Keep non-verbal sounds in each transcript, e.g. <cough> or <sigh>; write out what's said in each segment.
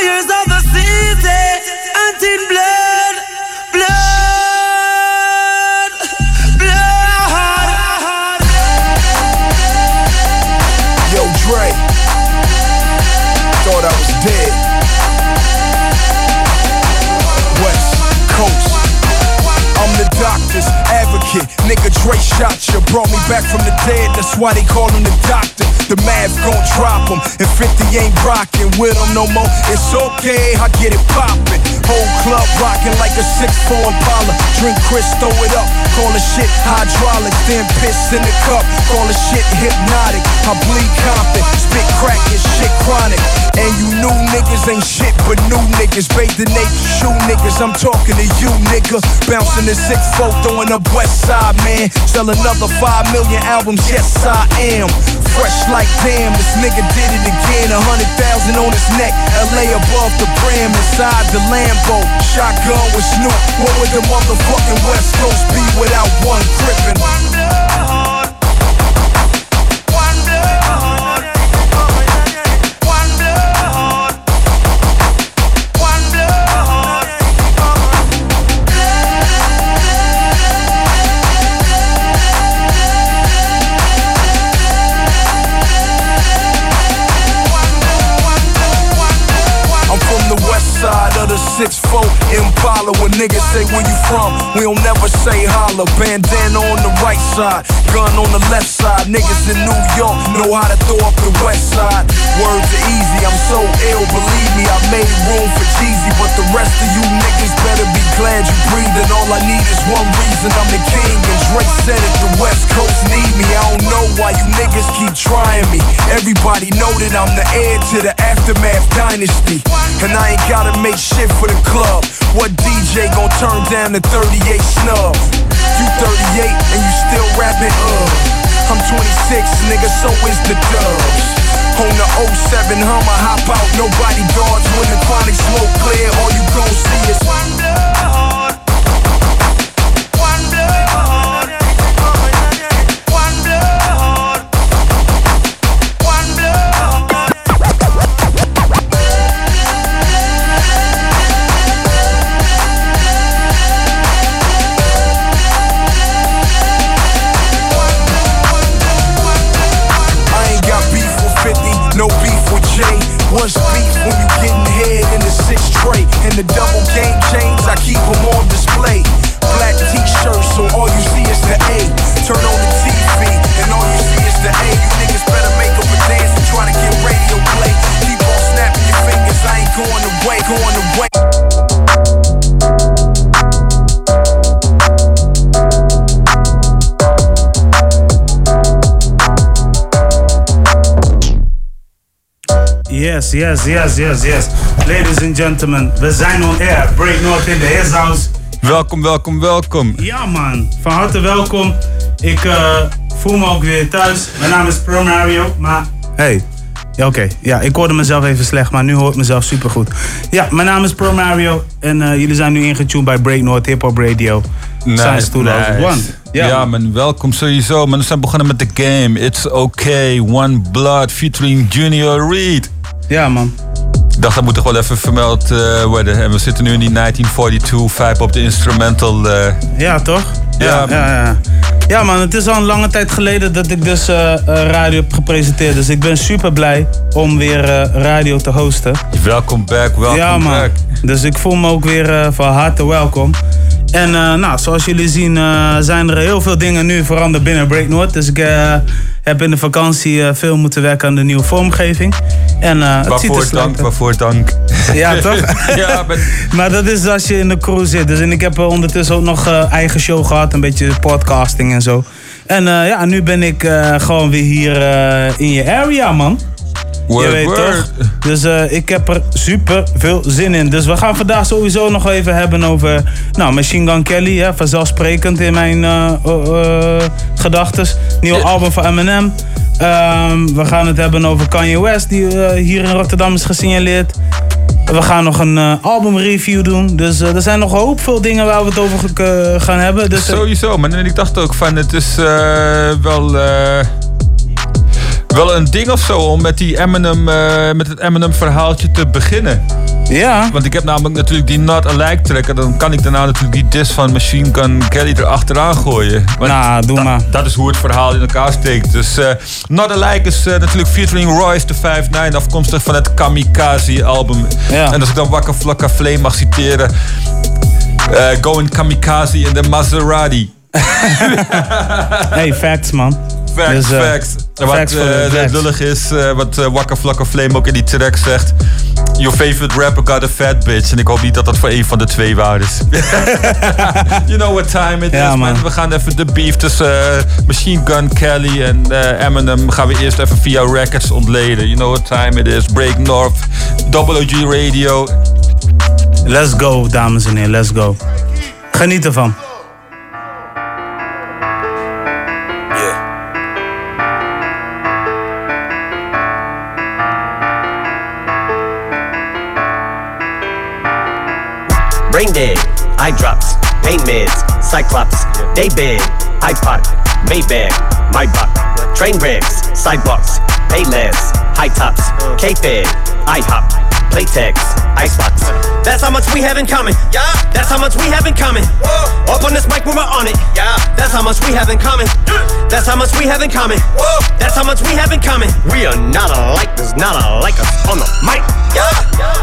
fires of the city, until blood, blood, blood. Yo, Dre. Thought I was dead. West Coast. I'm the doctor's advocate. Nigga Dre shot you. Brought me back from the dead. That's why they call him the doctor. The math gon' drop him. And 50 ain't rockin' with him no more. It's okay, I get it poppin'. Whole club rockin' like a 6'4 Impala. Drink Chris, throw it up. Call the shit hydraulic. Then piss in the cup. Call the shit hypnotic. I bleed Compton. Spit crack and shit chronic. And you new niggas ain't shit but new niggas. Bathe the naked shoe niggas. I'm talking to you, nigga. Bouncing the six folk, throwing up West Side, man. Sell another five million albums. Yes, I am. Fresh like damn, this nigga did it again. A hundred thousand on his neck. LA above the brim, inside the Lambo. Shotgun with Snoop. What would the motherfucking West Coast be without one crippin'? The 6'4 Impala. When niggas say where you from, we don't never say holla. Bandana on the right side, gun on the left side. Niggas in New York know how to throw up the west side. Words are easy, I'm so ill, believe me. I made room for Jeezy, but the rest of you niggas better be glad you breathing. All I need is one reason, I'm the king. And Drake said it, the west coast need me. I don't know why you niggas keep trying me. Everybody know that I'm the heir to the aftermath dynasty. And I ain't gotta make shit for the club. What DJ gon' turn down the 38 snub? You 38 and you still rapping, uh. I'm 26, nigga, so is the dubs. On the 07 Hummer, hop out, nobody guards when the chronic smoke clear. All you gon' see is keep them on display. Black t-shirts, so all you see is the A. Turn on the TV, and all you see is the A. You niggas better make up a dance and try to get radio play. Keep on snapping your fingers, I ain't going away, going away. Yes, yes, yes, yes, yes. Ladies and gentlemen, we zijn on air. Break North in the his house. Welkom, welkom, welkom. Ja man, van harte welkom. Ik eh, voel me ook weer thuis. Mijn naam is Pro Mario, maar hey. Ja, oké. Ja, ik hoorde mezelf even slecht, maar nu hoor ik mezelf supergoed. Ja, mijn naam is Pro Mario en eh, jullie zijn nu ingetuned bij Break North Hip Hop Radio. Science 2001. Ja, Ja, man, welkom sowieso. Man, we zijn begonnen met de game. It's okay, One Blood featuring Junior Reed. Ja man. Ik dacht, dat moet toch wel even vermeld eh, worden. En we zitten nu in die 1942 vibe op de instrumental. eh. Ja, toch? Ja, Ja, ja, ja. ja man, het is al een lange tijd geleden dat ik dus eh, radio heb gepresenteerd. Dus ik ben super blij om weer radio te hosten. welkom back, welkom ja man, back. dus ik voel me ook weer van harte welkom. En eh, nou, zoals jullie zien eh, zijn er heel veel dingen nu veranderd binnen Break North. Dus ik eh, heb in de vakantie veel moeten werken aan de nieuwe vormgeving. En, het ziet er dank, waarvoor dank. Ja, toch? <laughs> ja, <laughs> maar Maar dat is als je in de crew zit. Dus en ik heb ondertussen ook nog eigen show gehad. Een beetje podcasting en zo. En ja, nu ben ik gewoon weer hier in je area, man. Word, je weet word. toch? Dus eh, ik heb er super veel zin in. Dus we gaan vandaag sowieso nog even hebben over nou, Machine Gun Kelly. Hè, vanzelfsprekend in mijn eh gedachten. Nieuwe Ja. album van Eminem. Ehm, we gaan het hebben over Kanye West, die hier in Rotterdam is gesignaleerd. We gaan nog een eh, albumreview doen. Dus er zijn nog een hoop veel dingen waar we het over gaan hebben. Dus, Sowieso, maar ik dacht ook van het is wel, wel een ding of zo om met, die Eminem, eh, met het Eminem verhaaltje te beginnen. Ja. Want ik heb namelijk natuurlijk die Not Alike track. En dan kan ik daarna natuurlijk die disc van Machine Gun Kelly erachteraan gooien. Want Nou, doe maar. Dat is hoe het verhaal in elkaar steekt. Dus eh Not Alike is eh, natuurlijk featuring Royce the 5'9. Afkomstig van het Kamikaze album. Ja. En als ik dan Wakka Flakka Flame mag citeren. eh going kamikaze in de Maserati. <laughs> Hey, facts man. Facts, Dus, eh, facts. Wat facts the eh, facts. lullig is, eh, wat uh, Wakka Flakka Flame ook in die track zegt. Your favorite rapper got a fat bitch. En ik hoop niet dat dat voor een van de twee waar is. <laughs> you know what time it Ja, is, man. We gaan even de beef tussen eh, Machine Gun Kelly en eh, Eminem... gaan we eerst even via records ontleden. You know what time it is. Break North, WG Radio. Let's go, dames en heren, let's go. Geniet ervan. Brain dead, eye drops, pain meds, cyclops, day bed, iPod, Maybach, my buck, train wrecks, sidewalks, pay less, high tops, K-Fed, IHOP, Playtex, Icebox. That's how much we have in common. Yeah, that's how much we have in common. Whoa. Up on this mic when we're on it. Yeah, that's how much we have in common. That's how much we have in common. Whoa. That's how much we have in common. We are not alike. There's not alike us on the mic. Yeah.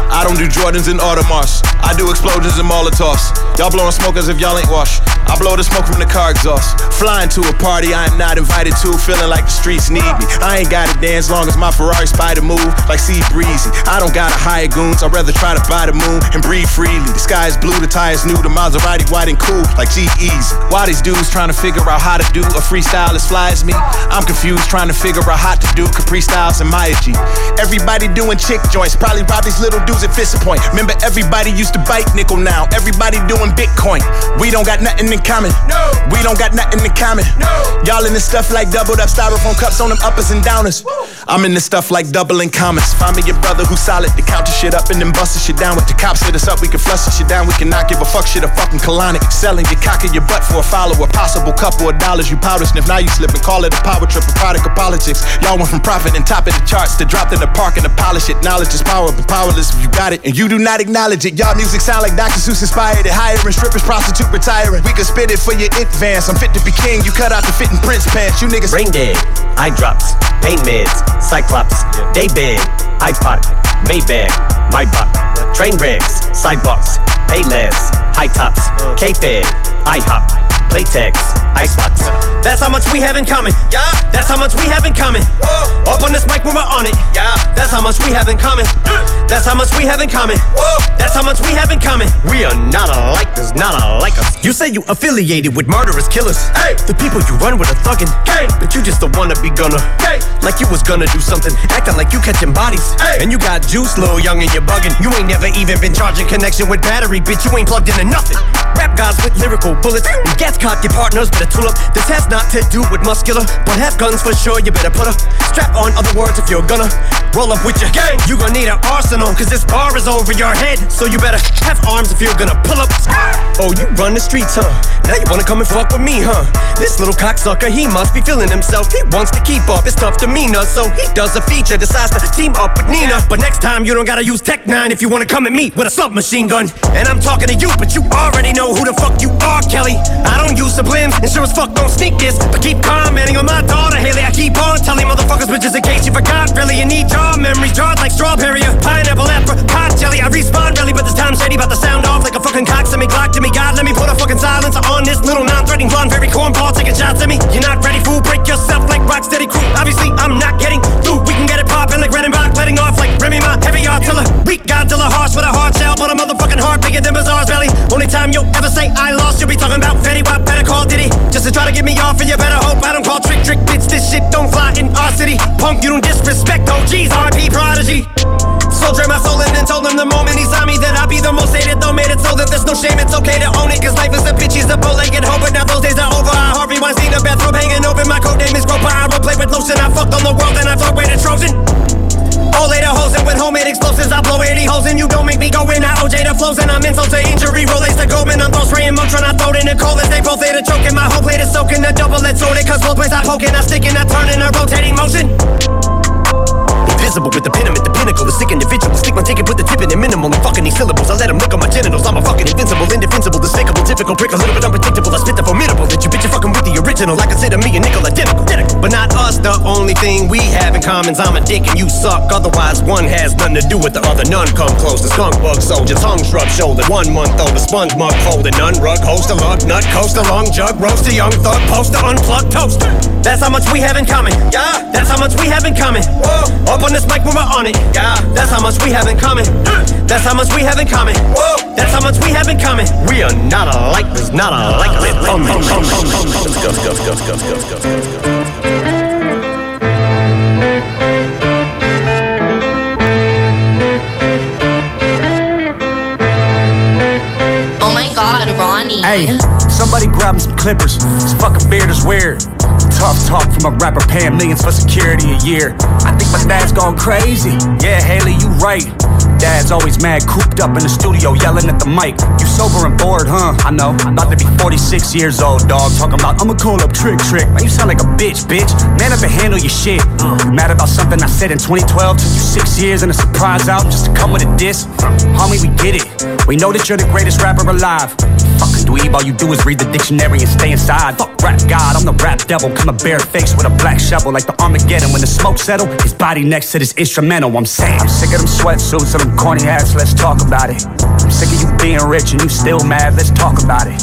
I don't do Jordans and Audemars. I do explosions and Molotovs. Y'all blowing smoke as if y'all ain't washed. I blow the smoke from the car exhaust. Flying to a party I am not invited to, feeling like the streets need me. I ain't gotta dance long as my Ferrari spider move like Sea Breezy. I don't gotta goons, I'd rather try to buy the moon and breathe freely. The sky is blue, the tires new, the Maserati white and cool like G Easy. Why these dudes trying to figure out how to do a freestyle as fly as me? I'm confused trying to figure out how to do Capri Styles and Maya G. Everybody doing chick joints, probably rob these little dudes at Fist Point. Remember, everybody used to bite nickel now. Everybody doing Bitcoin. We don't got nothing in common. No. We don't got nothing in common. No. Y'all in this stuff like doubled up styrofoam cups on them uppers and downers. I'm in this stuff like doubling commas. Find me your brother who's solid to count the shit up and then bust the shit down. With the cops hit us up, we can flush the shit down. We cannot give a fuck shit a fucking colonic. Selling your cock in your butt for a follower. Possible couple of dollars. You powder sniff, now you slip and call it a power trip, a product of politics. Y'all went from profit and top of the charts to dropped in the park and to polish it. Knowledge is power, but powerless if you got it and you do not acknowledge it. Y'all music sound like Dr. Seuss inspired it. Hiring strippers, prostitute retiring. We can spit it for your advance. I'm fit to be king. You cut out the fitting prince pants. You niggas. Brain dead, eye drops, pain meds, cyclops, day bed, iPod, Maybach, my buck, train wrecks, sidewalks, pay less, high tops, K-Fed, IHOP, Playtex, Icebox. That's how much we have in common. Yeah, that's how much we have in common. Whoa. Up on this mic when we're on it. Yeah, that's how much we have in common. Mm. That's how much we have in common. Whoa. That's how much we have in common. We are not alike. There's not alike us. You say you affiliated with murderous killers. Hey, the people you run with are thuggin'. Hey, but you just don't wanna be gonna. Hey, like you was gonna do something, acting like you catching bodies. Hey, and you got juice, little young, and you're bugging. You ain't never even been charging connection with battery, bitch. You ain't plugged into nothing. Rap guys with lyrical bullets and gas cock your partners better tool up. This has not to do with muscular, but have guns for sure. You better put a strap on. Other words, if you're gonna roll up with your gang, you gonna need an arsenal. Cause this bar is over your head, so you better have arms if you're gonna pull up. Ah! Oh, you run the streets, huh? Now you wanna come and fuck with me, huh? This little cocksucker, he must be feeling himself. He wants to keep up his tough demeanor, so he does a feature, decides to team up with Nina. But next time, you don't gotta use Tech 9 if you wanna come at me with a submachine gun. And I'm talking to you, but you already know who the fuck you are, Kelly. I don't use sublims, as fuck don't sneak this. But keep commenting on my daughter, Haley. I keep on telling motherfuckers, just in case you forgot, really, you need your memory jarred like strawberry or pineapple, apricot jelly. I respawn really, but this time shady, about to sound off like a fucking cock to me, to me. God, let me put a fucking silencer on this little non-threatening blonde, very cornball taking shots at me. You're not ready, fool. Break yourself like Rocksteady crew. Obviously, I'm not getting through. We can get it poppin' like Redenbach, letting off like Remy Ma, heavy artiller. Weak Godzilla, harsh with a hard shell, but a motherfucking heart bigger than Bazaar's belly. Only time you'll ever say I lost, you'll be talking about Fetty Wap, better call Diddy. Just to try to get me off, and you better hope I don't call trick trick bitch. This shit don't fly in our city. Punk, you don't disrespect OGs, RP Prodigy. Soldier my soul and told him the moment he saw me that I'd be the most hated. Though made it so that there's no shame, it's okay to own it. Cause life is a bitch, he's a bow-legged hoe. But now those days are over. I Harvey Weinstein, a bathrobe hanging open. My code name is Groper. I roleplay with lotion. I fucked on the world and I thought rated Trojan. All later hoes and with homemade explosives, I blow 80 holes and you don't make me go in. I OJ the flows and I'm insult to injury. Rolex the Goldman, I'm throw spraying Motron. I throw it in the cold as they both later choking. My whole plate is soaking. The double let's it cause both ways I poking. I stick and I turn in a rotating motion. Invisible with the pin, I'm at the pinnacle. The sick individual. Stick my ticket, put the tip in the minimum. And fucking these syllables. I let them lick on my genitals. I'm a fucking invincible, indefensible, despicable, difficult prick, a little bit unpredictable. I spit the formidable that you bitch are fucking with the original. Like I consider me a nickel identical. But not us, the only thing we have in common is I'm a dick and you suck. Otherwise, one has nothing to do with the other. None come close. The skunk bug soldier, tongue shrub shoulder. One month old, the sponge mug folded. None rug, host a lug, nut, coast a long jug, roast a young thug, poster, unplugged toaster. That's how much we have in common. Yeah, that's how much we have in common. Whoa, up on this mic when we're on it. Yeah, that's how much we have in common. That's how much we have in common. Whoa, that's how much we have in common. We are not alike. There's not alike. Let's go, go. Oh god, Ronnie. Hey, somebody grab him some clippers. His fucking beard is weird. Tough talk from a rapper paying millions for security a year. I think my dad's gone crazy. Yeah, Haley, you right. Dad's always mad, cooped up in the studio, yelling at the mic. You sober and bored, huh? I know. I'm about to be 46 years old, dog. Talking about, I'ma call up Trick Trick. Man, you sound like a bitch, bitch. Man up and handle your shit. You mad about something I said in 2012? Took you six years and a surprise out just to come with a diss? Homie, we get it. We know that you're the greatest rapper alive. Fucking dweeb, all you do is read the dictionary and stay inside. Fuck rap god, I'm the rap devil. Come a bare face with a black shovel like the Armageddon. When the smoke settle, his body next to this instrumental. I'm saying, I'm sick of them sweatsuits and them corny hats. Let's talk about it. I'm sick of you being rich and you still mad. Let's talk about it.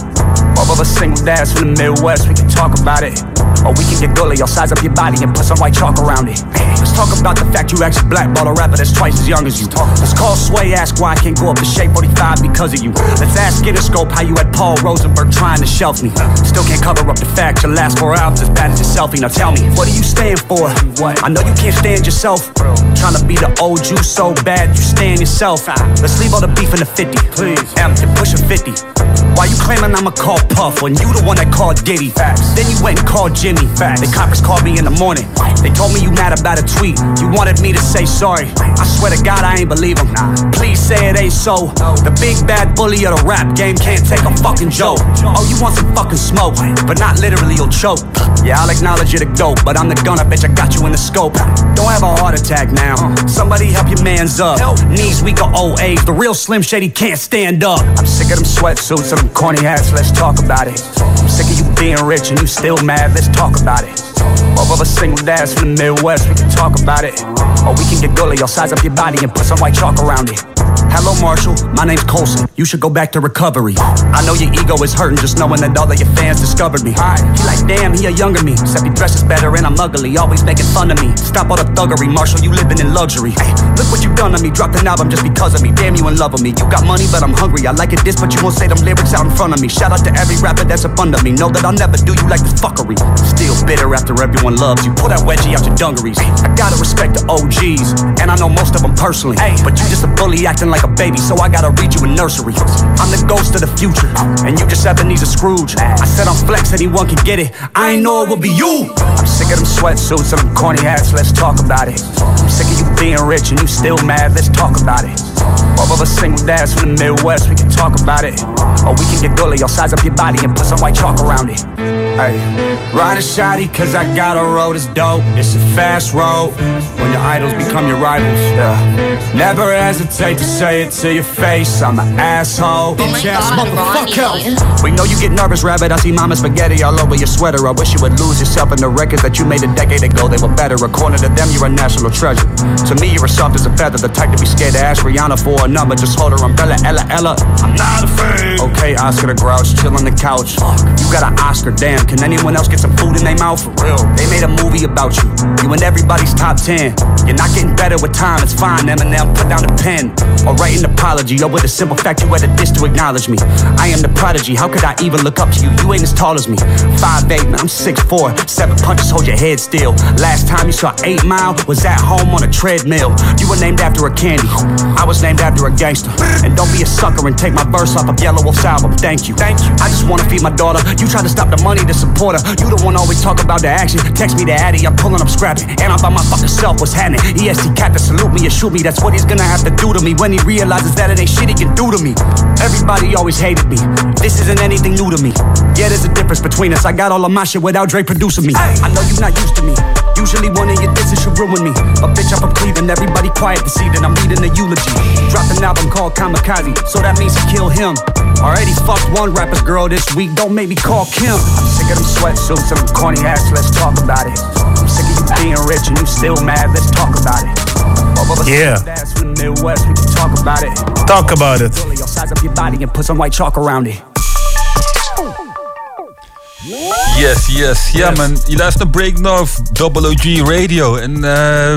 Both of us single dads from the Midwest, we can talk about it. Or we can get gully, I'll size up your body and put some white chalk around it. Let's talk about the fact you actually blackball a rapper that's twice as young as you. Let's call Sway, ask why I can't go up to shape 45 because of you. Let's ask Interscope how you had Paul Rosenberg trying to shelf me. Still can't cover up the fact your last four albums as bad as your selfie. Now tell me, what do you stand for? What? I know you can't stand yourself. Trying to be the old you so bad you stand yourself. Let's leave all the beef in the 50. Please. M, you're pushing 50. Why you claiming I'ma call Puff when you the one that called Diddy? Facts. Then you went and called Jimmy. Facts. The coppers called me in the morning. They told me you mad about a tweet. You wanted me to say sorry. I swear to God I ain't believe them. Please say it ain't so. The big bad bully of the rap game can't take a fucking joke. Oh, you want some fucking smoke, but not literally you'll choke. Yeah, I'll acknowledge you're the goat, but I'm the gunner, bitch. I got you in the scope. Don't have a heart attack now. Somebody help your man's up. Knees weak or old age. The real Slim Shady can't stand up. I'm sick of them sweatsuits and them corny hats. Let's talk about it. I'm sick of you being rich and you still mad. Let's talk about it. Both of us single dads from the Midwest, we can talk about it. Or we can get gully, I'll size up your body and put some white chalk around it. Hello, Marshall. My name's Colson. You should go back to recovery. I know your ego is hurting just knowing that all of your fans discovered me. He like, damn, he a younger me. Except he dresses better and I'm ugly, always making fun of me. Stop all the thuggery, Marshall. You living in luxury. Hey, look what you done to me. Dropped an album just because of me. Damn, you in love with me. You got money, but I'm hungry. I like it this, but you won't say them lyrics out in front of me. Shout out to every rapper that's a up under me. Know that I'll never do you like this fuckery. Still bitter after everyone loves you. Pull that wedgie out your dungarees. I gotta respect the OGs, and I know most of them personally. Hey, But you just a bully acting like a baby, so I gotta read you a nursery. I'm the ghost of the future, and you just Ebenezer Scrooge. I said I'm flex, anyone can get it. I ain't know it would be you. I'm sick of them sweatsuits and them corny hats. Let's talk about it. I'm sick of you being rich and you still mad. Let's talk about it. Both of us single dads from the Midwest, we can talk about it. Or we can get gully, I'll size up your body and put some white chalk around it. Hey, ride a shotty cause I got a road is dope. It's a fast road when your idols become your rivals. Yeah. Never hesitate to say it to your face. I'm an asshole. Oh Bitch ass motherfucker. We know you get nervous, rabbit. I see mama spaghetti all over your sweater. I wish you would lose yourself in the records that you made a decade ago. They were better. According to them, you're a national treasure. To me, you're as soft as a feather. The type to be scared to ask Rihanna for a number. Just hold her umbrella, Ella, Ella. I'm not a fan. Okay, Oscar the Grouch, chill on the couch. You got an Oscar, damn. Can anyone else get some food in their mouth? For real. They made a movie about you. You in everybody's top 10. You're not getting better with time. It's fine, Eminem. Put down the pen. Or write an apology. Or with a simple fact, you had a dish to acknowledge me. I am the prodigy. How could I even look up to you? You ain't as tall as me. 5'8, man. I'm 6'4. Seven punches hold your head still. Last time you saw 8 Mile was at home on a treadmill. You were named after a candy. I was named after a gangster. And don't be a sucker and take my verse off of Yellow Wolf's album. Thank you. Thank you. I just wanna feed my daughter. You try to stop the money to support her. You the one always talk about the action. Text me the addy, I'm pulling up scrapping. And I'm by my fucking self. What's happening? EST cat to salute me or shoot me. That's what he's gonna have to do to me when he realizes that it ain't shit he can do to me. Everybody always hated me. This isn't anything new to me. Yeah, there's a difference between us. I got all of my shit without Dre producing me. I know you're not used to me. Usually one of your disses should ruin me. But bitch, I'm from Cleveland. Everybody quiet to see that I'm leading the eulogy. Dropped an album called Kamikaze, so that means to kill him. Already fucked one rapper's girl this week, don't make me call Kim. I'm sick of them sweatsuits and them corny ass. let's talk about it. I'm sick of you being rich and you still mad, let's talk about it. Both of us Yeah. dads from the Midwest, we can talk about it. Talk about it. Size up your body and put some white chalk around it. Yes, yes. Ja, man. Je luistert naar Break North, Double OG Radio. En eh,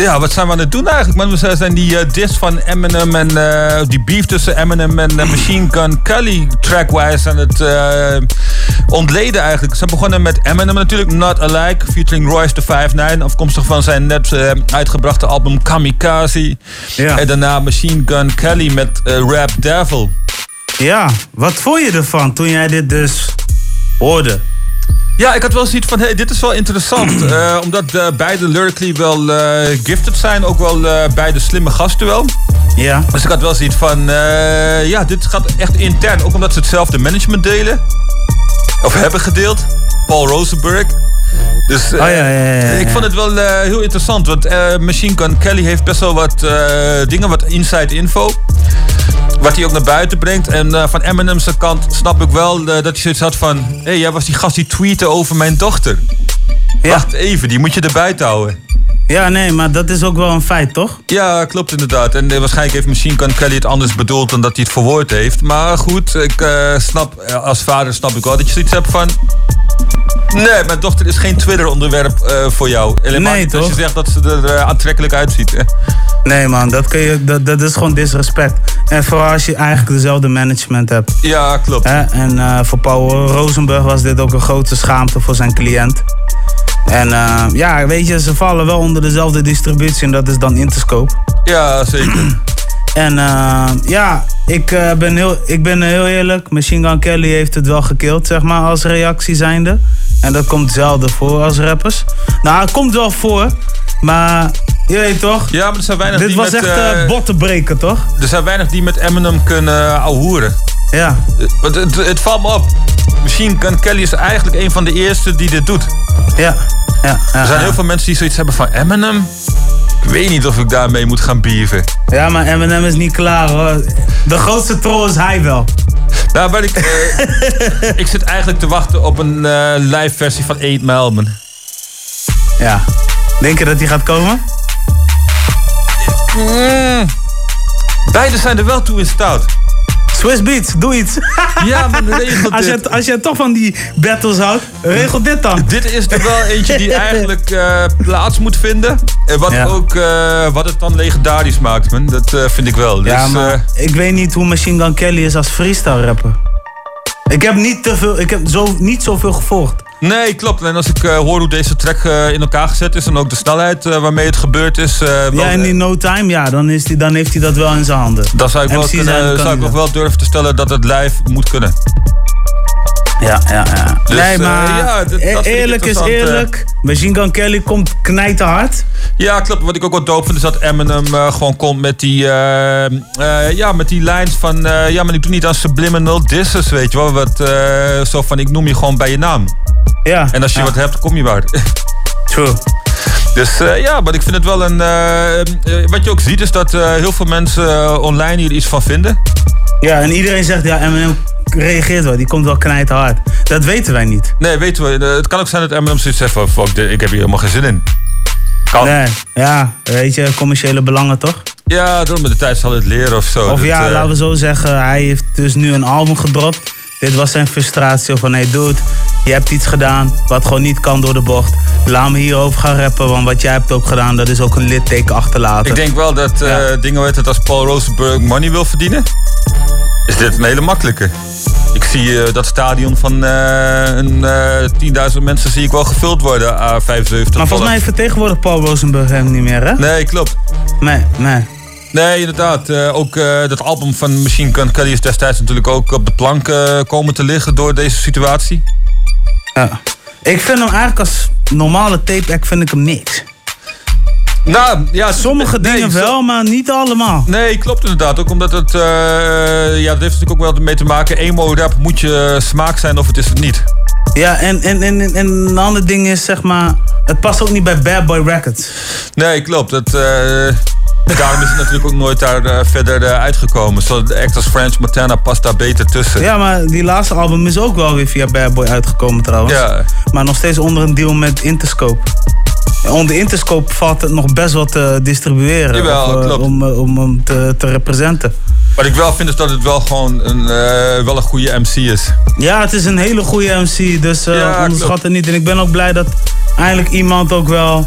ja, wat zijn we aan het doen eigenlijk? Man, we zijn die diss van Eminem en eh, die beef tussen Eminem en eh, Machine Gun Kelly trackwise aan het ontleden eigenlijk. Ze begonnen met Eminem natuurlijk, Not Alike, featuring Royce the 5'9", afkomstig van zijn net uitgebrachte album Kamikaze. Ja. En daarna Machine Gun Kelly met Rap Devil. Ja, wat vond je ervan toen jij dit dus hoorde? Ja, ik had wel zoiets van, hey, dit is wel interessant. <clears throat> eh, omdat eh, beide lyrically wel eh, gifted zijn. Ook wel beide slimme gasten wel. Ja. Dus ik had wel zoiets van, ja, dit gaat echt intern. Ook omdat ze hetzelfde management delen. Of hebben gedeeld. Paul Rosenberg. Dus Oh, ja, ja, ja, ja. ik vond het wel heel interessant. Want eh, Machine Gun Kelly heeft best wel wat dingen, wat inside info. Wat hij ook naar buiten brengt. En eh, van Eminem's kant snap ik wel eh, dat hij zoiets had van... Hé, hey, jij was die gast die tweette over mijn dochter. Ja. Wacht even, die moet je erbij houden. Ja, nee, maar dat is ook wel een feit, toch? Ja, klopt inderdaad. En eh, waarschijnlijk heeft Machine Gun Kelly het anders bedoeld dan dat hij het verwoord heeft. Maar goed, ik eh, snap, eh, als vader snap ik wel dat je zoiets hebt van... Nee, mijn dochter is geen Twitter-onderwerp voor jou. Helemaal Nee, niet als je toch? zegt dat ze er aantrekkelijk uitziet. hè. Nee, man, dat, kun je, dat, dat is gewoon disrespect. En vooral als je eigenlijk dezelfde management hebt. Ja, klopt. Hè? En voor Paul Rosenberg was dit ook een grote schaamte voor zijn cliënt. En eh, ja, weet je, ze vallen wel onder dezelfde distributie en dat is dan Interscope. Ja, zeker. <clears throat> En eh, ja, ik, eh, ben heel, ik ben heel eerlijk. Machine Gun Kelly heeft het wel gekild, zeg maar, als reactie zijnde. En dat komt zelden voor als rappers. Nou, het komt wel voor, maar je weet toch? Ja, maar er zijn weinig Dit die was met, echt eh, eh botten breken, toch? Er zijn weinig die met Eminem kunnen ahoeren. Ja, het, het valt me op. Machine Gun Kelly is eigenlijk een van de eerste die dit doet. ja, ja. ja, Er zijn ja. heel veel mensen die zoiets hebben van Eminem. Ik weet niet of ik daarmee moet gaan bieven. Ja, maar Eminem is niet klaar hoor. De grootste troll is hij wel. Nou, maar ik, eh, <laughs> ik zit eigenlijk te wachten op een eh, live versie van 8 Mile, man. Ja. Denk je dat die gaat komen? Beide zijn er wel toe in staat. Swiss Beats, doe iets. <laughs> Ja, maar regel <laughs> als, dit. je, als je toch van die battles houdt, regel dit dan. Dit is er wel eentje die <laughs> eigenlijk eh, plaats moet vinden. En wat, Ja. ook, eh, wat het dan legendarisch maakt, man. Dat eh, vind ik wel. Ja, dus, maar eh, ik weet niet hoe Machine Gun Kelly is als freestyle rapper. Ik heb niet te veel, ik heb zo, niet zoveel gevolgd. Nee, klopt. En als ik eh, hoor hoe deze track eh, in elkaar gezet is... en ook de snelheid eh, waarmee het gebeurd is... Ja, en in no time, ja, dan, is die, dan heeft hij dat wel in zijn handen. dan zou ik, wel, kunnen, zou ik wel durven te stellen dat het live moet kunnen. Ja, ja, ja. Dus, nee, eh, maar ja, e- eerlijk is eh. eerlijk. Machine Gun Kelly komt knijten hard. Ja, klopt. Wat ik ook wel dope vind is dat Eminem eh, gewoon komt met die, eh, ja, met die lines van... ja, maar ik doe niet aan subliminal disses, weet je wel. Wat, zo van, ik noem je gewoon bij je naam. Ja. En als je ja, wat hebt, kom je waar. <laughs> True. Dus eh, ja, maar ik vind het wel een... eh, eh, wat je ook ziet is dat heel veel mensen online hier iets van vinden. Ja, en iedereen zegt, ja, Eminem reageert wel. Die komt wel knijten hard. Dat weten wij niet. Nee, weten we. het kan ook zijn dat Eminem zoiets zegt van... Fuck, ik heb hier helemaal geen zin in. Kan. Nee, ja, weet je, commerciële belangen toch? Ja, door met de tijd zal het leren of zo. Of Dat, ja, laten we zo zeggen, hij heeft dus nu een album gedropt. Dit was zijn frustratie van, hey dude, je hebt iets gedaan wat gewoon niet kan door de bocht. Laat me hierover gaan rappen, want wat jij hebt ook gedaan, dat is ook een litteken achterlaten. Ik denk wel dat eh, dingen weten als Paul Rosenberg money wil verdienen, is dit een hele makkelijke. Ik zie eh, dat stadion van een eh 10.000 mensen zie ik wel gevuld worden. A 75. maar volgens mij vertegenwoordigt Paul Rosenberg hem niet meer, hè? Nee, klopt. Nee, nee. Nee, inderdaad. Eh, ook eh, dat album van Machine Gun Kelly is destijds natuurlijk ook op de plank eh, komen te liggen door deze situatie. Ja. Ik vind hem eigenlijk als normale tape act vind ik hem niks. Nou, ja, Sommige nee, dingen wel, maar niet allemaal. Nee, klopt inderdaad. Ook omdat het, eh, ja, dat heeft natuurlijk ook wel mee te maken. Emo rap moet je smaak zijn of het is het niet. Ja, en, en, en, en een ander ding is, zeg maar, het past ook niet bij Bad Boy Records. Nee, klopt. Daarom is het natuurlijk ook nooit daar eh, verder eh, uitgekomen. Zo de act als French Montana past daar beter tussen. Ja, maar die laatste album is ook wel weer via Bad Boy uitgekomen trouwens. Ja. Maar nog steeds onder een deal met Interscope. Onder Interscope valt het nog best wat te distribueren. Jawel, of, eh, klopt. Om, om hem te, te representen. Wat ik wel vind is dat het wel gewoon een, wel een goede MC is. Ja, het is een hele goede MC, dus Ja, onderschat het niet. En ik ben ook blij dat eindelijk iemand ook wel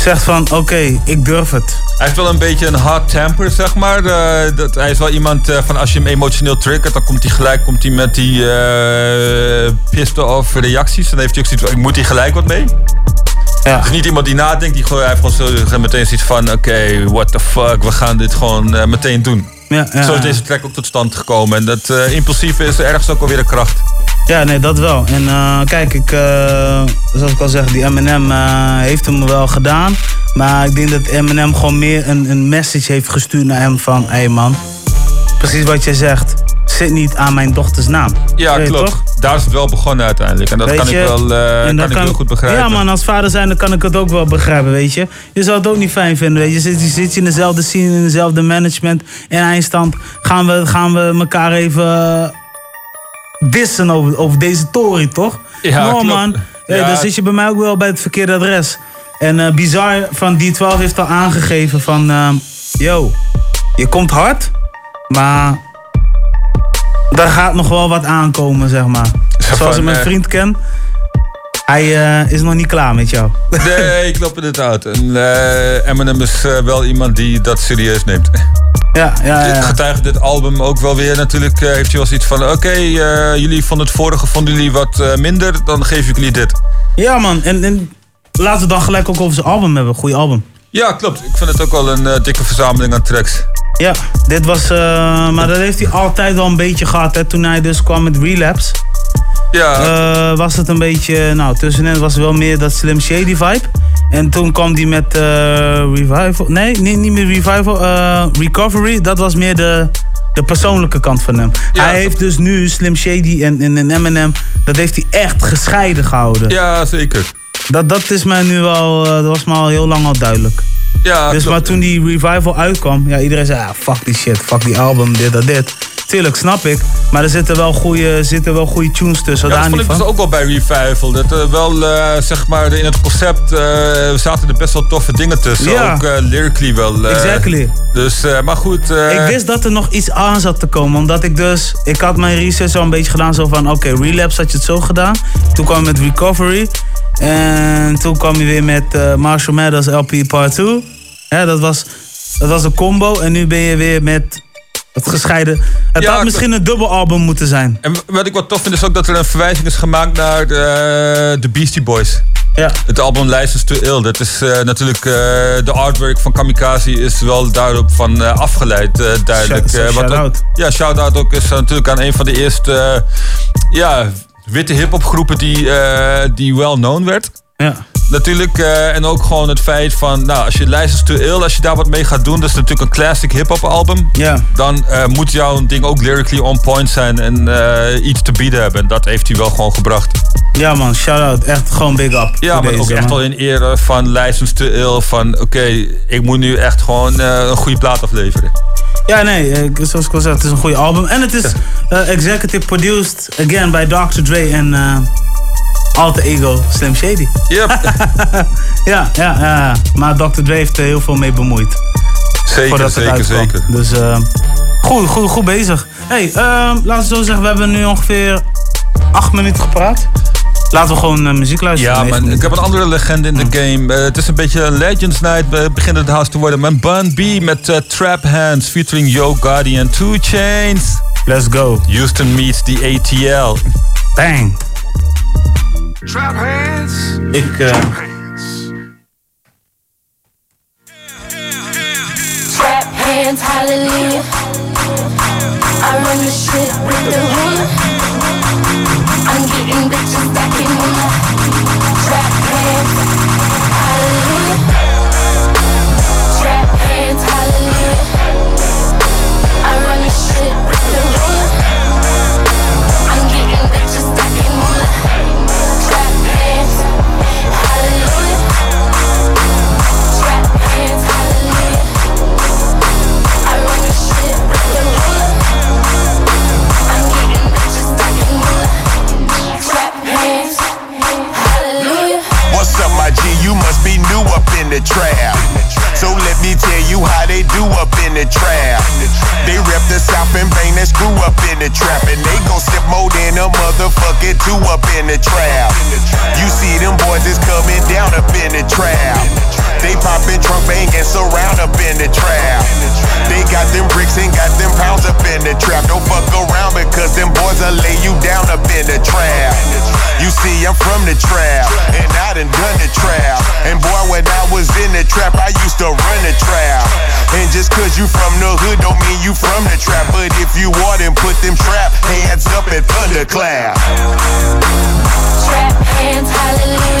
zegt van... Oké, ik durf het. Hij heeft wel een beetje een hard temper, zeg maar. Eh, dat, hij is wel iemand eh, van als je hem emotioneel triggert, dan komt hij gelijk komt hij met die pissed off reacties. Dan heeft hij ook zoiets moet hier gelijk wat mee. Ja. Het is niet iemand die nadenkt, die gewoon, hij heeft gewoon zo, meteen zoiets van, oké, what the fuck, we gaan dit gewoon meteen doen. Ja, ja, Zo is deze track ook tot stand gekomen. En dat eh, impulsieve is ergens ook alweer een kracht. Ja, nee, dat wel. En eh, kijk, ik, eh, zoals ik al zeg, die Eminem heeft hem wel gedaan. Maar ik denk dat Eminem gewoon meer een, een message heeft gestuurd naar hem van... Hé hey man, precies wat je zegt. Zit niet aan mijn dochters naam. Ja, klopt. toch? Daar is het wel begonnen uiteindelijk. En dat Weet kan ik wel, eh, kan ik heel goed begrijpen. Ja man, als vader zijn dan kan ik het ook wel begrijpen, weet je. Je zou het ook niet fijn vinden, weet je. Zit, zit je in dezelfde scene, in dezelfde management en eindstand... gaan we, gaan we elkaar even dissen over, over deze tory, toch? Ja, no, klopt. man. Ja. Dan zit je bij mij ook wel bij het verkeerde adres. En eh Bizar van D12 heeft al aangegeven van... yo, je komt hard, maar... daar gaat nog wel wat aankomen, zeg maar. Zo Zoals ik mijn eh, vriend ken... Hij eh, is nog niet klaar met jou. <laughs> Nee, ik loop inderdaad. En eh, Eminem is wel iemand die dat serieus neemt. Ja, ja, Dit ja. getuigt dit album ook wel weer natuurlijk. heeft hij wel zoiets van: oké, jullie vonden het vorige vonden jullie wat minder, dan geef ik jullie dit. Ja, man. En, en laten we dan gelijk ook over zijn album hebben. Goeie album. Ja, klopt. Ik vind het ook wel een eh, dikke verzameling aan tracks. Ja, dit was... eh, maar dat heeft hij altijd wel een beetje gehad, hè. Toen hij dus kwam met Relapse. Ja, eh, was het een beetje... Nou, tussenin was het wel meer dat Slim Shady vibe. En toen kwam hij met Revival. Nee, niet, niet meer Revival. Recovery. Dat was meer de, de persoonlijke kant van hem. Ja, hij heeft dus nu Slim Shady en, en, en Eminem... Dat heeft hij echt gescheiden gehouden. ja zeker. Dat, dat is mij nu wel... eh, dat was me al heel lang al duidelijk. Ja, Dus klopt. maar toen die revival uitkwam, ja, iedereen zei, ah, fuck die shit, fuck die album, dit, dat, dit. Tuurlijk, snap ik. Maar er zitten wel goede, zitten wel goede tunes tussen, Ja, dat vond ik van. dus ook wel bij Revival. Dat er wel, eh, zeg maar, in het concept eh, zaten er best wel toffe dingen tussen. Ja. Ook eh, lyrically wel. Exactly. Dus, maar goed. Ik wist dat er nog iets aan zat te komen, omdat ik dus... Ik had mijn research al een beetje gedaan, zo van, oké, Relapse had je het zo gedaan. Toen kwam je met Recovery. En toen kwam je weer met eh, Marshall Mathers LP Part 2. Hè, dat, was, dat was een combo. En nu ben je weer met het gescheiden... Het Ja, had misschien een dubbelalbum moeten zijn. En wat ik wat tof vind is ook dat er een verwijzing is gemaakt naar de, de Beastie Boys. Ja. Het album License to Ill. Dat is eh, natuurlijk eh, de artwork van Kamikaze is wel daarop van eh, afgeleid, eh, duidelijk. Shout- Eh, wat ook- shout-out. Ja, shout-out ook is natuurlijk aan een van de eerste eh, ja, witte hip-hop groepen die, eh, die well known werd. Ja. Natuurlijk, eh, en ook gewoon het feit van, nou, als je License to Ill, als je daar wat mee gaat doen, dat is natuurlijk een classic hip-hop album. Ja. Dan eh, moet jouw ding ook lyrically on point zijn en eh, iets te bieden hebben. En dat heeft hij wel gewoon gebracht. Ja man, shout-out. Echt gewoon big up. Ja, maar ook echt wel in ere van License to Ill. Van oké, ik moet nu echt gewoon een goede plaat afleveren. Ja, nee, zoals ik al zei, het is een goede album. En het is executive produced, again, bij Dr. Dre en Alter Ego Slim Shady. Yep, <laughs> Ja, ja, ja. Maar Dr. Dre heeft er heel veel mee bemoeid. zeker, zeker, zeker. Dus eh, goed, goed, goed bezig. hey, eh, laten we zo zeggen, we hebben nu ongeveer acht minuten gepraat. Laten we gewoon eh, muziek luisteren. Ja, man, ik heb een andere legende in de game. Eh, het is een beetje een Legends Night, eh, begint het house te worden. Mijn Bun B met Trap Hands featuring Yo en 2 Chains. Let's go. Houston meets the ATL. Bang. Trap hands. Ik, eh, Trap hands, hallelujah. I run the shit with the in the trap. You see them boys is coming down up in the trap. They poppin' trunk bang and surround up in the trap. They got them bricks and got them pounds up in the trap. Don't fuck around because them boys will lay you down up in the trap. You see, I'm from the trap, and I done done the trap. And boy, when I was in the trap, I used to run the trap. And just cause you from the hood don't mean you from the trap. But if you are, then put them trap hands up and thunderclap. Trap hands, hallelujah.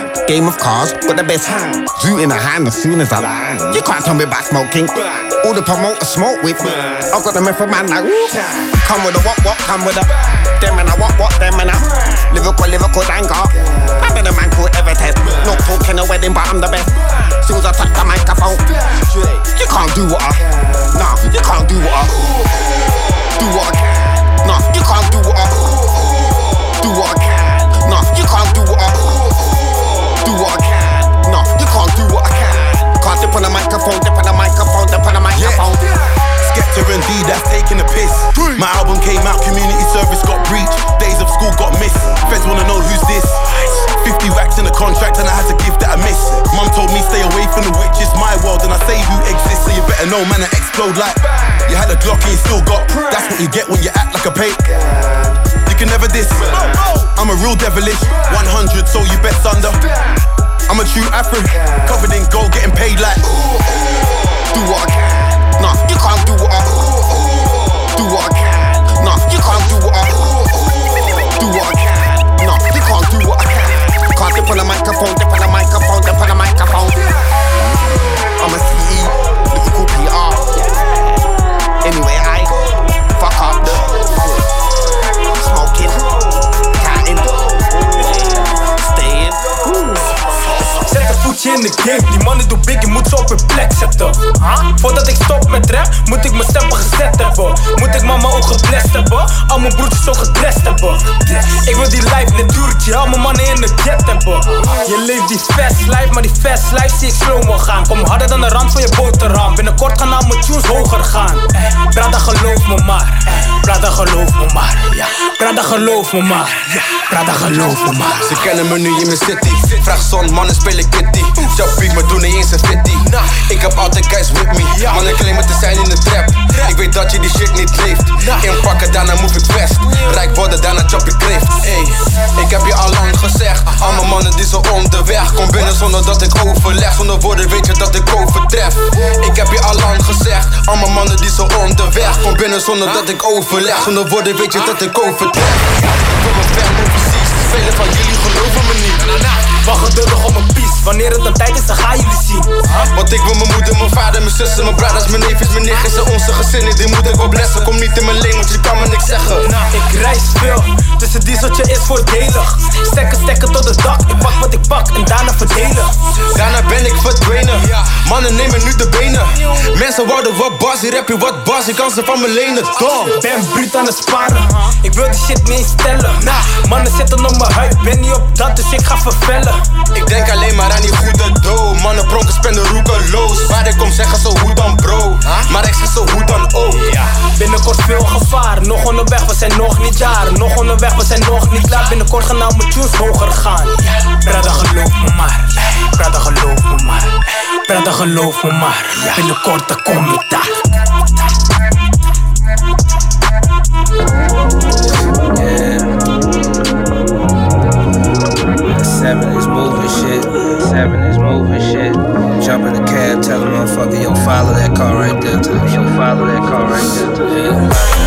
Game of cars, got the best. Zoo in the hand as soon as I land. You can't tell me about smoking. All the promoters smoke with. I've got the method man like woo. Come with a what what, come with a. Them and a what what, them and a. Lyrical, lyrical dango. I been a man called Evertest. No talking a wedding, but I'm the best. Soon as I touch the microphone, you can't do what I. Nah, you can't do what I. Do what I can. Nah, you can't do what I. Do what I can. Nah, you can't do what I. Do what I can. Nah, you can't do what I can. Can't dip on the microphone, dip on the microphone, dip on the microphone. Skepta and D, that's taking a piss. My album came out, community service got breached. Days of school got missed. Feds wanna know who's this. 50 racks in the contract and I had to give that a miss. Mum told me stay away from the witch, it's my world and I say who exists, so you better know man I explode like. You had a Glock and you still got. That's what you get when you act like a pay. Can never diss. I'm a real devilish. 100, so you bet thunder. I'm a true Afro, covered in gold, getting paid like. Do what I can. Nah, you can't do what I. Do what I can. Nah, you can't do what I. Do what I can. Nah, you can't do what I can. Can't dip on the microphone, dip on the microphone, dip on the microphone. I'm a CE, lyrical PR. Anyway, in de die mannen doen big, je moet ze op hun plek zetten. Voordat ik stop met rap, moet ik mijn stempel gezet hebben. Moet ik mama ook geblest hebben, al mijn broertjes zo gedrest hebben. Ik wil die life natuurtje, al mijn mannen in de jet hebben. Je leeft die fast life, maar die fast life zie ik slow gaan. Kom harder dan de rand van je boterham, binnenkort gaan al mijn tunes hoger gaan. Brada geloof me maar, Brada geloof me maar. Brada geloof me maar. Brada geloof me maar. Ze kennen me nu in mijn city. Vraag zon, mannen spelen kitty. Chappie, maar doen niet eens een fitty. Ik heb altijd guys with me. Mannen claimen te zijn in de trap. Ik weet dat je die shit niet leeft. Inpakken, daarna move ik vest. Rijk worden, daarna chop ik kreeft. Ey, ik heb je al lang gezegd. Allemaal mannen die zo onderweg. Kom binnen zonder dat ik overleg. Zonder woorden weet je dat ik overtref. Ik heb je al lang gezegd. Allemaal mannen die zo onderweg. Kom binnen zonder dat ik overleg. Zonder woorden weet je dat ik overtref. Kom een ver overseas. Velen van jullie geloven me niet. Wacht geduldig op mijn pies, wanneer het dan tijd is dan gaan jullie zien. Want ik wil mijn moeder, mijn vader, mijn zussen, mijn brothers, mijn neefjes, mijn nichtjes en onze gezinnen. Die moet ik wel blessen, kom niet in mijn leen, want je kan me niks zeggen. Ik reis veel, dus het dieseltje is voordelig. Stekken, stekken tot het dak, ik pak wat ik pak en daarna verdelen. Daarna ben ik verdwenen, mannen nemen nu de benen. Mensen wouden wat bas, hier heb je wat bas, je kan ze van me lenen, dom Ben bruut aan het sparen, ik wil die shit niet stellen. Mannen zitten op mijn huid, ben niet op dat, dus ik ga vervellen. Ik denk alleen maar aan die goede dough Mannen pronken, spenden roekeloos Waar ik kom zeggen zo hoe dan bro? Maar ik zeg zo hoe dan ook. Binnenkort veel gevaar, nog onderweg, we zijn nog niet daar. Nog onderweg, we zijn nog niet klaar. Binnenkort gaan nou mijn tunes hoger gaan. Brada geloof me maar, Brada geloof me maar. Brada geloof me maar, binnenkort dan kom ik daar Seven is moving shit. Seven is moving shit. Jump in the cab, tell the motherfucker, yo, follow that car right there. Yo, follow that car right there. Yeah.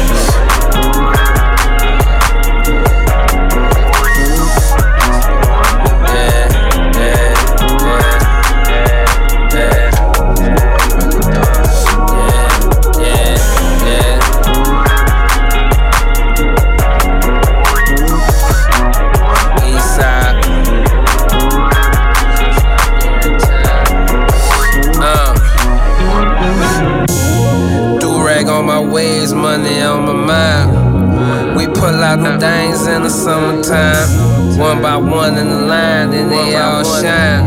We pull out new things in the summertime. One by one in the line, then they all shine.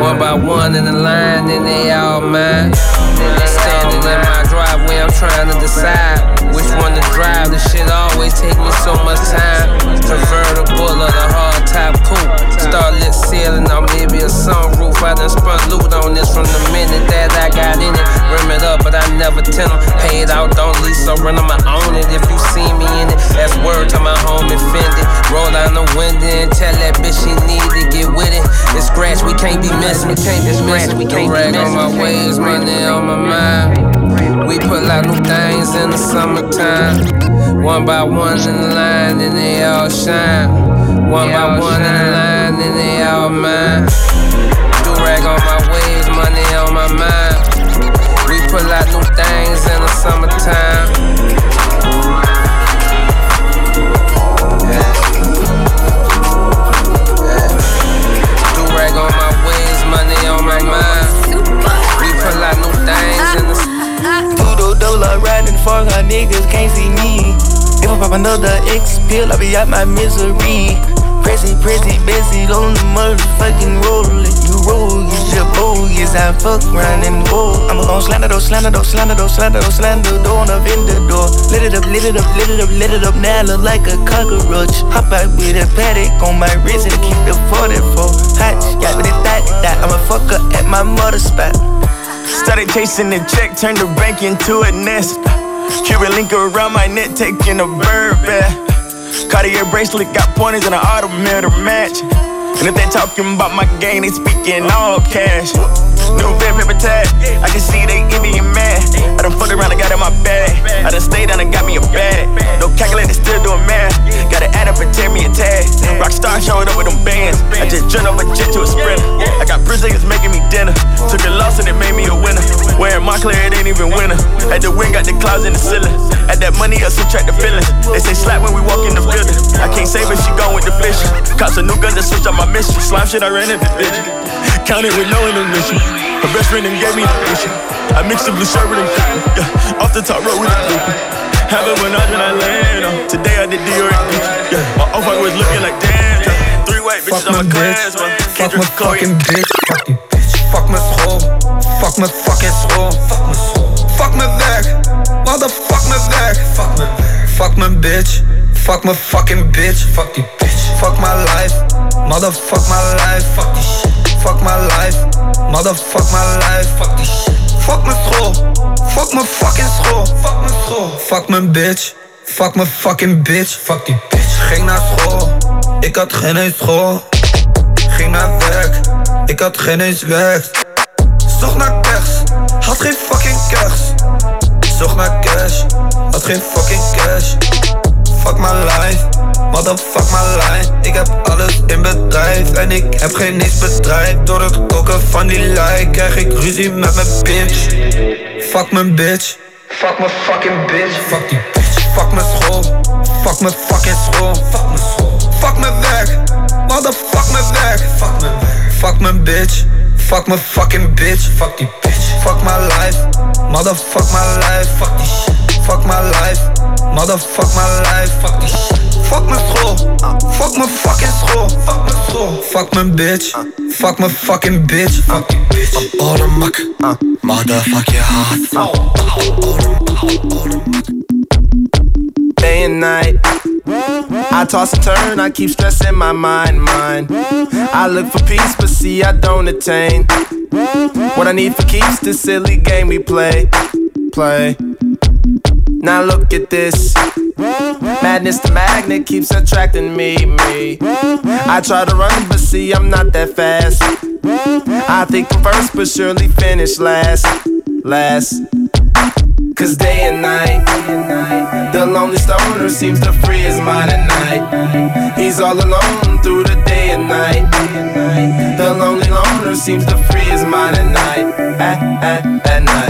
One by one in the line, then they all mine. Standing in my driveway, I'm trying to decide which one to drive. This shit always take me so much time. Convertible or the hard top. Starlit ceiling or maybe a sunroof. I done spun loot on this from the minute that I got in it. Rim it up, but I never tell 'em. Paid out, don't lease, so run on my own it. If you see me in it, that's word to my home offended. Roll down the window and tell that bitch she need to get with it. It's scratch, we can't be missing. We can't be missing. We can't rag on my ways, money on my mind. We pull out new things in the summertime. One by one in the line, then they all shine. One by one in the line, then they all mine. Do rag on my ways, money on my mind. We pull out new things in the summertime. Do rag on my ways, money on my mind. We pull out new things in the Tudo dollar riding for her niggas can't see me. If I pop another X pill, I'll be out my misery. Pressy, pressy, busy on the motherfucking roller. You roll, you bogus. I fuck around and roll. I'ma gon' slander door, slander door, slander door, slander door, slander door on the vendor door. Lit it up, lit it up, lit it up, lit it up. Now I look like a cockroach. Hop out with a paddock on my wrist and keep the 44 hot. Got with it that, that. I'm a fucker at my mother spot. Started chasing the check, turned the bank into a nest. Cuban link around my neck, taking a bird bath. Cartier bracelet, got pointers and an automobile to match. And if they talking about my game, they speaking all cash. New red paper tag, I can see they envy and mad. I done fucked around and got in my bag. I done stayed down and got me a bag. No calculator, still doing math. Gotta add up and tear me a tag. Rockstar showed up with them bands. I just jumped off a jet to a sprinter. I got Brazilians making me dinner. Took a loss and it made me a winner. Wearing Montclair, it ain't even winter. At the wing, got the clouds in the ceiling. At that money up, subtract the feelings. They say slap when we walk in the building. I can't save her, she gone with the fish. Cops a new gun to switch up my mission. Slime shit, I ran in the bitch. Counted with no intermission. Her best friend and gave me. I mixed the blue shirt with cookies. Yeah, off the top rope with the cookie. Have it when I when I land. Uh, today I did Dior. Yeah, my off white was looking like damn. Three white bitches on my class. Fuck my fucking bitch. Fuck die bitch. Fuck mijn school. Fuck mijn fucking school. Fuck mijn school. Fuck mijn werk. Motherfuck mijn werk. Fuck mijn werk. Fuck mijn bitch. Fuck mijn fucking bitch. Fuck die bitch. Fuck my life. Motherfuck my life. Fuck die shit. Fuck my life. Motherfuck my life. Fuck die shit. Fuck mijn school. Fuck mijn fucking school. Fuck mijn school. Fuck mijn bitch. Fuck mijn fucking bitch. Fuck die bitch. Ging naar school. Ik had geen eens school. Ging naar werk. Ik had geen eens werk. Zocht naar cash. Had geen fucking cash. Zocht naar cash. Had geen fucking cash. Fuck my life. Motherfuck my life. Ik heb alles in bedrijf. En ik heb geen niks bedrijf. Door het koken van die like krijg ik ruzie met mijn bitch. Fuck mijn bitch. Fuck mijn fucking bitch. Fuck die bitch. Fuck mijn school. Fuck mijn fucking school. Fuck mijn school. Fuck mijn werk. Motherfuck mijn werk. Fuck mijn werk. Fuck mijn bitch. Fuck mijn fucking bitch. Fuck die bitch. Fuck my life. Motherfuck my life. Fuck die shit. Fuck my life. Motherfuck my life. Fuck die shit. Fuck mijn school. Fuck mijn fucking school. Fuck mijn school. Fuck mijn bitch. Fuck mijn fucking bitch. Fuck die bitch. I'm on a mak. Motherfuck your heart. day and night. I toss and turn, I keep stressing my mind, mind. I look for peace, but see, I don't attain. What I need for keeps this silly game we play, play. Now look at this. Madness, the magnet keeps attracting me, me. I try to run, but see, I'm not that fast. I think I'm first, but surely finish last, last. Cause day and night, the lonely stoner seems to free his mind at night. He's all alone through the day and night. The lonely loner seems to free his mind at night, at, at, at night.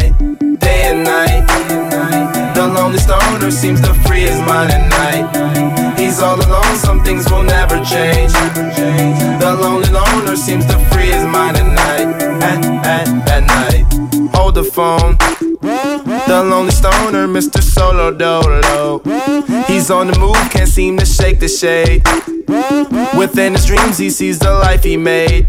Stoner seems to free his mind at night. He's all alone, some things will never change. The lonely loner seems to free his mind at night, at, at, at night. Hold the phone. The lonely stoner Mr. Solo Dolo. He's on the move, can't seem to shake the shade. Within his dreams, he sees the life he made.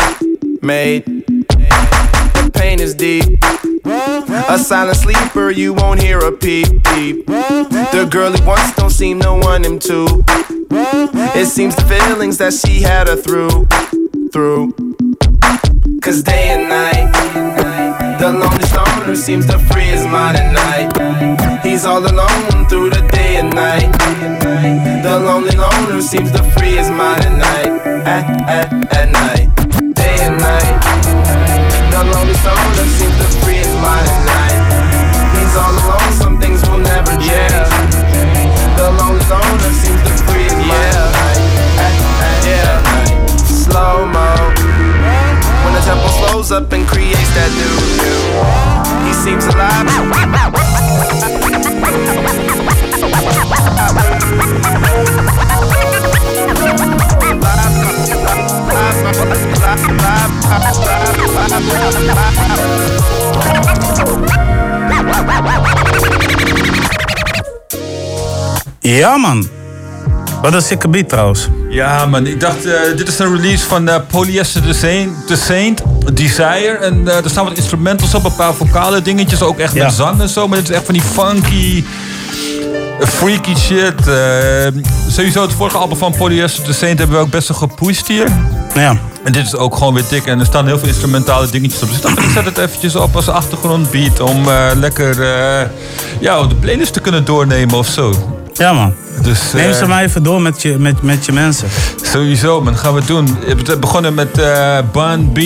Made. The pain is deep. A silent sleeper, you won't hear a peep peep. The girl he wants don't seem to want him to. It seems the feelings that she had her through, through. Cause day and night, the lonely loner seems to free his mind at night. He's all alone through the day and night. The lonely loner seems to free his mind at night, at, at, at at night. He's all alone, some things will never change. The lonely loner seems to free mind at night, at, at, night. Slow mo. When the tempo slows up and creates that new He seems alive. Ja, man. Wat een sikke beat trouwens. Ja, man. Ik dacht, eh, dit is een release van eh, Polyester the Saint, the Saint, Desire. En eh, er staan wat instrumentals op, een paar vocale dingetjes. Ook echt Ja. met zang en zo. Maar dit is echt van die funky, freaky shit. Sowieso het vorige album van Polyester the Saint hebben we ook best wel gepusht hier. Ja. En dit is ook gewoon weer dik. En er staan heel veel instrumentale dingetjes op. Dus ik ik zet het eventjes op als achtergrondbeat. Om eh, lekker eh, ja, de playlist te kunnen doornemen of zo. Ja, man. Dus, Neem eh, ze maar even door met je, met, met je mensen. Sowieso, man. Gaan we doen. We begonnen met eh Bun B.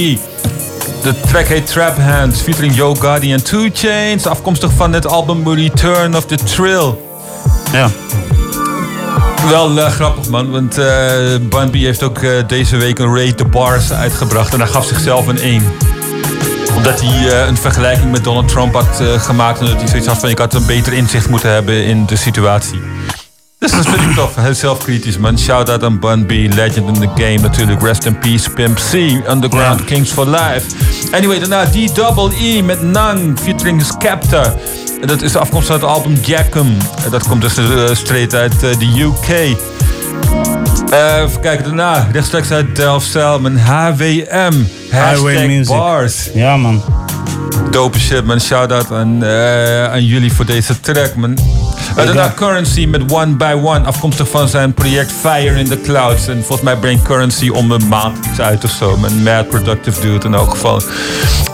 De track heet Trap Hands, featuring Yo Gotti en 2 Chains. Afkomstig van het album Return of the Trill. Ja. Wel eh, grappig, man. Want B heeft ook eh, deze week een Rate the Bars uitgebracht. En hij gaf zichzelf een 1 omdat hij een vergelijking met Donald Trump had gemaakt. En dat hij zoiets had van: ik had een beter inzicht moeten hebben in de situatie. Dus dat vind ik tof. Heel zelfkritisch, man. Shout out aan Bun B, legend in the game natuurlijk. Rest in peace, Pimp C, Underground Kings for Life. Anyway, daarna D-Double-E met Nang, featuring Skepta. Dat is afkomstig uit het album Jackum. Dat komt dus eh, straight uit eh, de UK. Eh, even kijken, daarna rechtstreeks uit Delft met HWM. Highway Hashtag Music. bars. Ja, man. Dope shit, man. Shout-out aan, aan jullie voor deze track, man. Uh, daarna Currency met One by One, afkomstig van zijn project Fire in the Clouds. En volgens mij brengt Currency om een maand iets uit of zo. Met Mad Productive Dude in elk geval.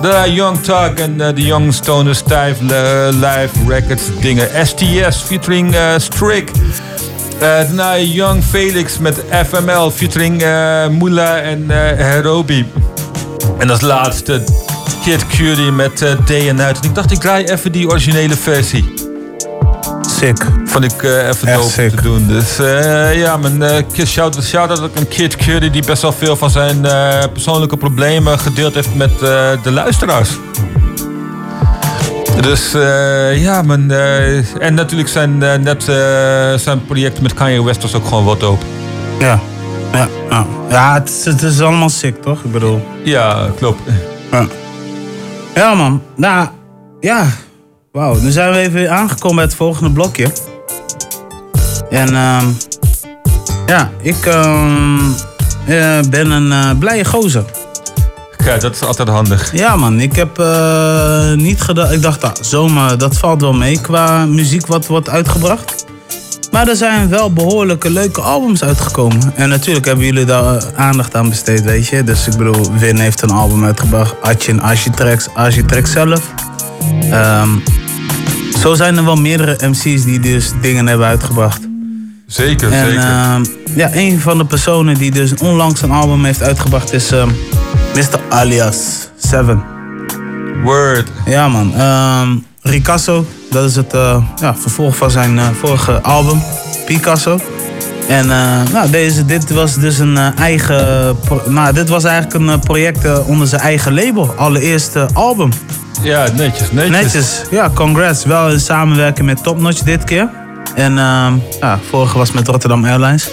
Daarna Young Talk en eh, de Young Stoner Stijf Live Records dingen. STS featuring eh Strick. Eh, daarna Young Felix met FML featuring eh Mula en eh Herobi. En als laatste Kid Curie met eh, Day and Night. En ik dacht, ik draai even die originele versie. Sick. Vond ik eh, even Echt dope sick. te doen. Dus eh, ja, mijn eh, kid- shout, shout-out ook aan Kid Curie... die best wel veel van zijn persoonlijke problemen gedeeld heeft met de luisteraars. Dus ja, mijn, en natuurlijk zijn, net zijn project met Kanye West was ook gewoon wat dope. Ja. Ja, ja. ja het, is, het is allemaal sick, toch? Ik bedoel. Ja, klopt. Ja, ja man. Nou, ja. Wauw, nu zijn we even aangekomen bij het volgende blokje. En ehm ja, ik ehm, eh, ben een eh, blije gozer. Kijk, dat is altijd handig. Ja man, ik heb eh, niet gedacht... Ik dacht, ah, zomaar, dat valt wel mee qua muziek wat wordt uitgebracht. Maar er zijn wel behoorlijke leuke albums uitgekomen. En natuurlijk hebben jullie daar aandacht aan besteed, weet je. Dus ik bedoel, Win heeft een album uitgebracht. Atje en Architrax, Architrax zelf. Ehm, zo zijn er wel meerdere MC's die dus dingen hebben uitgebracht. Zeker, En zeker. ehm, ja, een van de personen die dus onlangs een album heeft uitgebracht is ehm, Mr. Alias 7. Word. Ja man, Ehm Ricasso, dat is het eh, ja, vervolg van zijn eh, vorige album, Picasso. En eh, nou, deze, dit was dus een eh, eigen, nou, dit was eigenlijk een eh, project onder zijn eigen label, allereerste album. Ja, netjes, netjes. Netjes, ja, congrats. Wel in samenwerking met Top Notch dit keer. En ehm ja, vorige was met Rotterdam Airlines.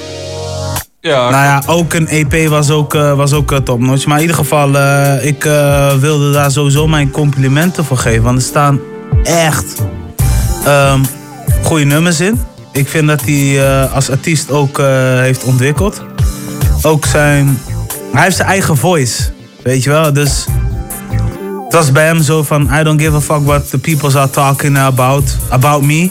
Ja, nou ja, ook een EP was ook, was ook eh, Top Notch. Maar in ieder geval, ik wilde daar sowieso mijn complimenten voor geven. Want er staan echt ehm, goede nummers in. Ik vind dat hij eh, als artiest ook eh, heeft ontwikkeld. Ook zijn... Hij heeft zijn eigen voice. Weet je wel? Dus het was bij hem zo van... I don't give a fuck what the people are talking about, about me.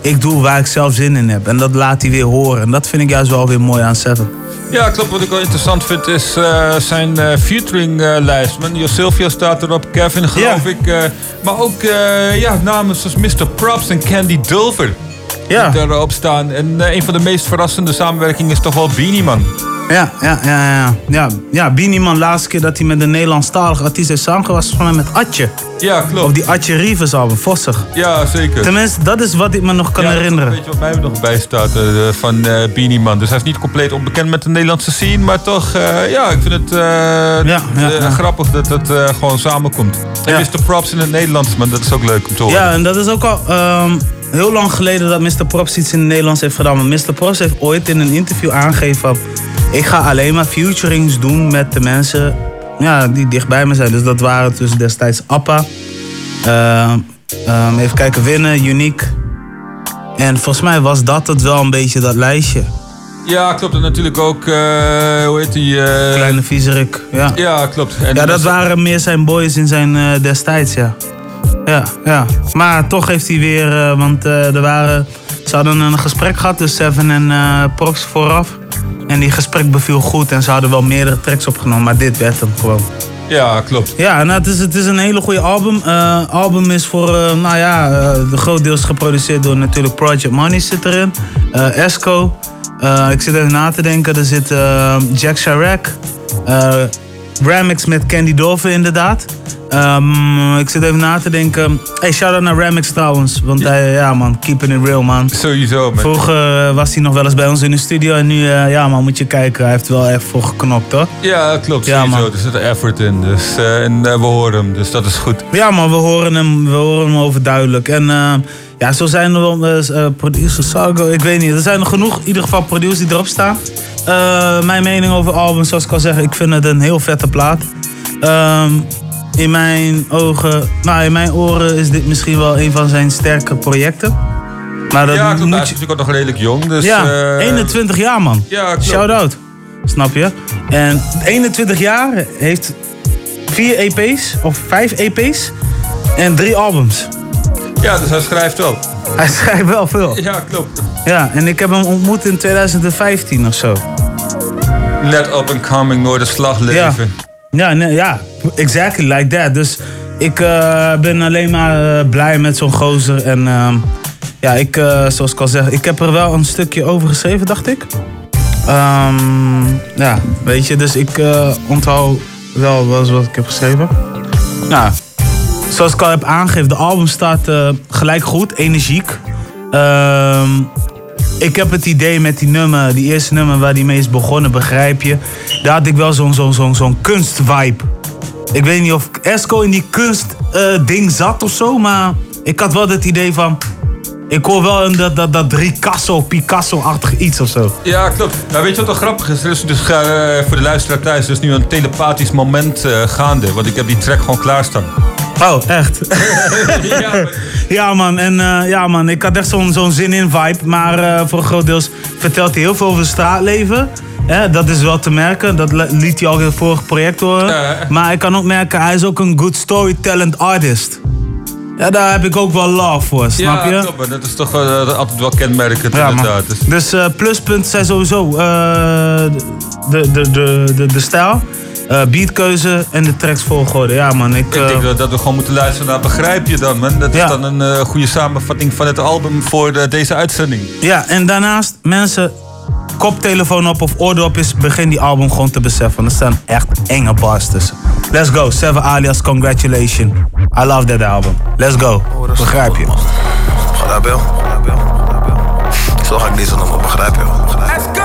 Ik doe waar ik zelf zin in heb. En dat laat hij weer horen. En dat vind ik juist wel weer mooi aan Seven. Ja, klopt. Wat ik wel interessant vind is eh, zijn featuring-lijst. Silvio staat erop, Kevin geloof ik. maar ook ja, namen zoals Mr. Props en Candy Dulver. Ja. Die daarop staan. En eh, een van de meest verrassende samenwerkingen is toch wel Beanie Man. Ja, ja, ja, ja. Ja, ja Beanie Man, laatste keer dat hij met een Nederlandstalige artiest heeft samengewerkt... was volgens mij met Atje. Ja, klopt. Of die Atje Rivers album, Vossig. Ja, zeker. Tenminste, dat is wat ik me nog kan Ja, is herinneren. Een beetje wat mij nog bij staat eh, van eh Beanie Man. Dus hij is niet compleet onbekend met de Nederlandse scene. Maar toch, ja, ik vind het eh, eh, grappig dat het gewoon samenkomt. En Ja. Mr. Props in het Nederlands, man. Dat is ook leuk om te horen. Ja, en dat is ook al ehm, heel lang geleden dat Mr. Props iets in het Nederlands heeft gedaan. Mr. Props heeft ooit in een interview aangegeven van... Ik ga alleen maar featurings doen met de mensen ja, die dichtbij me zijn. Dus dat waren dus destijds Appa. ehm, ehm, even kijken, Winnen, Unique. En volgens mij was dat het wel een beetje dat lijstje. Ja, klopt. En natuurlijk ook, eh, hoe heet die? eh, Kleine Viezerik, ja. Ja, klopt. En ja, dat waren meer zijn boys in zijn eh, destijds, ja. Ja, ja. Maar toch heeft hij weer, eh, want eh, er waren, ze hadden een gesprek gehad, dus Seven en eh, Prox vooraf. En die gesprek beviel goed en ze hadden wel meerdere tracks opgenomen, maar dit werd hem gewoon. Ja, klopt. Ja, nou, het, is, het is een hele goede album. Eh album is voor, nou ja, eh, de groot deels geproduceerd door natuurlijk Project Money zit erin. Esco. Ik zit even na te denken. Er zit Jack Chirac. Ramix met Candy Dolphin inderdaad. Ehm, ik zit even na te denken. Hey, shout-out naar Ramix trouwens. Want hij, ja man, keeping it real man. Sowieso man. Vroeger eh, was hij nog wel eens bij ons in de studio. En nu, eh, ja man, moet je kijken. Hij heeft wel echt voor geknokt hoor. Ja, klopt. Ja, sowieso. man. Er zit effort in. Dus, eh, en we horen hem, dus dat is goed. Ja, maar we horen hem, we horen hem overduidelijk. En ja, zo zijn er wel producers, Sargo, ik weet niet. Er zijn er genoeg, in ieder geval producers die erop staan. Eh, mijn mening over het album, zoals ik al zeg, ik vind het een heel vette plaat. Ehm, in mijn ogen, nou in mijn oren is dit misschien wel een van zijn sterke projecten. Maar dat ja, klopt. moet Hij is natuurlijk ook nog redelijk jong. Dus, ja, eh, 21 jaar man. Ja. Shout-out. Snap je? En 21 jaar heeft vier EP's of vijf EP's en drie albums. Ja, dus hij schrijft wel. Hij <laughs> schrijft wel veel. Ja, klopt. Ja, en ik heb hem ontmoet in 2015 of zo. Net up and coming, nooit een slag leven. Ja, nee, ja, exactly like that. Dus ik eh, ben alleen maar eh, blij met zo'n gozer. En ehm, ja, ik, eh, zoals ik al zeg, ik heb er wel een stukje over geschreven, dacht ik. Ehm, ja, weet je, dus ik onthoud wel eens wat ik heb geschreven. Nou, zoals ik al heb aangegeven, de album staat gelijk goed, energiek. Ik heb het idee met die nummer, die eerste nummer waar die mee is begonnen, begrijp je. Daar had ik wel zo'n zo'n zo'n zo'n kunstvibe. Ik weet niet of Esco in die kunstding ding zat of zo, maar ik had wel het idee van. Ik hoor wel een, dat, dat, dat Picasso, Picasso-achtig iets of zo. Ja, klopt. Nou, weet je wat wel grappig is? Is dus eh, voor de luisteraar thuis er is nu een telepathisch moment eh, gaande. Want ik heb die track gewoon klaarstaan. Oh, echt? <laughs> ja, man. En eh, ja, man. Ik had echt zo'n zo'n zin in vibe. Maar eh, voor een groot deels vertelt hij heel veel over het straatleven. Dat is wel te merken. Dat li- liet hij al in het vorige project horen. Maar ik kan ook merken, hij is ook een good storytelling artist. Ja, daar heb ik ook wel love voor, snap je? Ja, Dat is toch eh, altijd wel kenmerkend Ja, inderdaad. Dus, Dus pluspunten zijn sowieso de, de, de, de, de stijl, eh, beatkeuze en de tracks volgorde. Ja man, ik... ik eh, denk wel dat we gewoon moeten luisteren naar Begrijp je dan, man. Dat is Ja. dan een eh, goede samenvatting van het album voor eh, deze uitzending. Ja, en daarnaast, mensen, koptelefoon op of oordopjes, begin die album gewoon te beseffen. Er staan echt enge bars tussen. Let's go, Seven alias Congratulation. I love that album. Let's go. Begrijp je? Begrijp je? Zo ga ik deze nummer, begrijp je? Go!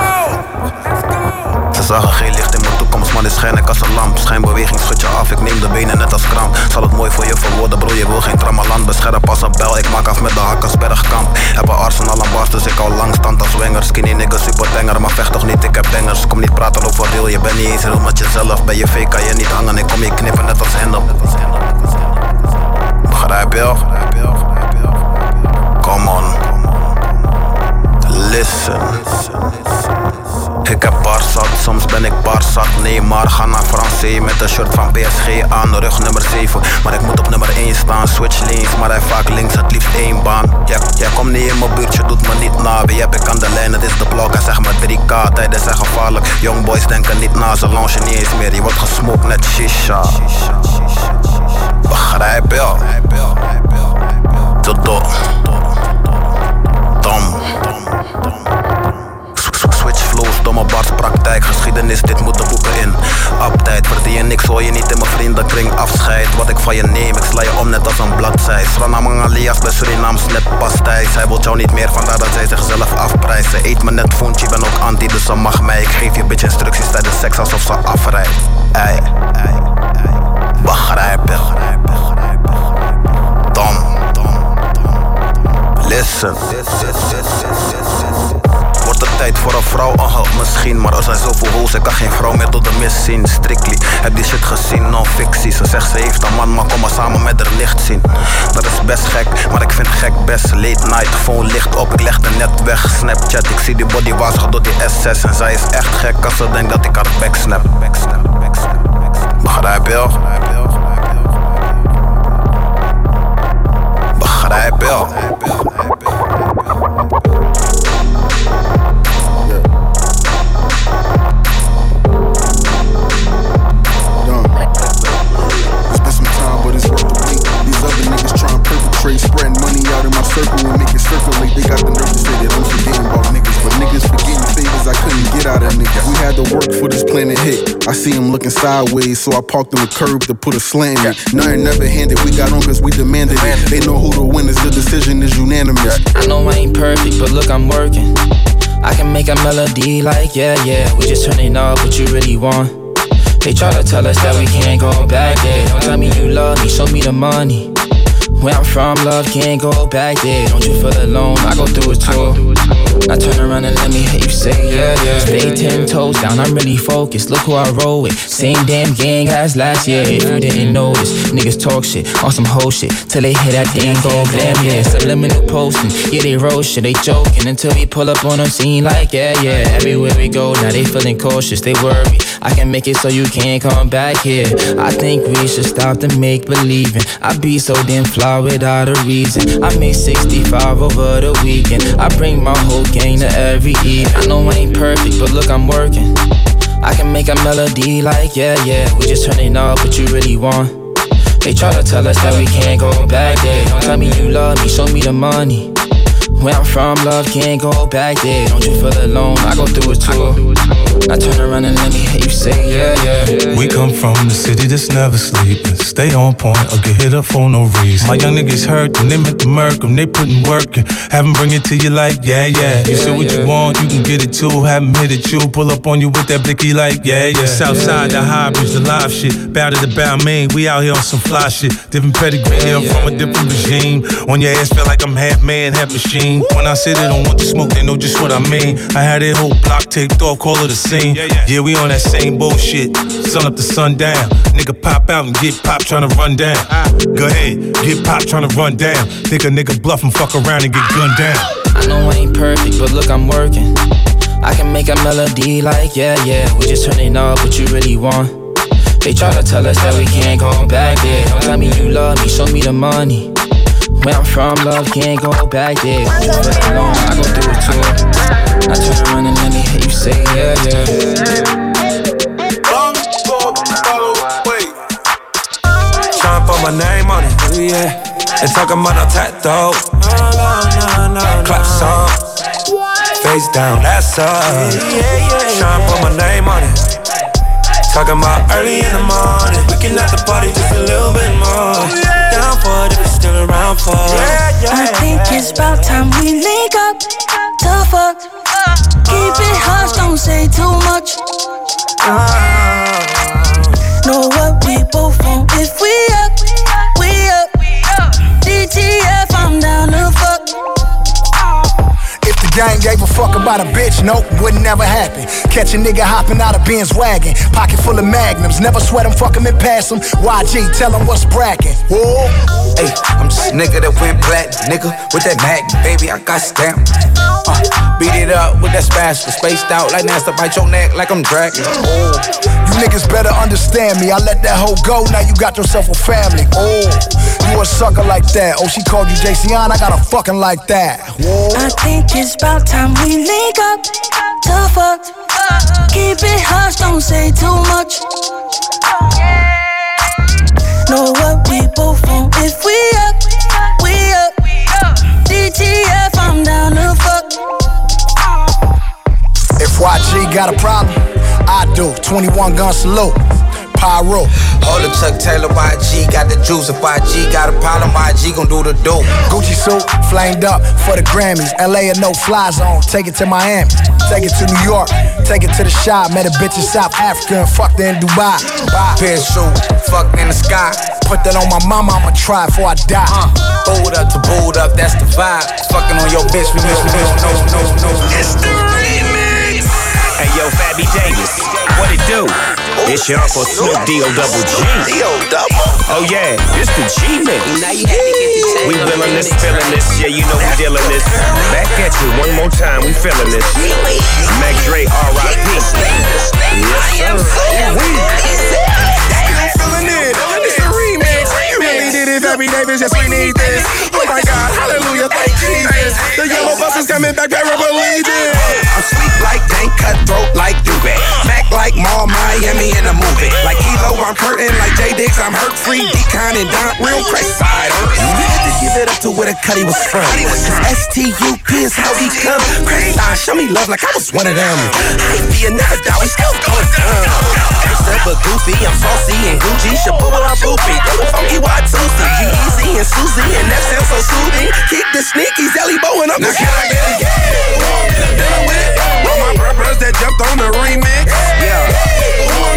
Zagen geen licht in mijn toekomst, maar dit schijn ik als een lamp. Schijnbeweging schud je af, ik neem de benen net als kramp. Zal het mooi voor je verwoorden, bro, je wil geen trammeland. Bescherp als een bel, ik maak af met de Hakkersbergkamp. Heb een arsenal aan bars, dus ik hou lang stand als winger. Skinny nigga, super banger, maar vecht toch niet, ik heb bangers. Kom niet praten over real, je bent niet eens real met jezelf. Ben je fake, kan je niet hangen, ik kom je knippen net als hen op. Begrijp je? Come on listen. Ik heb barzak, soms ben ik barzak. Nee, maar ga naar Fransé met een shirt van PSG aan, rug nummer 7. Maar ik moet op nummer 1 staan, switch links, maar hij vaak links, het liefst één baan. Jij, jij komt niet in mijn buurt, je doet me niet na. Wie heb ik aan de lijn, het is de blok, zeg zegt maar 3K. is zijn gevaarlijk, young boys denken niet na, ze launchen niet eens meer. Je wordt gesmokt net shisha. Begrijp je? Tot. Praktijk, geschiedenis, dit moet de boeken in. Uptijd, verdien niks, hoor je niet in mijn vriendenkring afscheid. Wat ik van je neem, ik sla je om net als een bladzij. Sranamang alias bij Suriname, snap pastijs. Hij wil jou niet meer, vandaar dat zij zichzelf afprijzen. Eet me net voentje, ben ook anti, dus ze mag mij. Ik geef je bitch instructies tijdens seks alsof ze afrijdt. Ei, ei, ei. Begrijp je? Dom, Listen. Wordt het tijd voor een vrouw? Aha, misschien. Maar er zijn zoveel hoes, ik kan geen vrouw meer tot de mis zien. Strictly, heb die shit gezien, non-fictie. Ze zegt ze heeft een man, maar kom maar samen met haar nicht zien. Dat is best gek, maar ik vind gek best. Late night, phone licht op, ik leg de net weg. Snapchat, ik zie die body wazig door die S6. En zij is echt gek als ze denkt dat ik haar backsnap. Begrijp je? Begrijp je? It's favors I couldn't get out of niggas. We had to work for this planet hit. I see him looking sideways, so I parked on the curb to put a slant in. Nothing never handed, we got on cause we demanded it. They know who the winners, the decision is unanimous. I know I ain't perfect, but look, I'm working. I can make a melody like, yeah, yeah. We just turning up what you really want. They try to tell us that we can't go back there. Don't tell me you love me, show me the money. Where I'm from, love can't go back there. Don't you feel alone? I go through it too. Now turn around and let me hear you say, yeah, yeah. Stay ten toes down, I'm really focused. Look who I roll with. Same damn gang as last year. If you didn't notice, niggas talk shit on some whole shit till they hit that thing go blam, yeah. Subliminal posting, yeah, they roll shit, they joking until we pull up on them scene like, yeah, yeah. Everywhere we go, now they feeling cautious, they worry. I can make it so you can't come back here. I think we should stop the make believing. I be so damn fly without a reason. I made 65 over the weekend. I bring my whole gang to every evening. I know I ain't perfect, but look, I'm working. I can make a melody like, yeah, yeah. We just turning up what you really want. They try to tell us that we can't go back there. Don't tell me you love me, show me the money. Where I'm from, love can't go back there. Don't you feel alone? I go through it too. I turn around and let me hear you say, yeah, yeah. We come from the city that's never sleeping. Stay on point or get hit up for no reason. My young niggas hurt and they make the murk 'em. They putting work in. Have 'em bring it to you like, yeah, yeah. You say what you want, you can get it too. Have 'em hit it, you pull up on you with that blicky like, yeah, yeah. Southside, the high bridge, the live shit. Bow to the bow, man. We out here on some fly shit. Different pedigree here from a different regime. On your ass, feel like I'm half man, half machine. When I say they don't want the smoke, they know just what I mean. I had that whole block taped off, call it a scene. Yeah, we on that same bullshit. Sun up to sundown. Nigga pop out and get pop tryna run down. Ah. Go ahead, get pop tryna run down. Think a nigga bluff and fuck around and get gunned down. Ah. I know I ain't perfect, but look, I'm working. I can make a melody like, yeah, yeah. We just turning up what you really want. They try to tell us that we can't go back there. Don't tell me you love me, show me the money. Where I'm from, love can't go back there. Don't you feel alone? I go through it too. I turn around and let me hear you say, yeah, yeah. Trying to put my name on it, oh, yeah. And talking about no tattoo. Clap song, face down, that's up. Trying to put my name on it. Talking about early in the morning. We can at the party just a little bit more. Oh, down for it if you're still around for it. I think it's about time we link up to fuck. Keep it hush, don't say too much. Ah. Know what we both want if we up, we up. DTF, I'm down gang gave a fuck about a bitch, nope, wouldn't never happen. Catch a nigga hopping out of Ben's wagon, pocket full of magnums, never sweat him, fuck him and pass him. YG, tell him what's bracking. Whoa. Hey, I'm just a nigga that went black, nigga, with that mag, baby, I got stamped. Uh, beat it up with that spatula, spaced out like nasty, bite your neck like I'm dragging. Oh, you niggas better understand me. I let that hoe go, now you got yourself a family. Oh, you a sucker like that. Oh, she called you JCN, I got a fucking like that. Whoa. I think it's about time we link up. Tough up. Keep it hush, don't say too much. Know what we both want. If we up, we up. DTF, I'm down to fuck. If YG got a problem, I do. 21 gun salute. Pyro. Hold up, Chuck Taylor, YG got the juice. If YG got a problem, YG gon' do the do. Gucci suit, flamed up for the Grammys. LA a no fly zone. Take it to Miami. Take it to New York. Take it to the shop. Met a bitch in South Africa and fucked her in Dubai. Bye. Pair shoe, fucked in the sky. Put that on my mama, I'ma try before I die. Uh, booed up to booed up, that's the vibe. Fucking on your bitch, we miss, we miss, no, no, no. It's the remix. Hey yo, Fabby Davis, what it do? It's your Uncle Snoop D-O double G. Oh yeah, it's the G mix. We feeling this, feeling this, yeah, you know we dealing this. Back at you one more time, we feeling this. Mac Dre, R.I.P. Yes, sir. It, Fabby Davis. Yes, we need this. Oh my God, hallelujah, thank Jesus. The yellow bus is coming back, paraplegic. I'm sweet like Dank, cutthroat like Dubé. Mac like Mall, Miami in a movie. Like Elo, I'm curtain like J Diggs, I'm hurt free. Hmm. Decon and Don, real crest side. Had to give it up to where the cutty was from. STUP is how he come. Crest side, show me love like I was one of them. I be a never die, we still going down. Gangsta but goofy, I'm saucy and Gucci. Shaboom, I'm poopy. Funky Y2C, G-Eazy and Susie, and that sounds so soothing. Kick the sneakies, Ellie Bow, and I'm Now can I get it? Dealing with all my brothers that jumped on the remix. Yeah. Who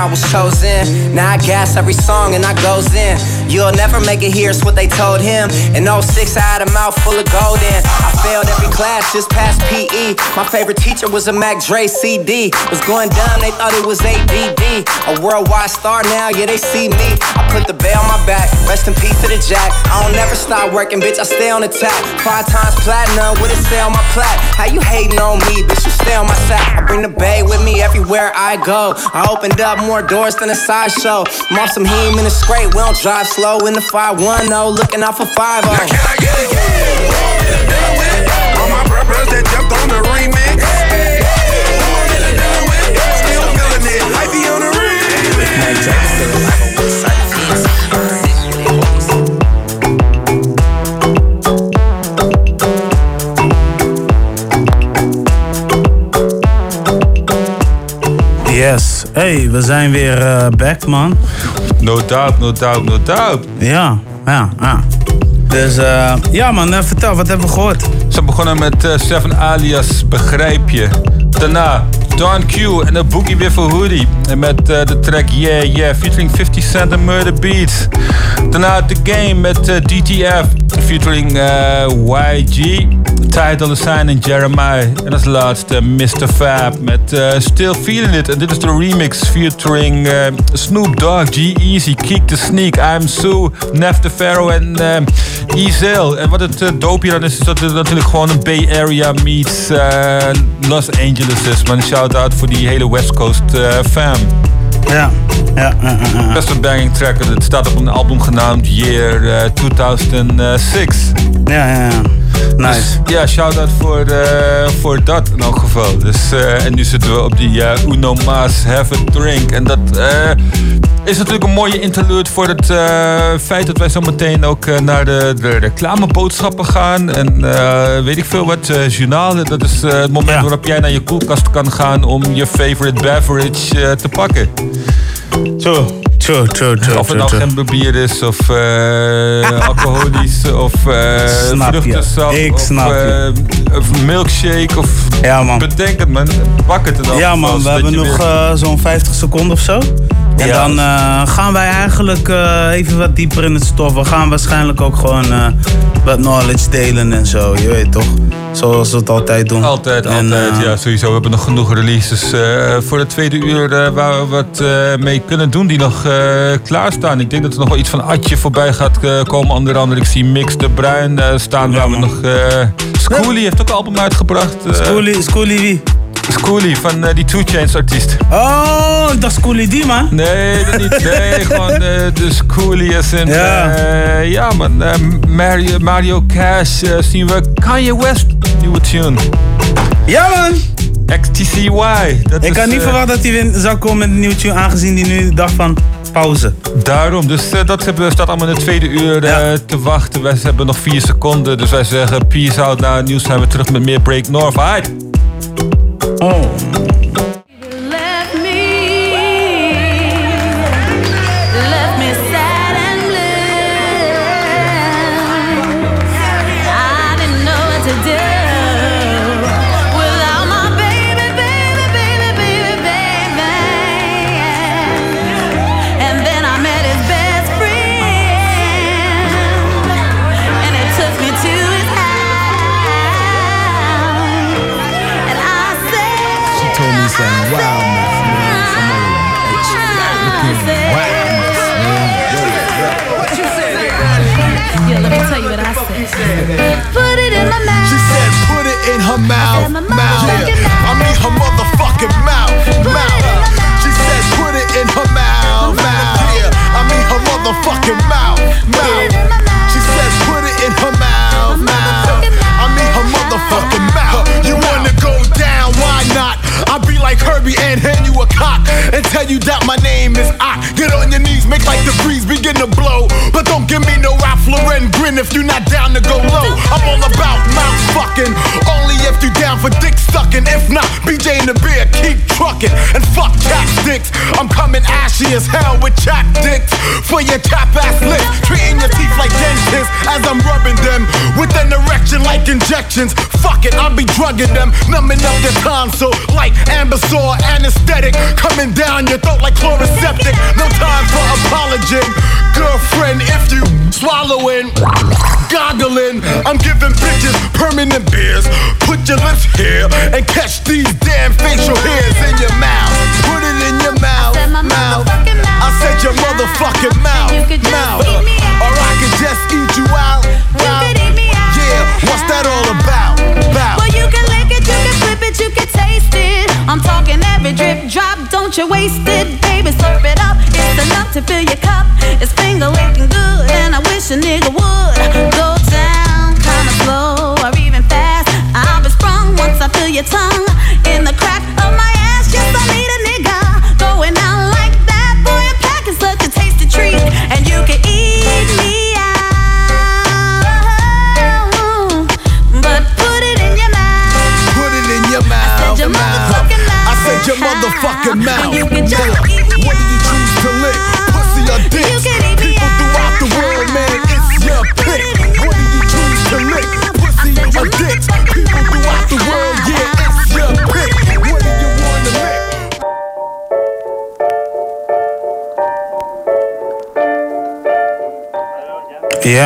I was chosen. Now I gas every song and I goes in. You'll never make it here, is what they told him. In 06, I had a mouth full of gold in. I failed every class, just passed PE. My favorite teacher was a Mac Dre CD. Was going dumb, they thought it was ADD. A worldwide star now, yeah, they see me. I put the bell on my back, rest in peace to the jack. I don't never stop working, bitch, I stay on the attack. Five times platinum, what it say on my plat? How you hating on me, bitch, you stay on my sack. I bring the bay with me everywhere I go. I opened up more doors than a sideshow. I'm off some heme in the scrape, we don't drive slow in the 510, looking out for 5 All my brothers that jumped on the remix. Still feeling it. Hyphy on the Yes. Hey, we zijn weer eh, back, man. No doubt, no doubt, no doubt. Ja, ja, ja. Dus eh, ja, man, eh, vertel, wat hebben we gehoord? Ze begonnen met Seven alias Begrijp je. Daarna Don Q en de Boogie voor Hoodie. Met eh, de track Yeah Yeah featuring 50 Cent en Murder Beats. Daarna The Game met eh, DTF featuring eh, YG. Dolla Sign en Jeremiah. En als laatste Mr. Fab met Still Feeling It. En dit is de remix featuring Snoop Dogg, G-Eazy, Keek the Sneak, I'm Sue, Nef the Pharaoh en uh, Ezel. En wat het uh, dan is, is dat het natuurlijk gewoon een Bay Area meets Los Angeles is. Voor die hele West Coast eh, fam. Ja, ja, ja, ja. Best een banging track. Het staat op een album genaamd Year eh, 2006. Ja, ja, ja. Nice. Dus, ja, shout-out voor, eh, voor dat in elk geval. Dus, eh, en nu zitten we op die eh, Uno Maas Have a Drink. En dat eh, is natuurlijk een mooie interlude voor het eh, feit dat wij zo meteen ook eh, naar de, de reclameboodschappen gaan. En eh, weet ik veel wat, eh journaal. Dat is eh, het moment waarop jij naar je koelkast kan gaan om je favorite beverage eh, te pakken. two, True, true, true. Of het nou geen bier is of eh, <laughs> alcoholisch of Snap je. vruchtensap Ik of, snap je. eh, of milkshake of Ja, man. bedenk het man. Pak het dan. Ja man, we hebben nog zo'n 50 seconden of zo. En Ja. dan gaan wij eigenlijk even wat dieper in het stof. We gaan waarschijnlijk ook gewoon wat knowledge delen en zo. Je weet toch? Zoals we het altijd doen. Altijd, En, altijd. ja, sowieso. We hebben nog genoeg releases voor de tweede uur waar we wat mee kunnen doen die nog klaarstaan. Ik denk dat er nog wel iets van Atje voorbij gaat eh, komen. Onder andere, ik zie Mix de Bruin eh, staan waar we nog... eh Schoolie heeft ook een album uitgebracht. eh. Schoolie, Schoolie wie? Schoolie van eh, die Two Chains artiest. Oh, ik dacht Schoolie die man. Nee, dat niet. Nee, <laughs> gewoon eh, de Schoolie is in. Ja. Ja, ja man. eh, Mario, Mario Cash eh, zien we Kanye West nieuwe tune. Ja man. XTCY. Dat Ik is, had niet eh, verwacht dat hij weer zou komen met een nieuw tune, aangezien hij nu dacht van pauze. Daarom, dus eh, dat hebben, staat allemaal in het tweede uur eh, te wachten. Wij hebben nog vier seconden, dus wij zeggen peace out. Na het nieuws zijn we terug met meer Break North. Alright. Oh.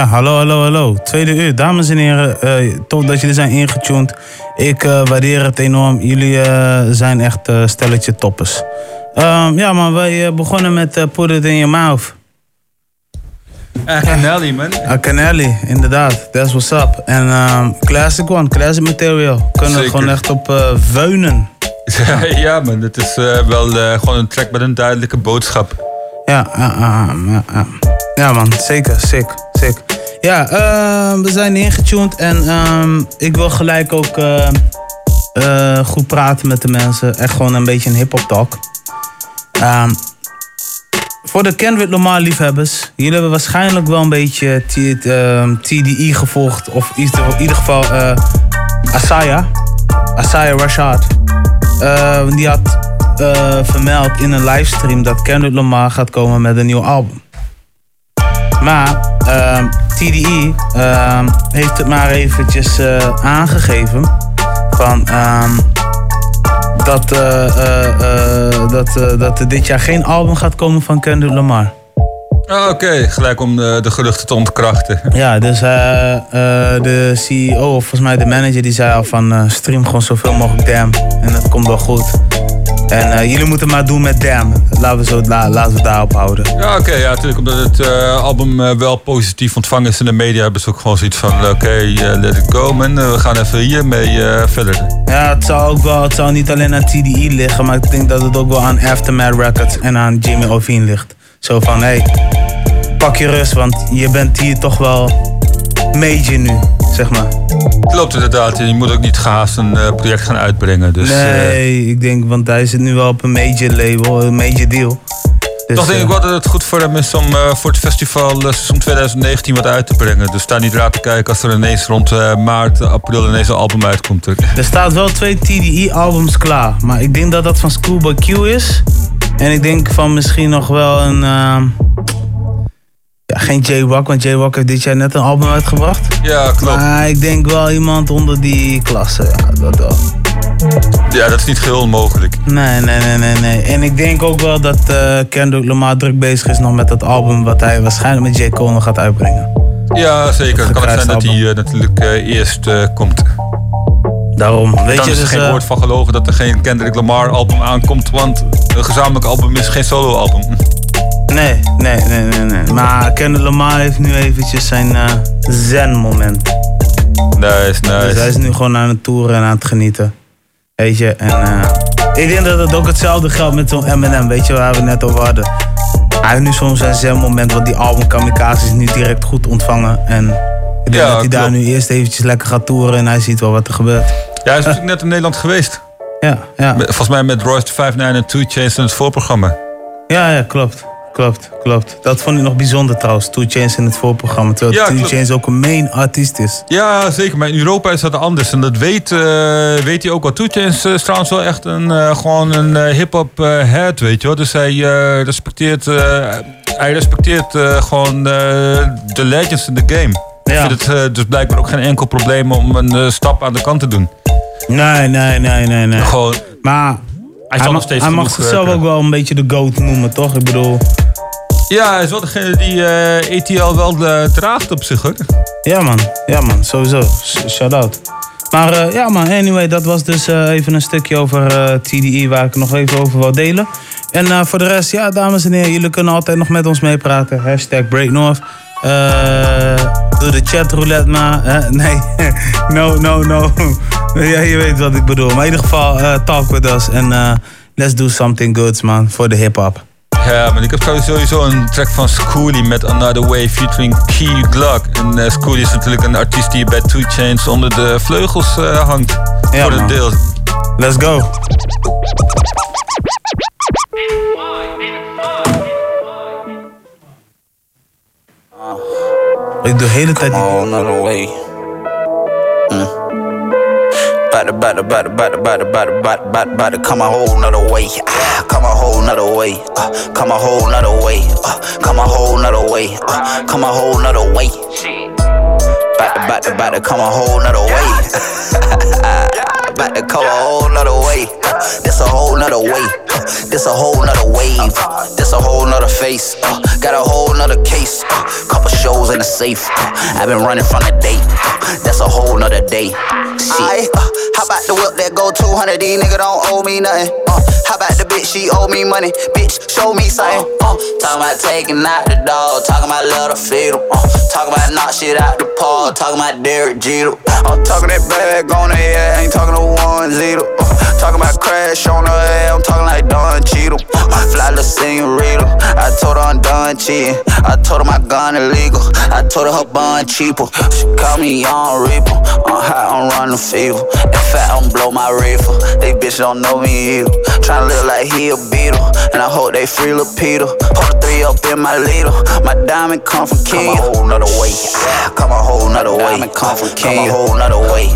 Ja, hallo, hallo, hallo. Tweede uur. Dames en heren, eh, tof dat jullie zijn ingetuned. Ik eh, waardeer het enorm. Jullie eh, zijn echt stelletje toppers. Ehm, ja, man, wij begonnen met Put It In Your Mouth. Canelli, man. Ah, Canelli, inderdaad. That's what's up. En ehm, classic one, classic material. Kunnen we gewoon echt op weunen. <laughs> ja, man. Het is wel gewoon een track met een duidelijke boodschap. Ja, ah, ah, ah, ah. ja man, zeker, sick, sick. Ja, ehm, we zijn ingetuned en ehm, ik wil gelijk ook eh, eh, goed praten met de mensen. Echt gewoon een beetje een hip-hop talk. Ehm, voor de Kendrick Lamar liefhebbers, jullie hebben waarschijnlijk wel een beetje ehm, TDI gevolgd. Of in ieder- geval eh Asaya. Asaya Rashad. Die had eh, vermeld in een livestream dat Kendrick Lamar gaat komen met een nieuw album. Maar ehm, TDI ehm, heeft het maar eventjes eh, aangegeven van ehm, dat, eh, eh, dat, dat er dit jaar geen album gaat komen van Kendrick Lamar. Ah, Oké, gelijk om de, de geruchten te ontkrachten. <laughs> Ja, dus de CEO, of volgens mij de manager, die zei al van stream gewoon zoveel mogelijk Damn. En dat komt wel goed. En eh, jullie moeten maar doen met Damn. Laten we, zo, la- laten we het daarop houden. Ja, oké, ja, natuurlijk. Omdat het eh, album eh, wel positief ontvangen is in de media, hebben ze ook gewoon zoiets van: oké, let it go, man. We gaan even hiermee verder. Ja, het zou ook wel, het zou niet alleen aan TDE liggen, maar ik denk dat het ook wel aan Aftermath Records en aan Jimmy Ovine ligt. Zo van, hé, hey, pak je rust, want je bent hier toch wel major nu, zeg maar. Klopt inderdaad. Je moet ook niet gehaast een eh, project gaan uitbrengen. Dus, eh, nee, ik denk, want hij zit nu wel op een major label, een major deal. Dus, toch denk ik eh, wel dat het goed voor hem is om voor het festival seizoen 2019 wat uit te brengen. Dus sta niet raar te kijken als er ineens rond maart, april ineens een album uitkomt. Er staat wel twee TDE-albums klaar. Maar ik denk dat dat van Schoolboy Q is. En ik denk van misschien nog wel een... ja, geen J-Rock, want J-Rock heeft dit jaar net een album uitgebracht. Ja, klopt. Maar ik denk wel iemand onder die klasse. Ja, dat wel. Ja, dat is niet geheel onmogelijk. Nee, nee, nee, nee, nee. En ik denk ook wel dat eh Kendrick Lamar druk bezig is nog met dat album... wat hij waarschijnlijk met J. Cole nog gaat uitbrengen. Ja, zeker. Het kan ook zijn dat hij eh, natuurlijk eh, eerst komt. Daarom. Weet Dan je, is er dus, geen woord van gelogen dat er geen Kendrick Lamar album aankomt. Want een gezamenlijk album is geen solo album. Nee, nee, nee, nee, nee. Maar Kendrick Lamar heeft nu eventjes zijn eh, zen-moment. Nice, nice. Dus hij is nu gewoon aan het toeren en aan het genieten. Weet je, en eh, ik denk dat het ook hetzelfde geldt met zo'n Eminem, weet je, waar we net over hadden. Hij heeft nu soms zijn zen-moment, want die album Kamikaze is niet direct goed ontvangen. En ik denk Ja, dat hij daar nu eerst eventjes lekker gaat toeren en hij ziet wel wat er gebeurt. Ja, hij is natuurlijk net in Nederland geweest. Ja, ja. Volgens mij met Royce 59 en 2 Chainz in het voorprogramma. Ja, ja, klopt. Klopt, klopt. Dat vond ik nog bijzonder trouwens, Two Chainz in het voorprogramma. Terwijl Ja, Two klopt. Chainz ook een main artiest is. Ja, zeker. Maar in Europa is dat anders. En dat weet, eh, weet hij ook wel. Two Chainz is trouwens wel echt een, eh, gewoon een eh, hip-hop eh, head, weet je wel. Dus hij eh, respecteert, eh, hij respecteert eh, gewoon eh, de legends in de game. Ik vind het eh, dus blijkbaar ook geen enkel probleem om een eh, stap aan de kant te doen. Nee, nee, nee, nee, nee. Gewoon, maar hij hij, mag, hij mag zichzelf eh, ook wel een beetje de GOAT noemen, toch? Ik bedoel... Ja, is wel degene die eh, ETL wel eh, draagt op zich, hoor. Ja man, ja man, sowieso. S- Shout-out. Maar eh, ja man, anyway, dat was dus even een stukje over eh, TDE waar ik nog even over wil delen. En voor de rest, ja dames en heren, jullie kunnen altijd nog met ons meepraten. Hashtag BreakNorth. Doe de chatroulette maar. hè? <laughs> nee, <laughs> no, no, no. <laughs> ja, je weet wat ik bedoel. Maar in ieder geval, talk with us. En let's do something goods man, voor de hip-hop. Ja, maar ik heb sowieso een track van Schoolie met Another Way featuring Key Glock. En Schoolie is natuurlijk een artiest die bij Two Chainz onder de vleugels eh, hangt. Ja, voor een man. deel. Let's go. Ik doe de hele tijd die... another way. About to, about to, about to, about to, about to, about to, about to, about to, about to come a whole nother way. Ah, come a whole nother way. Uh, come a whole nother way. Uh, come a whole nother way. Uh, come a whole nother way. About to, about to, about to come a whole nother way. <laughs> about to come a whole nother way. This a whole nother way. This a whole nother wave. This a whole nother face. Uh, got a whole nother case. Uh, couple shows in the safe. Uh, I've been running from the date. Uh, that's a whole nother day. Shit. Uh, how about the whip that go 200? These nigga don't owe me nothing. Uh, how about the bitch? She owe me money. Bitch, show me something. Uh, talking about taking out the dog. Talking about little fetal. Uh, talking about knock shit out the park. Talking about Derek Jeter. Uh, I'm talking that bag on the air. Ain't talking to one zero. Uh, talking about crash on her head. I'm talking like Don Cheadle. Fly the senorita. I told her I'm done cheating. I told her my gun illegal. I told her her bond cheaper. She call me on Reaper. I'm high, I'm running fever. In fact, I'm blow my reefer. They bitch don't know me either. Tryna look like he a beetle. And I hope they free Peter. Hold three up in my leader. My diamond come from King. Come a whole nother way. Come a whole nother way. Diamond come from King. Come a whole nother way.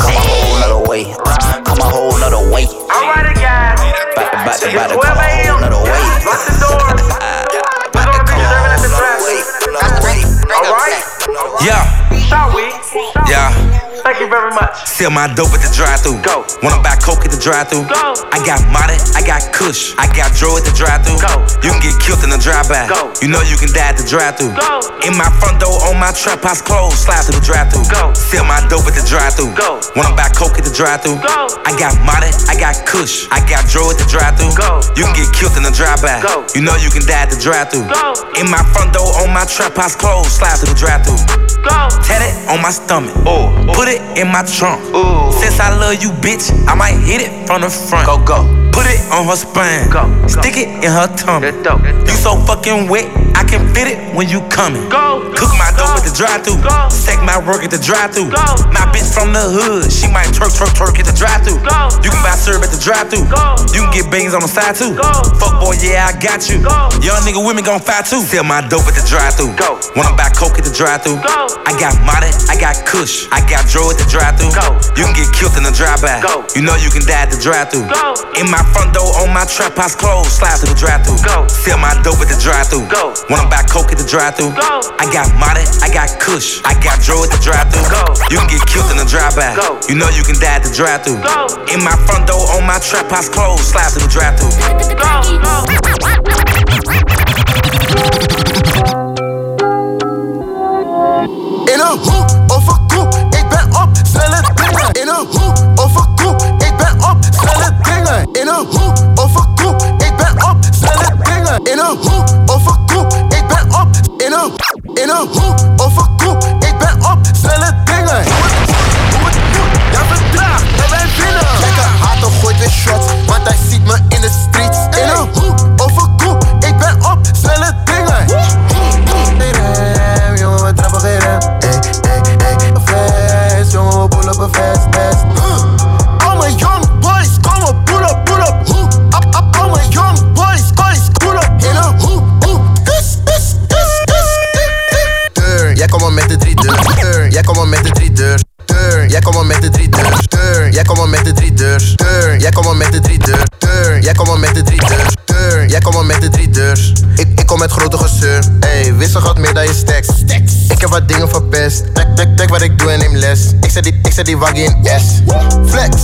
Come a whole nother way a whole nother way. I'm out of gas. About to, about to, about to a whole nother way. Lock the door. About to come a whole nother way. Alright? Yeah. Yeah. Thank you very much. Sell my dope at the drive-thru. Go. Wanna buy coke at the drive-thru? Go. I got Molly, I got Kush, I got Dro at the drive-thru. Go. You can get killed in the drive-by. Go. You know you can die at the drive-thru. Go. In my front door, on my trap house closed, slide through the drive-thru. Go. Sell my dope at the drive-thru. Go. Wanna buy coke at the drive-thru? Go. I got Molly, I got Kush, I got Dro at the drive-thru. Go. You can get killed in the drive-by. Go. You know you can die at the drive-thru. Go. In my front door, on my trap house closed, slide through the drive-thru. Tat it on my stomach. Ooh. Put it in my trunk. Ooh. Since I love you, bitch, I might hit it from the front. Go, go. Put it on her spine. Go, go. Stick it in her tummy. That's dope. That's You so fucking wet, I can fit it when you coming. Go. Cook my dough at the drive-thru. Stack my work at the drive-thru. My bitch from the hood, she might twerk, twerk, twerk at the drive-thru. You can buy syrup at the drive-thru. You can get beans on the side too. Go. Fuck boy, yeah, I got you. Go. Young nigga, women gon' fight too. Sell my dope at the drive-thru. Wanna buy coke at the drive-thru? I got Molly, I got Kush, I got Dro at the drive-thru. You can get killed in the drive-by. You know you can die at the drive-thru. In my front door, on my trap house closed, slide through the drive-thru. Go. Sell my dope at the drive-thru. Go. Wanna buy coke at the drive-thru? I got Molly, I got Kush, I got Dro at the drive-thru. Go. You can get killed in the drive-by. Go. You know you can die at the drive-thru. In my front door, on my trap house closed, slide through the drive-thru. In een hoek of een koep, ik ben op snelle dingen. In een hoek of een koep, ik ben op snelle dingen. In een hoek wat ik doe en neem les. Ik zet die, ik zet die in S. Flex,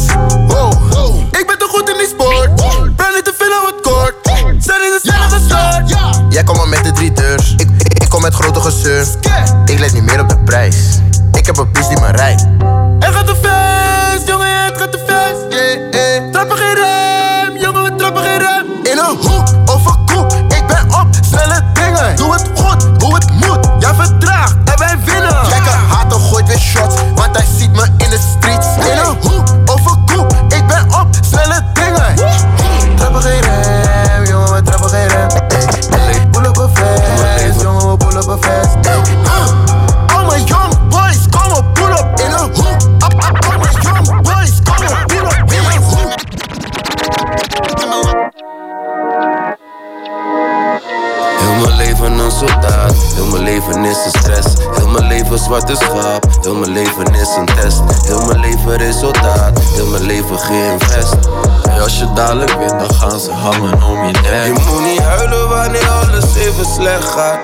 dadelijk wint, dan gaan ze hangen om je nek. Je moet niet huilen wanneer alles even slecht gaat.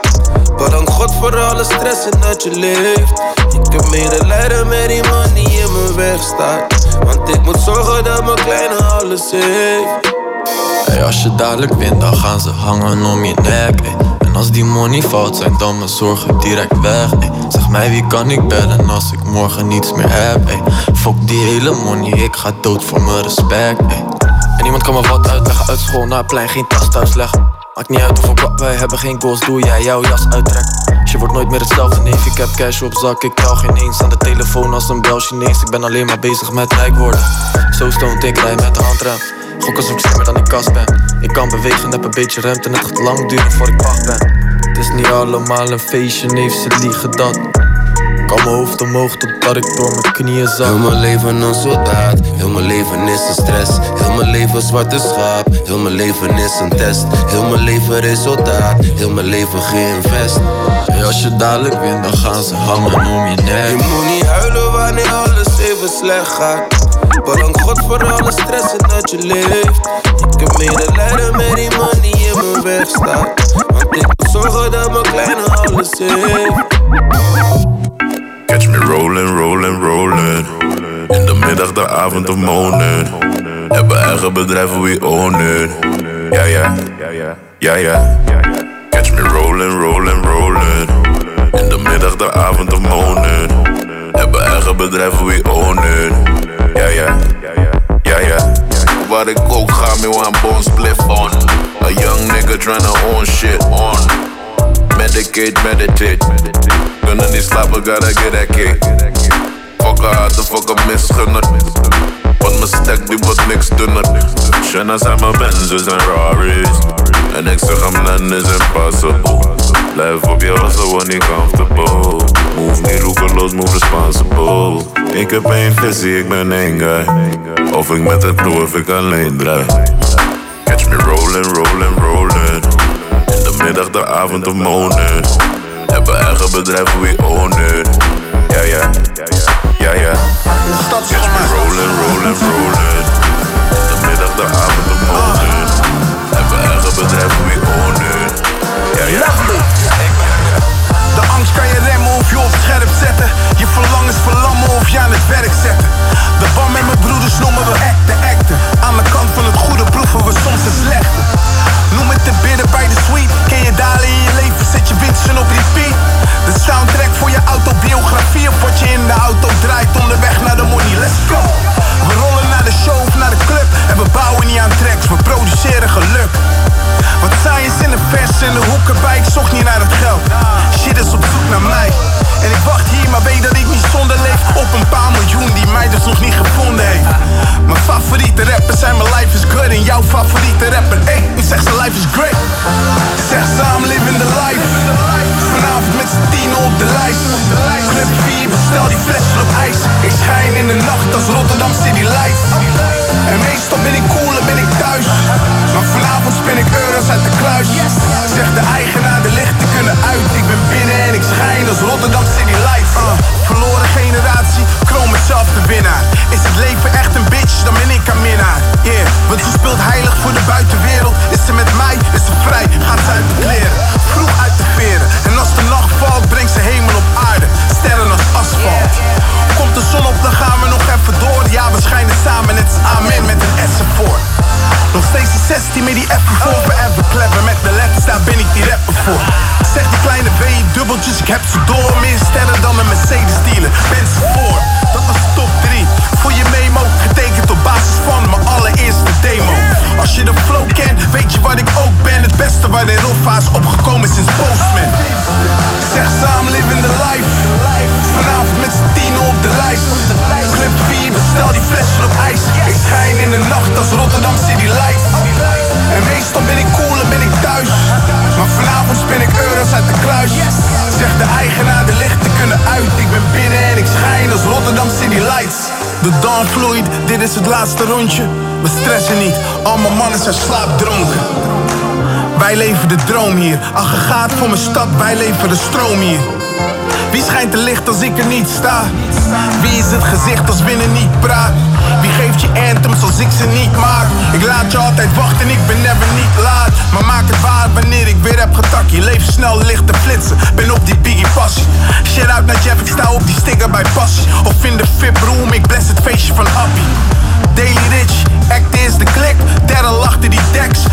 Bedank God voor alle stress en dat je leeft. Ik heb medelijden met die man die in mijn weg staat. Want ik moet zorgen dat mijn kleine alles heeft. Hey, als je dadelijk wint, dan gaan ze hangen om je nek. En als die money fout zijn, dan mijn zorgen direct weg. Zeg mij wie kan ik bellen als ik morgen niets meer heb. Fuck die hele money, ik ga dood voor mijn respect. Niemand kan me wat uitleggen uit school naar het plein, geen tas thuis leggen. Maakt niet uit hoeveel klap wij hebben, geen goals, doe jij jouw jas uittrekt. Dus je wordt nooit meer hetzelfde, neef, ik heb cash op zak, ik tel geen eens aan de telefoon als een bel Chinees. Ik ben alleen maar bezig met rijk worden. Zo stoned, ik rij met de handrem. Gok alsof ik slimmer dan ik kast ben. Ik kan bewegen, heb een beetje ruimte het gaat lang duren voor ik wacht ben. Het is niet allemaal een feestje, neef, ze liegen dat. Ik hou mijn hoofd omhoog totdat ik door mijn knieën zak. Heel mijn leven een soldaat, heel mijn leven is een stress. Heel mijn leven zwarte schaap, heel mijn leven is een test. Heel mijn leven resultaat, heel mijn leven geïnvest. Hey, als je dadelijk wint, dan gaan ze hangen om je nek. Je moet niet huilen wanneer alles even slecht gaat. Bedank God voor alle stress en dat je leeft. Ik heb medelijden met die man die in mijn weg staat. Want ik moet zorgen dat mijn kleine alles heeft. Catch me rolling, rolling, rolling. avond of morning. Hebben eigen bedrijven, we own it. Ja, ja, ja, ja. Catch me rolling, rolling, rolling. In de middag, de avond of morning. Hebben eigen bedrijven, we own it. Ja, ja, ja, ja. Waar ik ook ga, me one bone split on. A young nigga tryna own shit on. Medicate, meditate. Kunnen niet slapen, gotta get that haar te fuck misgunner. Want mijn stack die wordt niks dunner. Shanna zijn mijn Benzes en Rari's. En ik zeg hem none is impossible. Blijf op je wassen, word niet comfortable. Move niet roekeloos, move responsible. Ik heb één visie, ik ben één guy. Of ik met het crew of ik alleen draai. Catch me rolling, rolling, rolling. In de middag, de avond of morning. Hebben eigen bedrijven, we own it. Ja, ja, ja, ja. Catch me rolling, rolling, rolling. In de middag, de avond of morning. Hebben eigen bedrijven, we own it. Ja, ja. De angst kan je remmen of je op scherp zetten. Je verlangens verlammen of je aan het werk zetten. Voor je autobiografie of wat je in de auto draait onderweg naar de money. Let's go! We rollen naar de show of naar de club en we bouwen niet aan tracks, we produceren geluk. Wat science in de vers en de hoeken bij, ik zocht niet naar het geld. Shit is op zoek naar mij. En ik wacht hier, maar weet dat ik niet zonder leef Op een paar miljoen die mij dus nog niet gevonden heeft Mijn favoriete rappers zijn mijn life is good En jouw favoriete rapper, ey, ik zeg ze life is great Zeg samen living the life Z'n tienen op de lijst. Club 4, bestel die flesjes op ijs. Ik schijn in de nacht als Rotterdam City Lights. En meestal ben ik cool en ben ik thuis. Maar vanavond spin ik euro's uit de kluis. Zeg de eigenaar, de lichten uit. Ik ben binnen en ik schijn als Rotterdam City Lights. Uh, Verloren generatie, kroon mezelf de winnaar. Is het leven echt een bitch, dan ben ik een minnaar. Yeah, want ze speelt heilig voor de buitenwereld. Is ze met mij, is ze vrij, gaat ze uit de kleren Vroeg uit de veren, en als de nacht valt Brengt ze hemel op aarde, sterren als asfalt. Komt de zon op, dan gaan we nog even door. Ja, we schijnen samen, net als amen met een S ervoor. Nog steeds die 16 met die F voor Forever clever met de letters, daar ben ik die rapper voor Zeg die kleine W dubbeltjes, ik heb ze door. Meer sterren dan een Mercedes dealer, ben ze voor Dat was top 3 Voor je memo, getekend op basis van mijn allereerste demo. Als je de flow kent, weet je wat ik ook ben. Het beste waar de is opgekomen sinds Postman. Zeg samen living the life. Vanavond met z'n tienen op de lijst. Club 4, bestel die flessen op ijs. Ik schijn in de nacht als Rotterdam City Lights En meestal ben ik cool en ben ik thuis. Maar vanavond spin ik euro's uit de kluis. Zeg de eigenaar, de lichten kunnen uit. Ik ben binnen en ik schijn als Rotterdam City Lights. De dawn vloeit, dit is het laatste rondje. We stressen niet, al mijn mannen zijn slaapdronken. Wij leven de droom hier. Aggregaat voor mijn stad, wij leven de stroom hier. Wie schijnt te licht als ik er niet sta? Wie is het gezicht als binnen niet praat? Wie geeft je anthems als ik ze niet maak? Ik laat je altijd wachten, ik ben never niet laat. Maar maak het waar wanneer ik weer heb getak. Je leeft snel, licht te flitsen. Ben op die biggie passie. Shit out naar Jeff, ik sta op die sticker bij passie. Of in de VIP room, ik bless het feestje van Appie. Daily Rich, act is de klik. Derde lachte die tekst,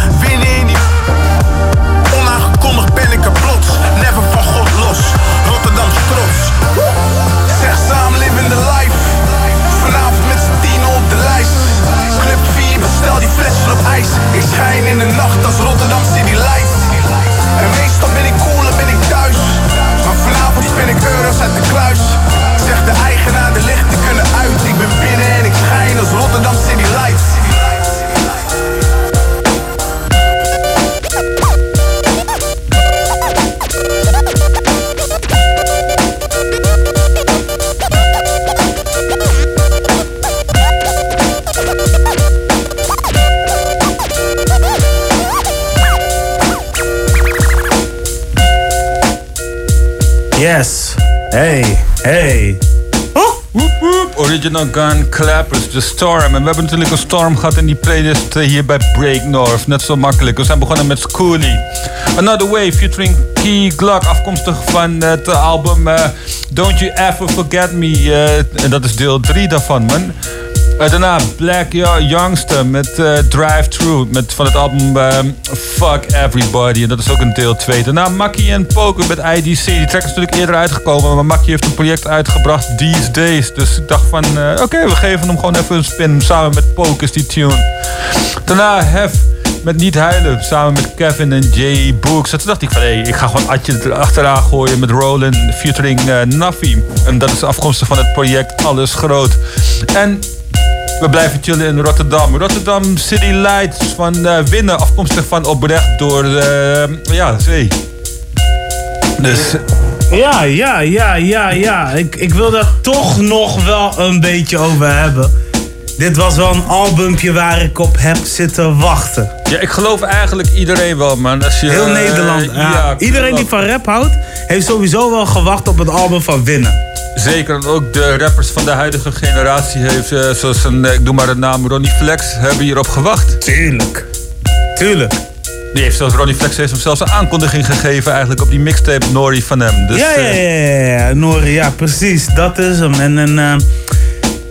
nacht als Rotterdam City Lights. En meestal ben ik cool en ben ik thuis. Maar vanavond spin ik euro's uit de kluis. Yes. Hey, hey. Original Gun Clappers, The Storm. En we hebben natuurlijk een storm gehad in die playlist eh, hier bij Break North. Net zo makkelijk. We zijn begonnen met Schoolie. Another Way featuring Key Glock. Afkomstig van het album eh, Don't You Ever Forget Me. eh, en dat is deel 3 daarvan, man. Eh, daarna Black Yo- Youngster met eh, Drive Through met, van het album ehm, Fuck Everybody. En dat is ook een deel 2. Daarna Makkie en Poker met IDC. Die track is natuurlijk eerder uitgekomen. Maar Makkie heeft een project uitgebracht, These Days. Dus ik dacht van, eh, oké, we geven hem gewoon even een spin. Samen met Pokers, die tune. Daarna Hef met Niet Huilen. Samen met Kevin en Jay Books. En toen dacht ik van, hé, ik ga gewoon Atje erachteraan gooien met Roland featuring Nafi. En dat is afkomstig van het project Alles Groot. En we blijven chillen in Rotterdam. Rotterdam City Lights van eh, Winnen, afkomstig van oprecht door eh, ja, zee. Dus Ja, ja, ja, ja, ja. Ik, ik wil er toch nog wel een beetje over hebben. Dit was wel een albumpje waar ik op heb zitten wachten. ja, ik geloof eigenlijk iedereen wel, man. Als je, Heel eh, Nederland. ja. ja, Iedereen die van rap houdt, heeft sowieso wel gewacht op het album van Winnen. Zeker, ook de rappers van de huidige generatie heeft, eh, zoals een, eh, ik noem maar de naam Ronnie Flex, hebben hierop gewacht. Tuurlijk. Tuurlijk. Die heeft zelfs, Ronnie Flex heeft hem zelfs een aankondiging gegeven eigenlijk op die mixtape Nori van hem. Dus, ja, ja, ja, ja, ja, Nori, ja, precies. Dat is hem. En, en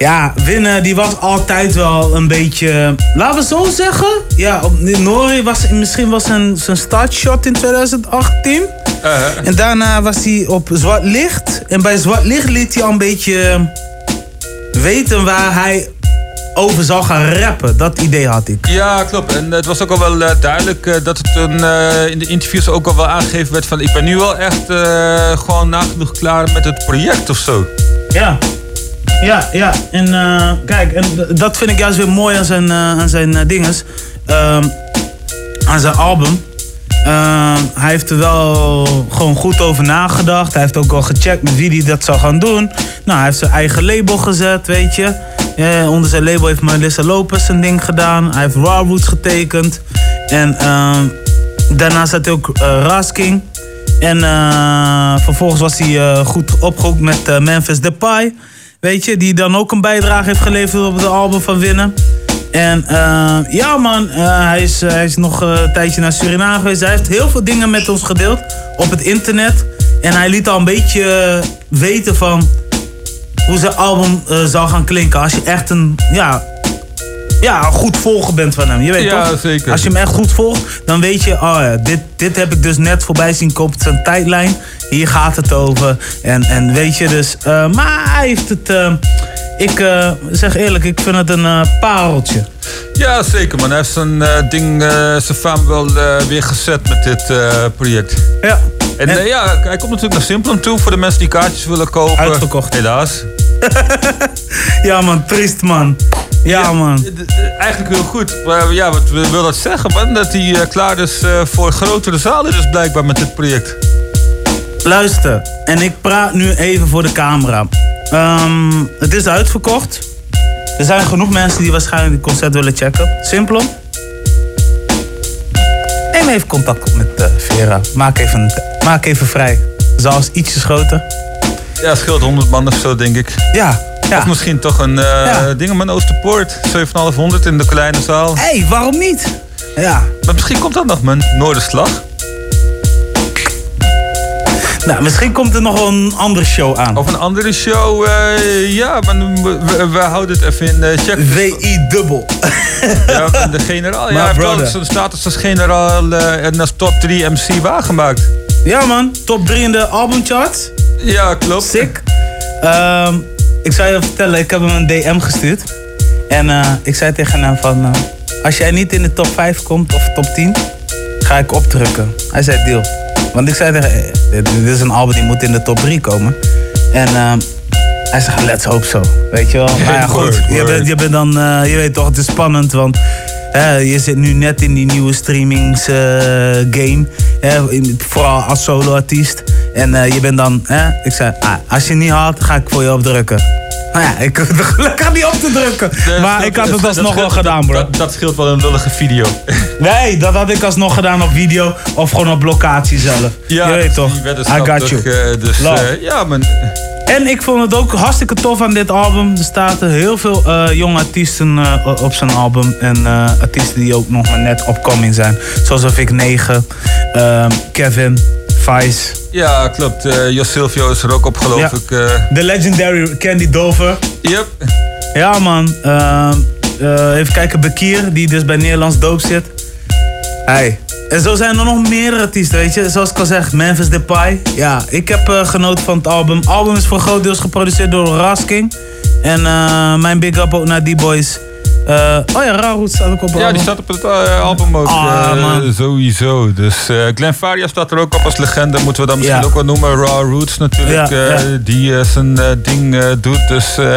ja, winnen, die was altijd wel een beetje. Laten we zo zeggen. Ja, Nori was misschien was zijn, zijn startshot in 2018. En daarna was hij op Zwart Licht. En bij Zwart Licht liet hij al een beetje weten waar hij over zou gaan rappen. Dat idee had ik. Ja, klopt. En het was ook al wel eh, duidelijk eh, dat het een, eh, in de interviews ook al wel aangegeven werd van ik ben nu wel echt gewoon nagenoeg klaar met het project of zo. Ja. Ja, ja. En eh, kijk, en dat vind ik juist weer mooi aan zijn, eh, aan zijn eh, dinges. Ehm, aan zijn album. Ehm, hij heeft er wel gewoon goed over nagedacht. Hij heeft ook al gecheckt met wie hij dat zou gaan doen. Nou, hij heeft zijn eigen label gezet, weet je. Onder zijn label heeft Melissa Lopez een ding gedaan. Hij heeft Raw Roots getekend. En ehm, daarnaast had hij ook Rasking. En vervolgens was hij goed opgehoekt met Memphis Depay. Weet je, die dan ook een bijdrage heeft geleverd op het album van Winnen. En eh, ja man, eh, hij, is, hij is nog eh, een tijdje naar Suriname geweest. Hij heeft heel veel dingen met ons gedeeld op het internet. En hij liet al een beetje eh, weten van hoe zijn album eh, zou gaan klinken. Als je echt een, ja, ja, goed volger bent van hem. Je weet Ja, toch? zeker. Als je hem echt goed volgt, dan weet je, oh ja, dit, dit heb ik dus net voorbij zien komen op zijn tijdlijn. Hier gaat het over. En, en weet je dus, eh, maar hij heeft het, eh, ik eh, zeg eerlijk, ik vind het een pareltje. Ja, zeker man. Hij heeft zijn ding, zijn faam wel weer gezet met dit project. Ja. En, ja, hij komt natuurlijk naar Simplon toe voor de mensen die kaartjes willen kopen. Uitverkocht. Helaas. <laughs> Ja man, triest man. Ja, man. Eigenlijk heel goed. Maar ja, wat wil dat zeggen man? Dat hij klaar is voor grotere zalen dus blijkbaar met dit project. Luister, en ik praat nu even voor de camera. Ehm, het is uitverkocht. Er zijn genoeg mensen die waarschijnlijk het concert willen checken. Simpel. Neem even contact op met eh, Vera. Maak even, maak even vrij. Zelfs ietsjes groter. Ja, het scheelt 100 man of zo, denk ik. Ja. ja. Of misschien toch een eh ding met Oosterpoort. 7500 in de kleine zaal. Hé, hey, waarom niet? Ja. Maar misschien komt dat nog, man. Noorderslag. Nou, misschien komt er nog wel een andere show aan. Of een andere show. eh, ja, maar we, we- we houden het even in check. WI dubbel. Ja, de generaal. <laughs> My Ja, hij heeft wel brother. zijn status als generaal eh, en als top 3 MC waargemaakt. Ja man, top 3 in de albumcharts. Ja, klopt. Sick. Ehm, ik zou je vertellen, ik heb hem een DM gestuurd. En eh, ik zei tegen hem van... als jij niet in de top 5 komt of top 10, ga ik opdrukken. Hij zei deal. Want ik zei tegen eh, dit, dit is een album die moet in de top 3 komen. En ehm, hij zegt, let's hope so. Weet je wel. <laughs> Maar ja, goed, Word, je bent, je bent dan... eh, je weet toch, het is spannend, want... je zit nu net in die nieuwe streamings eh, game. vooral als solo-artiest. En eh, je bent dan... Hè, ik zei, ah, als je het niet haalt, ga ik voor je opdrukken. Nou ja, ik <laughs> hoef gelukkig niet op te drukken. maar ik had het alsnog wel gedaan, bro. Dat, dat scheelt wel een lullige video. <laughs> Nee, dat had ik alsnog gedaan op video of gewoon op locatie zelf. Ja, je weet toch? I got you. eh, dus eh, ja, man. En ik vond het ook hartstikke tof aan dit album. Er staan heel veel eh, jonge artiesten op zijn album. En artiesten die ook nog maar net opkoming zijn. Zoals Vic 9, ehm, Kevin, Vice. Ja, klopt. Eh Jos Silvio is er ook op, geloof Ja. ik. eh. The legendary Candy Dover. Yep. Ja man, Ehm, eh, even kijken, Bekir, die dus bij Nederlands Doop zit. Hey. En zo zijn er nog meerdere artiesten, weet je. Zoals ik al zeg, Memphis Depay. Ja, ik heb genoten van het album. Het album is voor groot deels geproduceerd door Rasking. En mijn big up ook naar die boys. Eh, oh ja, Raroot staat ook op het Ja, album. die staat op het eh, album ook. Ah, eh. Sowieso. Dus eh Glenn Faria staat er ook op als legende. Moeten we dan misschien Ja. ook wel noemen. Raw Roots natuurlijk. Ja, eh, ja. Die eh, zijn eh, ding eh, doet. Dus eh,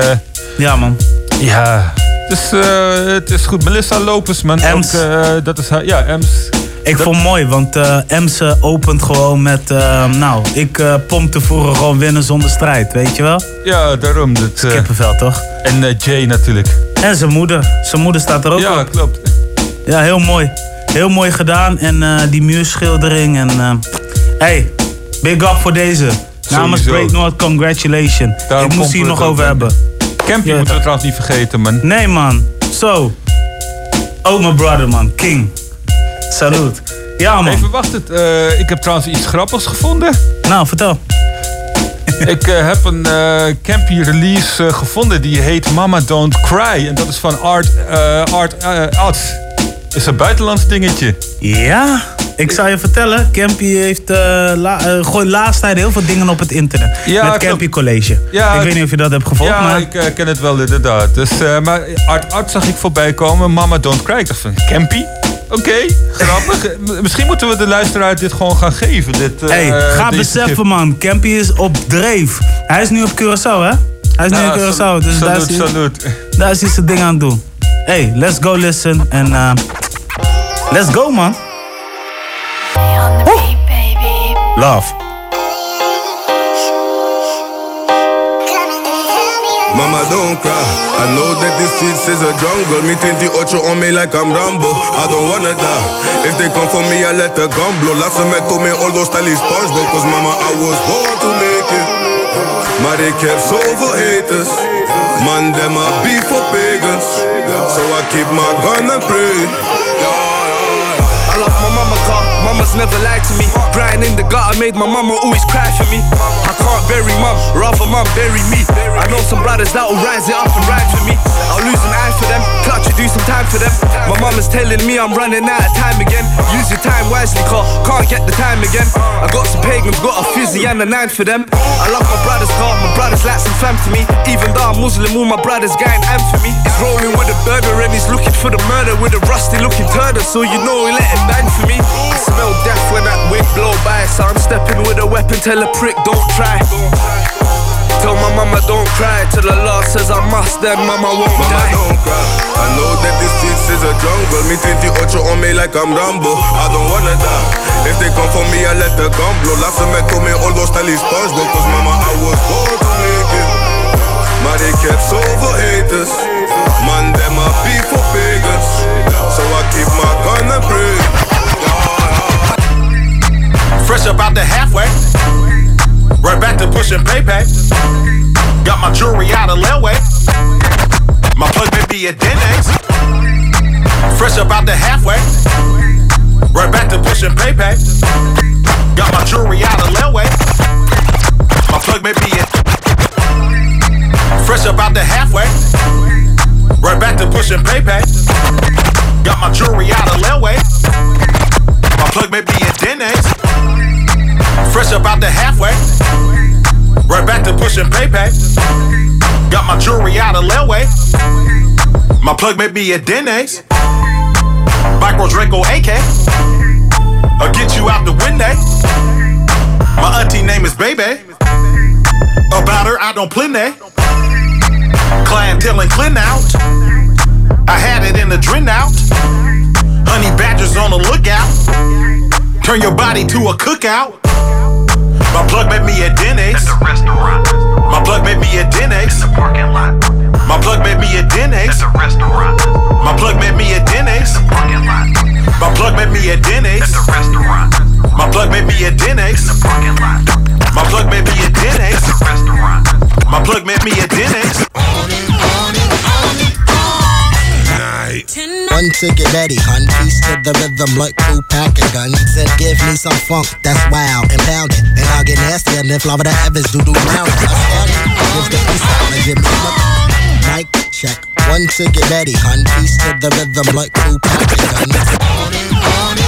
Ja man. ja. Dus eh, het is goed. Melissa Lopez, man. Ems. Ook, eh, dat is haar. Ja, Ems. Ik vond het mooi, want eh Emse opent gewoon met... eh, nou, ik eh pompte vroeger gewoon winnen zonder strijd, weet je wel? Ja, daarom. Dat, eh, Kippenvel, toch? En eh, Jay natuurlijk. En zijn moeder. Zijn moeder staat er ook Ja, op. klopt. Ja, heel mooi. Heel mooi gedaan. En eh, die muurschildering. En, eh, hey, big up voor deze. Namens. Great North, congratulations. Daarom ik moest hier nog over hebben. Campy Ja, moeten we trouwens niet vergeten, man. Nee, man. Zo. Oh, mijn brother, man. King. Salut. Ja, man. Even wacht het. eh, ik heb trouwens iets grappigs gevonden. Nou, vertel. <laughs> ik eh, heb een eh, Campy release eh, gevonden die heet Mama Don't Cry. En dat is van Art, Art Arts. Is een buitenlands dingetje. Ja, ik zou je vertellen. Campy heeft uh, la, uh, gooit laatst tijd heel veel dingen op het internet. Ja, met. Campy College. Ja, ik weet niet of je dat hebt gevolgd, ja, maar... ik ken het wel inderdaad. Dus, maar Art Art zag ik voorbij komen. Mama Don't Cry. Ik dacht van, Campy? Oké, grappig. <laughs> Misschien moeten we de luisteraar dit gewoon gaan geven. Dit, eh, hey, ga beseffen tip. man, Campy is op dreef. Hij is nu op Curaçao, hè? Hij is nu in Curaçao, salut, dus daar is, salut, hij, daar is hij zijn ding aan het doen. Hey, let's go listen en uh, let's go man. Woe. Love. Mama don't cry. I know that this streets is a jungle. Me 28 on me like I'm Rambo. I don't wanna die. If they come for me, I let the gun blow. Laat ze me to me all those stylish SpongeBob. Cause mama, I was born to make it. Maar ik heb zoveel haters. Man, them a beef for pagans. So I keep my gun and pray. I love my mama mama's never lied to me. Crying in the gutter made my mama always cry for me. I can't bury mum, rather mum bury me. I know some brothers that will rise it up and ride for me. I'll lose an eye for them, clutch it, do some time for them. My mama's telling me I'm running out of time again. Use your time wisely, car, can't get the time again. I got some pagans, got a fizzy and a nine for them. I love my brothers, car, my brothers like some fam to me. Even though I'm Muslim, all my brothers going am for me. He's rolling with a burger and he's looking for the murder with a rusty looking turner, so you know he let it bang for me. Smell death when that wind blow by, so I'm stepping with a weapon, tell a prick don't try. Tell my mama don't cry till the Lord says I must, then mama won't Mama die. don't cry. I know that this streets is a jungle. Me 28 on me like I'm Rambo. I don't wanna die. If they come for me, I let the gun blow. Laat ze me to me all those stylish SpongeBob. Cause mama, I was born to make it. Maar ik heb zoveel haters. Man, them a beef for pagans. So I keep my gun and pray. Fresh up out the halfway. Right back to pushing PayPay. Got my jewelry out of Lelway. My plug may be a Denny's. Fresh up out the halfway. Right back to pushing PayPay. Got my jewelry out of Lelway. My plug may be a Fresh up out the halfway. Right back to pushing PayPay. Got my jewelry out of Lelway. My plug may be a Denny's. Fresh up out the halfway. Right back to pushing PayPay. Got my jewelry out of Lelway. My plug may be a Denny's. Micro Draco AK. I'll get you out the window. My auntie name is Baby. About her, I don't plenty. Clientele and clean out. I had it in the drain out. Honey badgers on the lookout. Turn your body to a cookout. My plug made me a Denny's. At the restaurant. My plug made me a Denny's. In the parking lot. My plug made me a Denny's. At the restaurant. My plug made me a Denny's. In the parking lot. My plug made me a Denny's. At the restaurant. My plug made me a Denny's. In the parking lot. My plug made me a Denny's. At the restaurant. My plug made me a Denny's. One to get ready, hun. Piece to the rhythm like two pack of guns. Said, give me some funk that's wild and pound it. And I'll get nasty and then Florida Evans do do round. Gives the peace out like Jimmy Smith. Mic check. Run to get ready, hun. Piece to the rhythm like cool pack guns. Run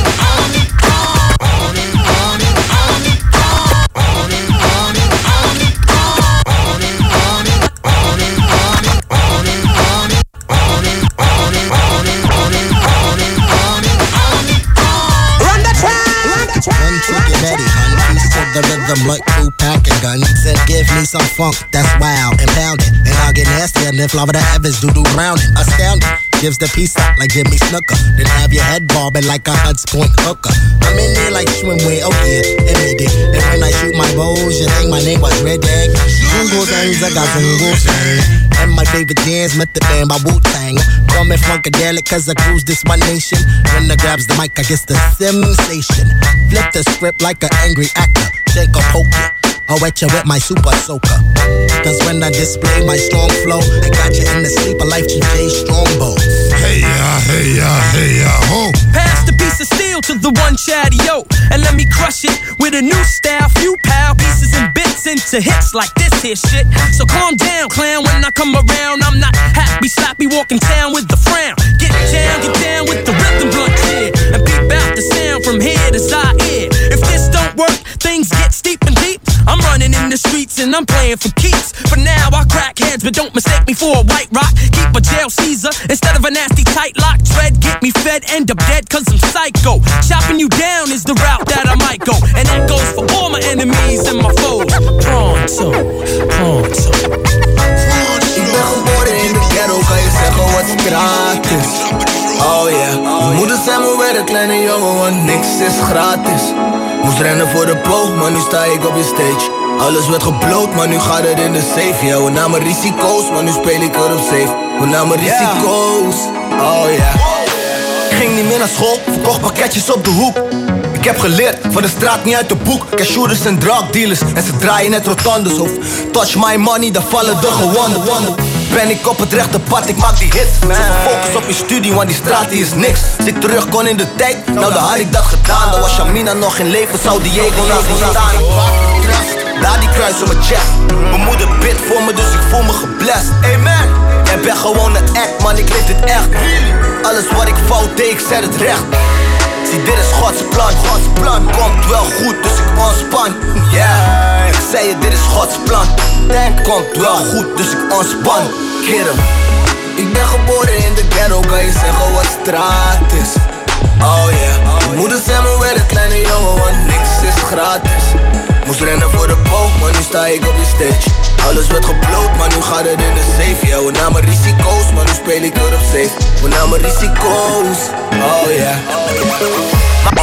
ready, hun. Piece to the rhythm like cool pack guns. Said give me some funk that's wild and pounding. And I'll get nasty and if the heavens do do rounding. Astounding. Gives the peace up like Jimmy Snooker. Then have your head bobbing like a Huds Point hooker. I'm in there like swimwear, oh yeah, admit it. And when I shoot my bows, you think my name was Red Egg. Zungo things, I got Zungo thing. And my favorite jams, met the band by Wu Tang. Call me Funkadelic, cause I cruise this one nation. When I grabs the mic, I guess the sensation. Flip the script like an angry actor. Shake or poke ya. I'll wet you with my super soaker. Cause when I display my strong flow, I got you in the sleeper life, GJ Strongbow. Hey ya, hey ya, hey ya, ho. Pass the piece of steel to the one chatty yo, and let me crush it with a new style. Few pal pieces and bits into hits like this here shit. So calm down, clown. When I come around, I'm not happy, sloppy, walking town with the frown. Get down, get down with the rhythm blunt kid, and peep out the sound from here to Zaire. I'm running in the streets and I'm playing for keeps. For now, I crack heads, but don't mistake me for a white rock. Keep a jail Caesar instead of a nasty tight lock. Tread, get me fed, end up dead, cause I'm psycho. Chopping you down is the route that I might go. And that goes for all my enemies and my foes. Pronto, pronto. Oh yeah, mijn moeder zei me kleine jongen, want niks is gratis. Moest rennen voor de poog, maar nu sta ik op je stage. Alles werd gebloot, maar nu gaat het in de safe. Ja, we namen risico's, maar nu speel ik er op safe. We namen risico's, oh yeah. Ik ging niet meer naar school, verkocht pakketjes op de hoek. Ik heb geleerd, van de straat niet uit de boek. Cashouders en drug dealers, en ze draaien net rotondes. Of touch my money, dan vallen de gewonden. Ben ik op het rechte pad, ik maak die hits. Zoveel focus op je studie, want die straat die is niks. Ik terug kon in de tijd, nou dan had ik dat gedaan. Dan was Shamina nog in leven, zou Diego nog niet staan. Daar die kruis op mijn chest. Mijn moeder bidt voor me, dus ik voel me geblest. Amen. Jij bent gewoon een act, man, ik leef dit echt. Alles wat ik fout deed, ik zet het recht. Zie, dit is Gods plan, Gods plan Komt wel goed, dus ik ontspan. Yeah, ik zei je, dit is Gods plan. Denk, komt wel goed, dus ik ontspan. Kiddo Ik ben geboren in de ghetto, kan je zeggen wat straat is? Oh yeah, mijn moeder zei me weer een kleine jongen, want niks is gratis. Moest rennen voor de boog, maar nu sta ik op je stage alles werd gebloot, maar nu gaat het in de safe. Ja, we namen risico's, maar nu speel ik er op safe. We namen risico's, oh yeah. Come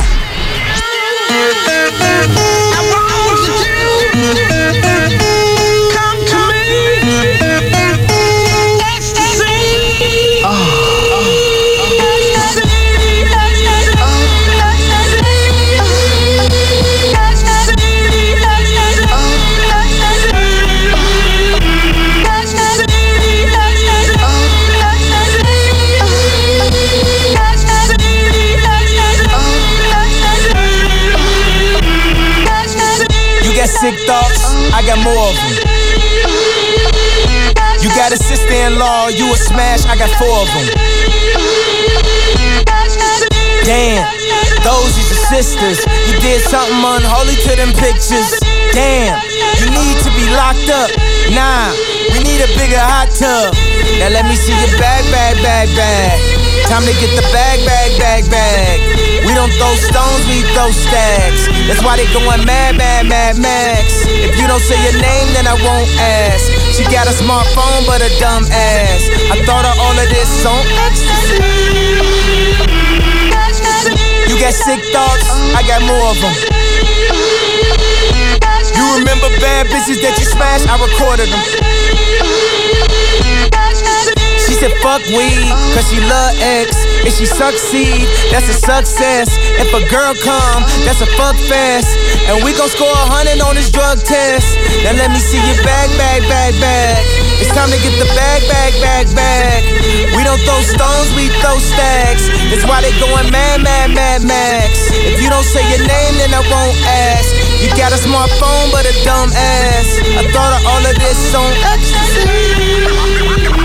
Got more of them. You got a sister-in-law, you a smash, I got four of them. Damn, those is your sisters. You did something unholy to them pictures. Damn, you need to be locked up. Nah, we need a bigger hot tub. Now let me see your bag, bag, bag, bag. Time to get the bag, bag, bag, bag. We don't throw stones, we throw stacks. That's why they going mad, mad, mad, max. If you don't say your name, then I won't ask. She got a smartphone, but a dumb ass. I thought of all of this on ecstasy. You got sick thoughts, I got more of them. You remember bad bitches that you smashed? I recorded them. Said fuck weed, cause she love X. If she succeed, that's a success. If a girl come, that's a fuck fest. And we gon' score a hundred on this drug test. Now let me see your bag, bag, bag, bag. It's time to get the bag, bag, bag, bag. We don't throw stones, we throw stacks. That's why they going mad, mad, mad, max. If you don't say your name, then I won't ask. You got a smartphone, but a dumb ass. I thought of all of this on ecstasy.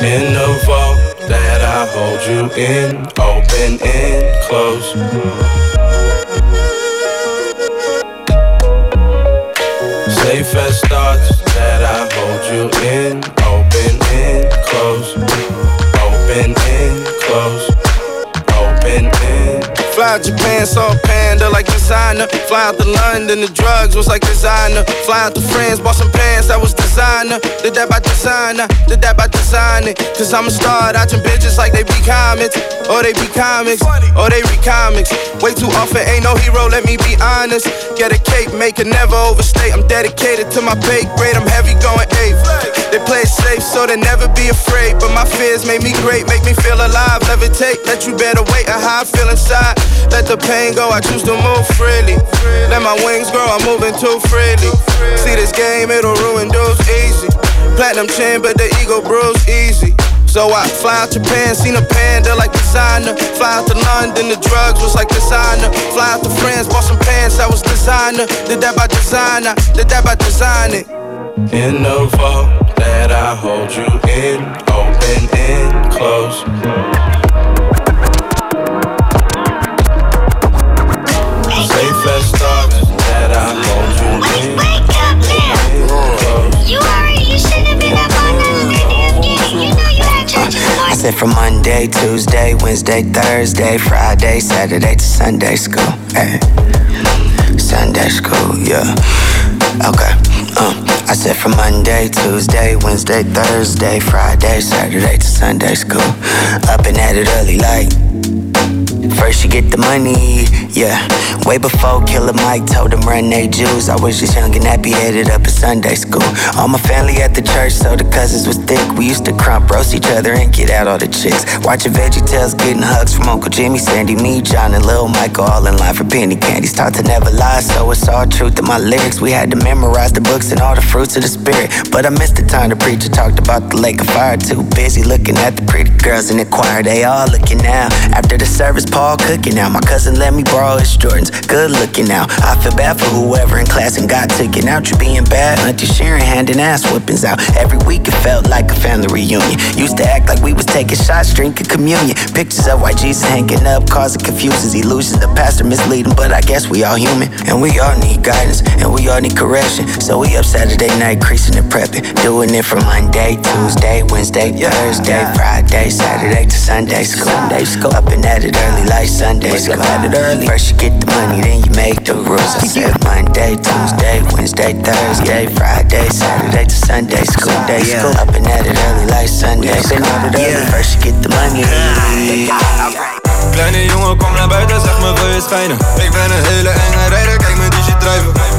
In the vault that I hold you in, open and close. Safe as thoughts. Out Japan, saw a panda like designer. Fly out to London, the drugs was like designer. Fly out to France, bought some pants that was designer. Did that by designer, did that by designing. Cause I'm a star, dodging bitches like they be comics. Or they be comics, or they read comics. Way too often, ain't no hero, let me be honest. Get a cake, make it never overstate. I'm dedicated to my bake grade, I'm heavy going eighth. They play it safe, so they never be afraid. But my fears make me great, make me feel alive. Levitate, let you better wait, and how I feel inside. Let the pain go, I choose to move freely. Let my wings grow, I'm moving too freely. See this game, it'll ruin dudes easy. Platinum chin, but the ego bruise easy. So I fly out Japan, seen a panda like designer. Fly out to London, the drugs was like designer. Fly out to France, bought some pants I was designer. Did that by designer, did that by designing. In the vault that I hold you in, open and close. Safe as that I hold you in. Wake up now! You already, you shouldn't have been up all night in there You know you had church in the I said from Monday, Tuesday, Wednesday, Thursday, Friday, Saturday to Sunday school. Hey. Sunday school, yeah. Okay. Um, I said from Monday, Tuesday, Wednesday, Thursday, Friday, Saturday to Sunday school. Up and at it early like. First you get the money, yeah. Way before Killer Mike told them run they Jews. I was just young and happy headed up at Sunday school. All my family at the church, so the cousins was thick. We used to crump roast each other and get out all the chicks. Watching Veggie Tales, getting hugs from Uncle Jimmy, Sandy, me, John, and Lil Michael, all in line for penny candies. Taught to never lie, so it's all truth in my lyrics. We had to memorize the books and all the fruits of the spirit. But I missed the time the preacher talked about the lake of fire. Too busy looking at the pretty girls in the choir. They all looking now. After the service, Paul cooking now. My cousin let me borrow his Jordans. Good looking now. I feel bad for whoever in class and got taken out. You being bad, Auntie Sharon handing ass whippings out. Every week it felt like a family reunion. Used to act like we was taking shots, drinking communion. Pictures of white Jesus hanging up, causing confusions, illusions. The pastor misleading, but I guess we all human. And we all need guidance, and we all need correction. So we up Saturday night, creasing and prepping. Doing it from Monday, Tuesday, Wednesday, Thursday, Friday, Saturday to Sunday school. Sunday school. Up and at it early like Sunday school. At it early. First you get the money, then you make the rules. I said Monday, Tuesday, Wednesday, Thursday, Friday, Saturday to Sunday school. Day school. Up and at it early like Sunday school. At it early. First you get the money, then you Kleine jongen, kom naar buiten, zeg me wil je schijnen Ik ben een hele enge rijder, kijk me die shit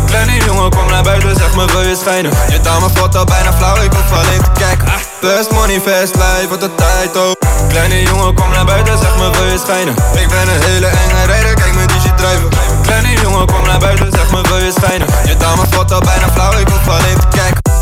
Kleine jongen, kom naar buiten, zeg me wil je schijnen Je dame valt al bijna flauw, ik hoef alleen te kijken. Fast money, fast life, wat de tijd ook. Kleine jongen, kom naar buiten, zeg me wil je schijnen Ik ben een hele enge rijder, kijk me die shit drijven. Kleine jongen, kom naar buiten, zeg me wil je schijnen Je dame valt al bijna flauw, ik hoef alleen te kijken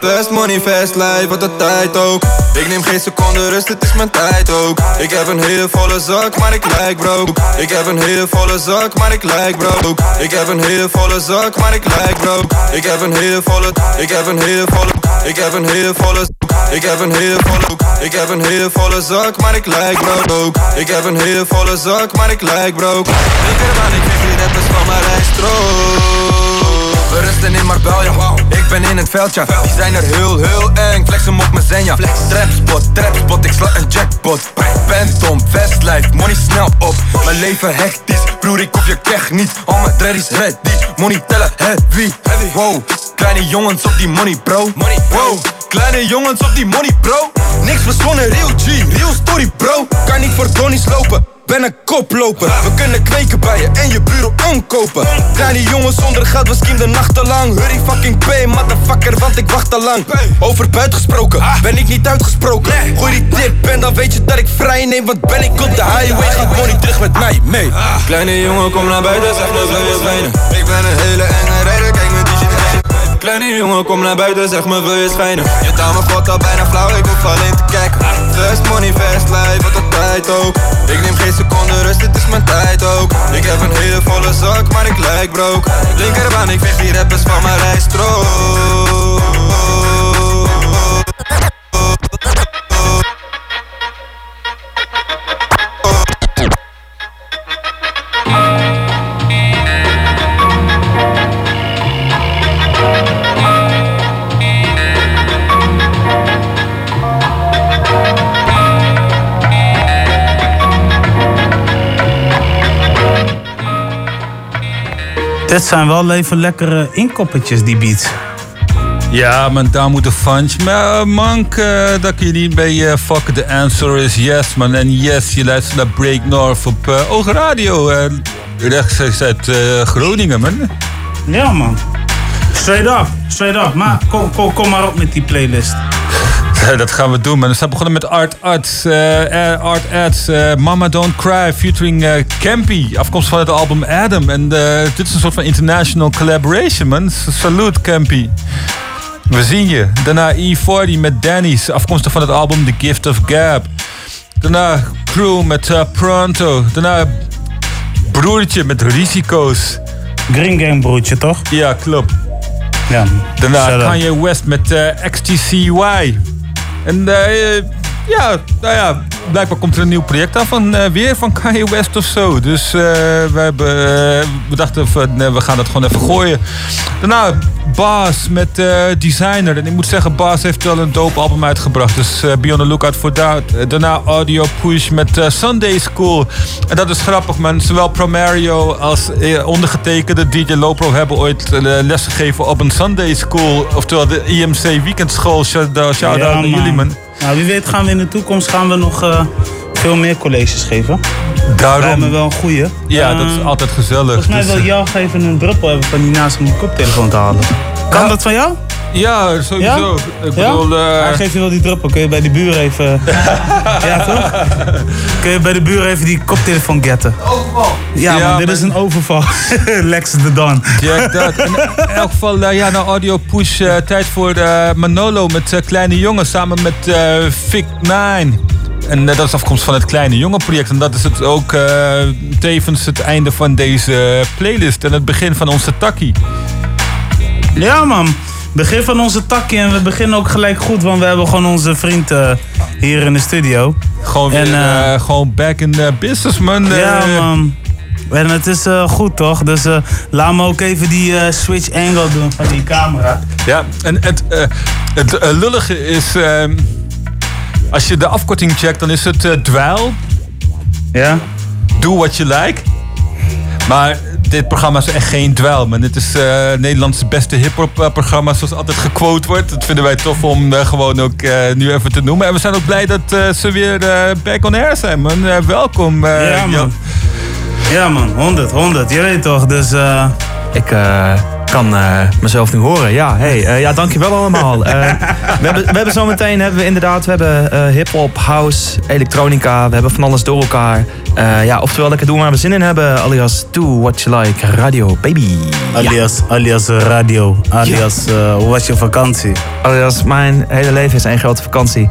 Fast money, fast life, wat de tijd ook Ik neem geen seconde rust, het is mijn tijd ook Ik heb een hele volle zak, maar ik lijk broke Ik heb een hele volle zak, maar ik lijk broke Ik heb een hele volle zak, maar ik lijk broke Ik heb een hele volle, ik heb een hele volle Ik heb een hele volle ik heb een hele volle, ik heb een hele volle zak, maar ik lijk broke. Ik heb een hele volle zak, maar ik lijk broke. Linkermaan, ik kreeg die rappers van mijn rijstrook. We rusten in Marbella, ben in het veld, ja Die zijn er heel, heel eng, flex hem op mijn zenja. Trapspot, trapspot, ik sla een jackpot. Phantom, fast life, money snel op. Mijn leven hectisch, broer ik hoef je kech niet. Al mijn dreadies ready, money tellen heavy. Wow, kleine jongens op die money bro. Wow, kleine jongens op die money bro. Niks verzonnen, real G, real story bro. Kan niet voor Donnie's lopen ben een koploper We kunnen kweken bij je en je bureau omkopen Kleine jongens zonder geld, we schiemen de nachten lang Hurry fucking pay, motherfucker want ik wacht al lang. Over buit gesproken, ben ik niet uitgesproken. Gooi die tip en dan weet je dat ik vrij neem, want ben ik op de highway, gaat money terug met mij mee. Kleine jongen, kom naar buiten, zeg me wil je schijnen. Ik ben een hele enge rijder, kijk Kleine jongen, kom naar buiten, zeg me wil je schijnen. Je taal me god al bijna flauw, ik hoef alleen te kijken. Fast money, fast life, wat de tijd ook. Ik neem geen seconde rust, dit is mijn tijd ook. Ik heb een hele volle zak, maar ik lijk broke. Linkerbaan, ik veeg die rappers van mijn rijstrook. Dit zijn wel even lekkere inkoppertjes, die beats. Ja, man, daar moet de funch. Maar uh, mank, uh, dat kun je niet bij uh, Fuck the Answer is Yes, man. En yes, je luistert naar Break North op uh, Oog Radio. Uh, rechtstreeks uit Groningen, man. Ja, man. Straight up, straight up. Maar kom, kom, kom maar op met die playlist. <laughs> Dat gaan we doen. We zijn begonnen met Art Arts, uh, Art Ads, uh, Mama Don't Cry, featuring uh, Campy, afkomstig van het album Adam. En dit is een soort van international collaboration, man. Salut, Campy. We zien je. Daarna E40 met Danny's, afkomstig van het album The Gift of Gab. Daarna Crew met Pronto. Daarna Broertje met Risico's. Green Gang broertje, toch? Ja, klopt. Ja. Daarna Kanye West met XTCY. And uh, ja, nou ja, blijkbaar komt er een nieuw project aan van uh, weer van Kanye West of zo. Dus uh, we, hebben, we dachten van we gaan dat gewoon even gooien. Daarna Baas met Designer. En ik moet zeggen, Baas heeft wel een dope album uitgebracht. Dus be on the lookout voor dat. daarna Audio Push met Sunday School. En dat is grappig man. Zowel Promario als ondergetekende DJ Lopro hebben ooit lesgegeven op een Sunday School. Oftewel de IMC Weekendschool. Shout-out ja, naar jullie man. Nou, wie weet gaan we in de toekomst gaan we nog uh, veel meer colleges geven. Daarom. Lijkt me wel een goeie. Ja, uh, dat is altijd gezellig. Volgens mij dus, wil jou even een druppel hebben van die naast om die koptelefoon te halen. Kan Ja. dat van jou? Ja, sowieso. Ja? Ik Ja? bedoel... eh, Hij geeft je wel die druppel. Kun je bij de buur even... <laughs> ja, toch? Kun je bij de buur even die koptelefoon getten? Ja, Ja, man, dit man. is een overval. <laughs> Lex de Don. Jack dat. In elk geval, eh, ja, naar Audio Push. eh, tijd voor Manolo met Kleine Jongen samen met eh Vic 9. En dat is afkomst van het Kleine Jongen project. En dat is het ook eh, tevens het einde van deze playlist. En het begin van onze takkie. Ja, man. Begin van onze takje en we beginnen ook gelijk goed, want we hebben gewoon onze vriend eh, hier in de studio. Gewoon weer, En, eh, eh, gewoon back in the business, man. Ja, man. En het is goed, toch? Dus laat me ook even die switch angle doen van die camera. Ja, en het, het lullige is... ehm, als je de afkorting checkt, dan is het dweil. Ja. Do what you like. Maar dit programma is echt geen dweil, man. Dit is eh Nederlands beste hip-hop eh, programma, zoals altijd gequote wordt. Dat vinden wij tof om eh, gewoon ook eh, nu even te noemen. En we zijn ook blij dat eh, ze weer eh, back on air zijn, man. Welkom. eh, Ja, man. Jan. Ja, man. 100, 100. Je weet toch, dus... eh, Ik eh, kan eh, mezelf nu horen. Ja, hey, eh, ja, dankjewel allemaal. Eh, we, hebben, we hebben zometeen hebben we inderdaad, we hebben eh, hip-hop, house, elektronica. We hebben van alles door elkaar. Eh, ja, oftewel lekker doen waar we zin in hebben. Alias do what you like, radio, baby. alias, alias radio. Alias, eh, hoe was je vakantie? Alias, mijn hele leven is één grote vakantie.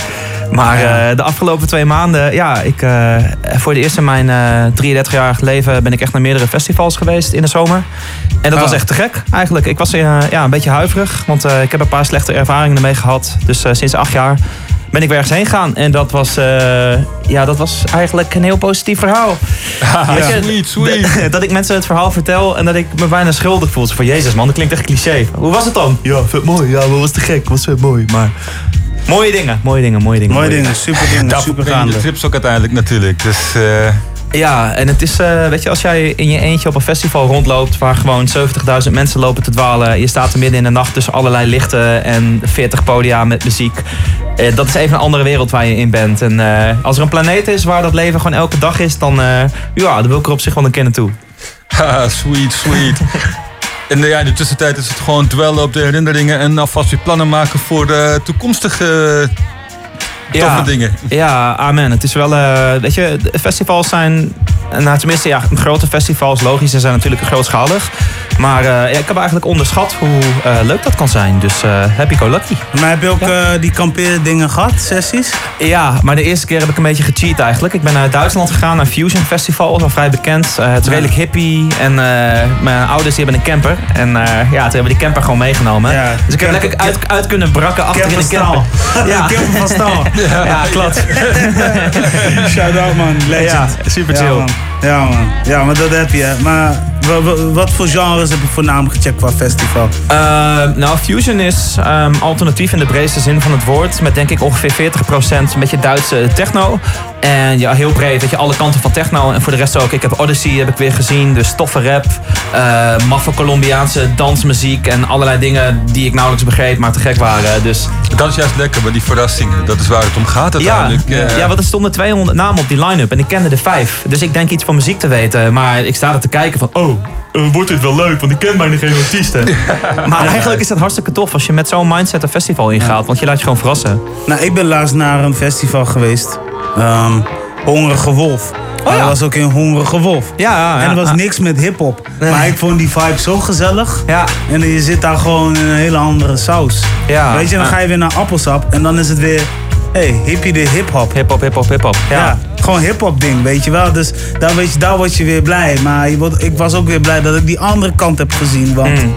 Maar eh, de afgelopen twee maanden, ja, ik, eh, voor de eerste in mijn eh 33-jarig leven ben ik echt naar meerdere festivals geweest in de zomer. En dat Ah. was echt te gek eigenlijk. Ik was ja, een beetje huiverig, want ik heb een paar slechte ervaringen ermee gehad. Dus sinds acht jaar ben ik weer ergens heen gegaan. En dat was, eh, ja, dat was eigenlijk een heel positief verhaal. <laughs> Je, sweet, sweet. Dat, <laughs> dat ik mensen het verhaal vertel en dat ik me bijna schuldig voel. Zo Van jezus man, dat klinkt echt cliché. Hoe was het dan? Ja, vet mooi. Ja, wat was te gek. Was vet mooi. Maar mooie dingen, mooie dingen, mooie dingen. Mooie dingen, super dingen, super gaande. de trips ook uiteindelijk natuurlijk. Dus eh, Ja, en het is, eh, weet je, als jij in je eentje op een festival rondloopt waar gewoon 70.000 mensen lopen te dwalen. Je staat er midden in de nacht tussen allerlei lichten en 40 podia met muziek. Eh, dat is even een andere wereld waar je in bent. En eh, als er een planeet is waar dat leven gewoon elke dag is, dan, ja, dan wil ik er op zich wel een keer naartoe. <laughs> haha, sweet, sweet. <laughs> En ja, in de tussentijd is het gewoon dwellen op de herinneringen en alvast weer plannen maken voor de toekomstige toffe dingen. Ja, amen. Het is wel, eh, weet je, festivals zijn, nou tenminste ja, grote festivals, logisch, ze zijn natuurlijk grootschalig. Maar eh, ja, ik heb eigenlijk onderschat hoe eh, leuk dat kan zijn. Dus eh, happy go lucky. Maar heb je ook eh, die kampeerdingen gehad, sessies? Ja, maar de eerste keer heb ik een beetje gecheat eigenlijk. Ik ben naar Duitsland gegaan, naar Fusion Festival, wel vrij bekend. Eh, het is redelijk hippie en eh, mijn ouders die hebben een camper. En eh, ja, toen hebben we die camper gewoon meegenomen. dus ik heb lekker uit, uit kunnen brakken achter in de Camper <laughs> staal. Camper van staal. Ja, <laughs> ja klopt. <laughs> Shout out man, legend. Ja, super chill. Ja man, 对啊，对啊，但是得比啊，嘛。Wat voor genres heb je voornamelijk gecheckt qua festival? Eh, nou, Fusion is ehm, alternatief in de breedste zin van het woord. Met denk ik ongeveer 40% een beetje Duitse techno. En ja, heel breed, weet je, alle kanten van techno. En voor de rest ook, ik heb Odyssey heb ik weer gezien. Dus toffe rap, eh maffe Colombiaanse dansmuziek. En allerlei dingen die ik nauwelijks begreep, maar te gek waren. Dus Dat is juist lekker, maar die verrassingen, dat is waar het om gaat ja, uiteindelijk. Eh, ja, want er stonden 200 namen op die line-up en ik kende er vijf. Dus ik denk iets van muziek te weten. Maar ik sta er te kijken van, oh, eh, wordt dit wel leuk? Want ik ken bijna geen artiesten. maar eigenlijk is dat hartstikke tof als je met zo'n mindset een festival ingaat. Want je laat je gewoon verrassen. Nou, ik ben laatst naar een festival geweest. Ehm Hongerige Wolf. Maar dat was ook in Hongerige Wolf. Oh Ja, ja, En er was ja. niks met hip-hop. Maar ik vond die vibe zo gezellig. Ja. En je zit daar gewoon in een hele andere saus. Ja, Weet je, dan ja. ga je weer naar appelsap. En dan is het weer. Hey, hippie de hip-hop. Hip-hop, hip-hop, hip-hop. Ja. Ja. gewoon hip-hop ding, weet je wel. Dus daar, weet je, daar word je weer blij. Maar je wordt, ik was ook weer blij dat ik die andere kant heb gezien. Want. Mm.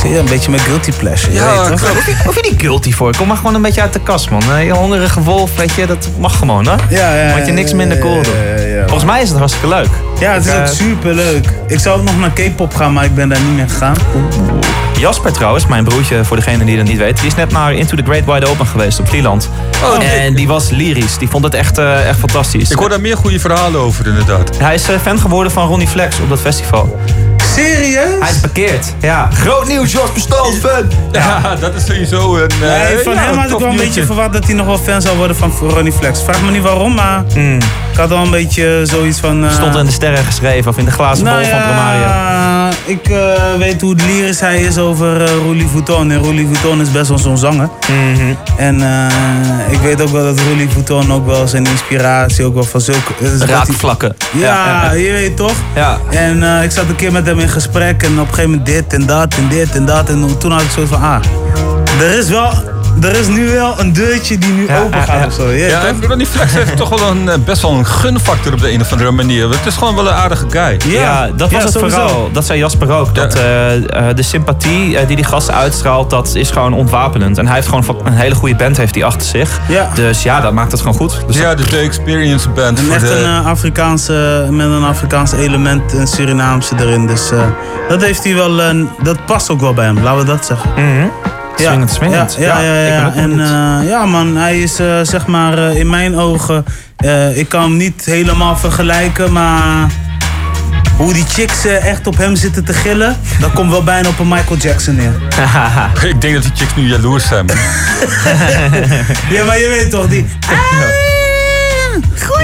Zie je, een beetje mijn guilty pleasure. Ja, weet toch? hoef je, hoef je niet guilty voor. Kom maar gewoon een beetje uit de kast, man. Eh, Je hongerige wolf, weet je, dat mag gewoon, hè? Ja, ja, Maak je niks minder cool ja, doen. ja, ja, ja. Volgens mij is het hartstikke leuk. Ja, het is ook eh, super leuk. Ik zou ook nog naar K-pop gaan, maar ik ben daar niet meer gegaan. Jasper trouwens, mijn broertje, voor degene die dat niet weet, die is net naar Into the Great Wide Open geweest op Vlieland. Oh, en die was lyrisch. Die vond het echt, eh, echt fantastisch. Ik hoor daar meer goede verhalen over inderdaad. Hij is eh, fan geworden van Ronnie Flex op dat festival. Serieus? Hij is bekeerd. Ja. Groot nieuws, Jasper Stals fan. Ja, dat is sowieso een... eh, Nee, van ja, hem had ik wel een beetje verwacht dat hij nog wel fan zou worden van Ronnie Flex. Vraag me niet waarom, maar ik had wel een beetje zoiets van... eh, Stond in de sterren geschreven of in de glazen bol nou van Promario. ja, ik eh, weet hoe lyrisch hij is over eh Roelie Vuitton. En Roelie Vuitton is best wel zo'n zanger. Mhm. En eh, ik weet ook wel dat Roelie Vuitton ook wel zijn inspiratie ook wel van zulke... eh, Raakvlakken. Ja, je weet toch? Ja. En eh, ik zat een keer met hem in gesprek en op een gegeven moment dit en dat en dit en dat. En toen had ik zoiets van, ah, er is wel, er is nu wel een deurtje die nu open gaat of zo. Ja, toch? en Ronnie Flex heeft toch wel een, eh, best wel een gunfactor op de een of andere manier. Het is gewoon wel een aardige guy. Ja, dat was ja, het sowieso. vooral. Dat zei Jasper ook. Dat eh, eh, de sympathie die die gast uitstraalt, dat is gewoon ontwapenend. En hij heeft gewoon een hele goede band heeft hij achter zich. Ja. Dus ja, dat maakt het gewoon goed. Dus ja, de The Experience Band. En echt de, een Afrikaanse, met een Afrikaans element, een Surinaamse erin. Dus eh, dat heeft hij wel, dat past ook wel bij hem, laten we dat zeggen. Swingend, swingend. Ja, ja, ja. En eh, ja man, hij is eh, zeg maar eh, in mijn ogen, eh, ik kan hem niet helemaal vergelijken, maar hoe die chicks echt op hem zitten te gillen, dat komt wel bijna op een Michael Jackson neer. <laughs> Ik denk dat die chicks nu jaloers zijn. <laughs> Ja, maar je weet toch, die... <laughs>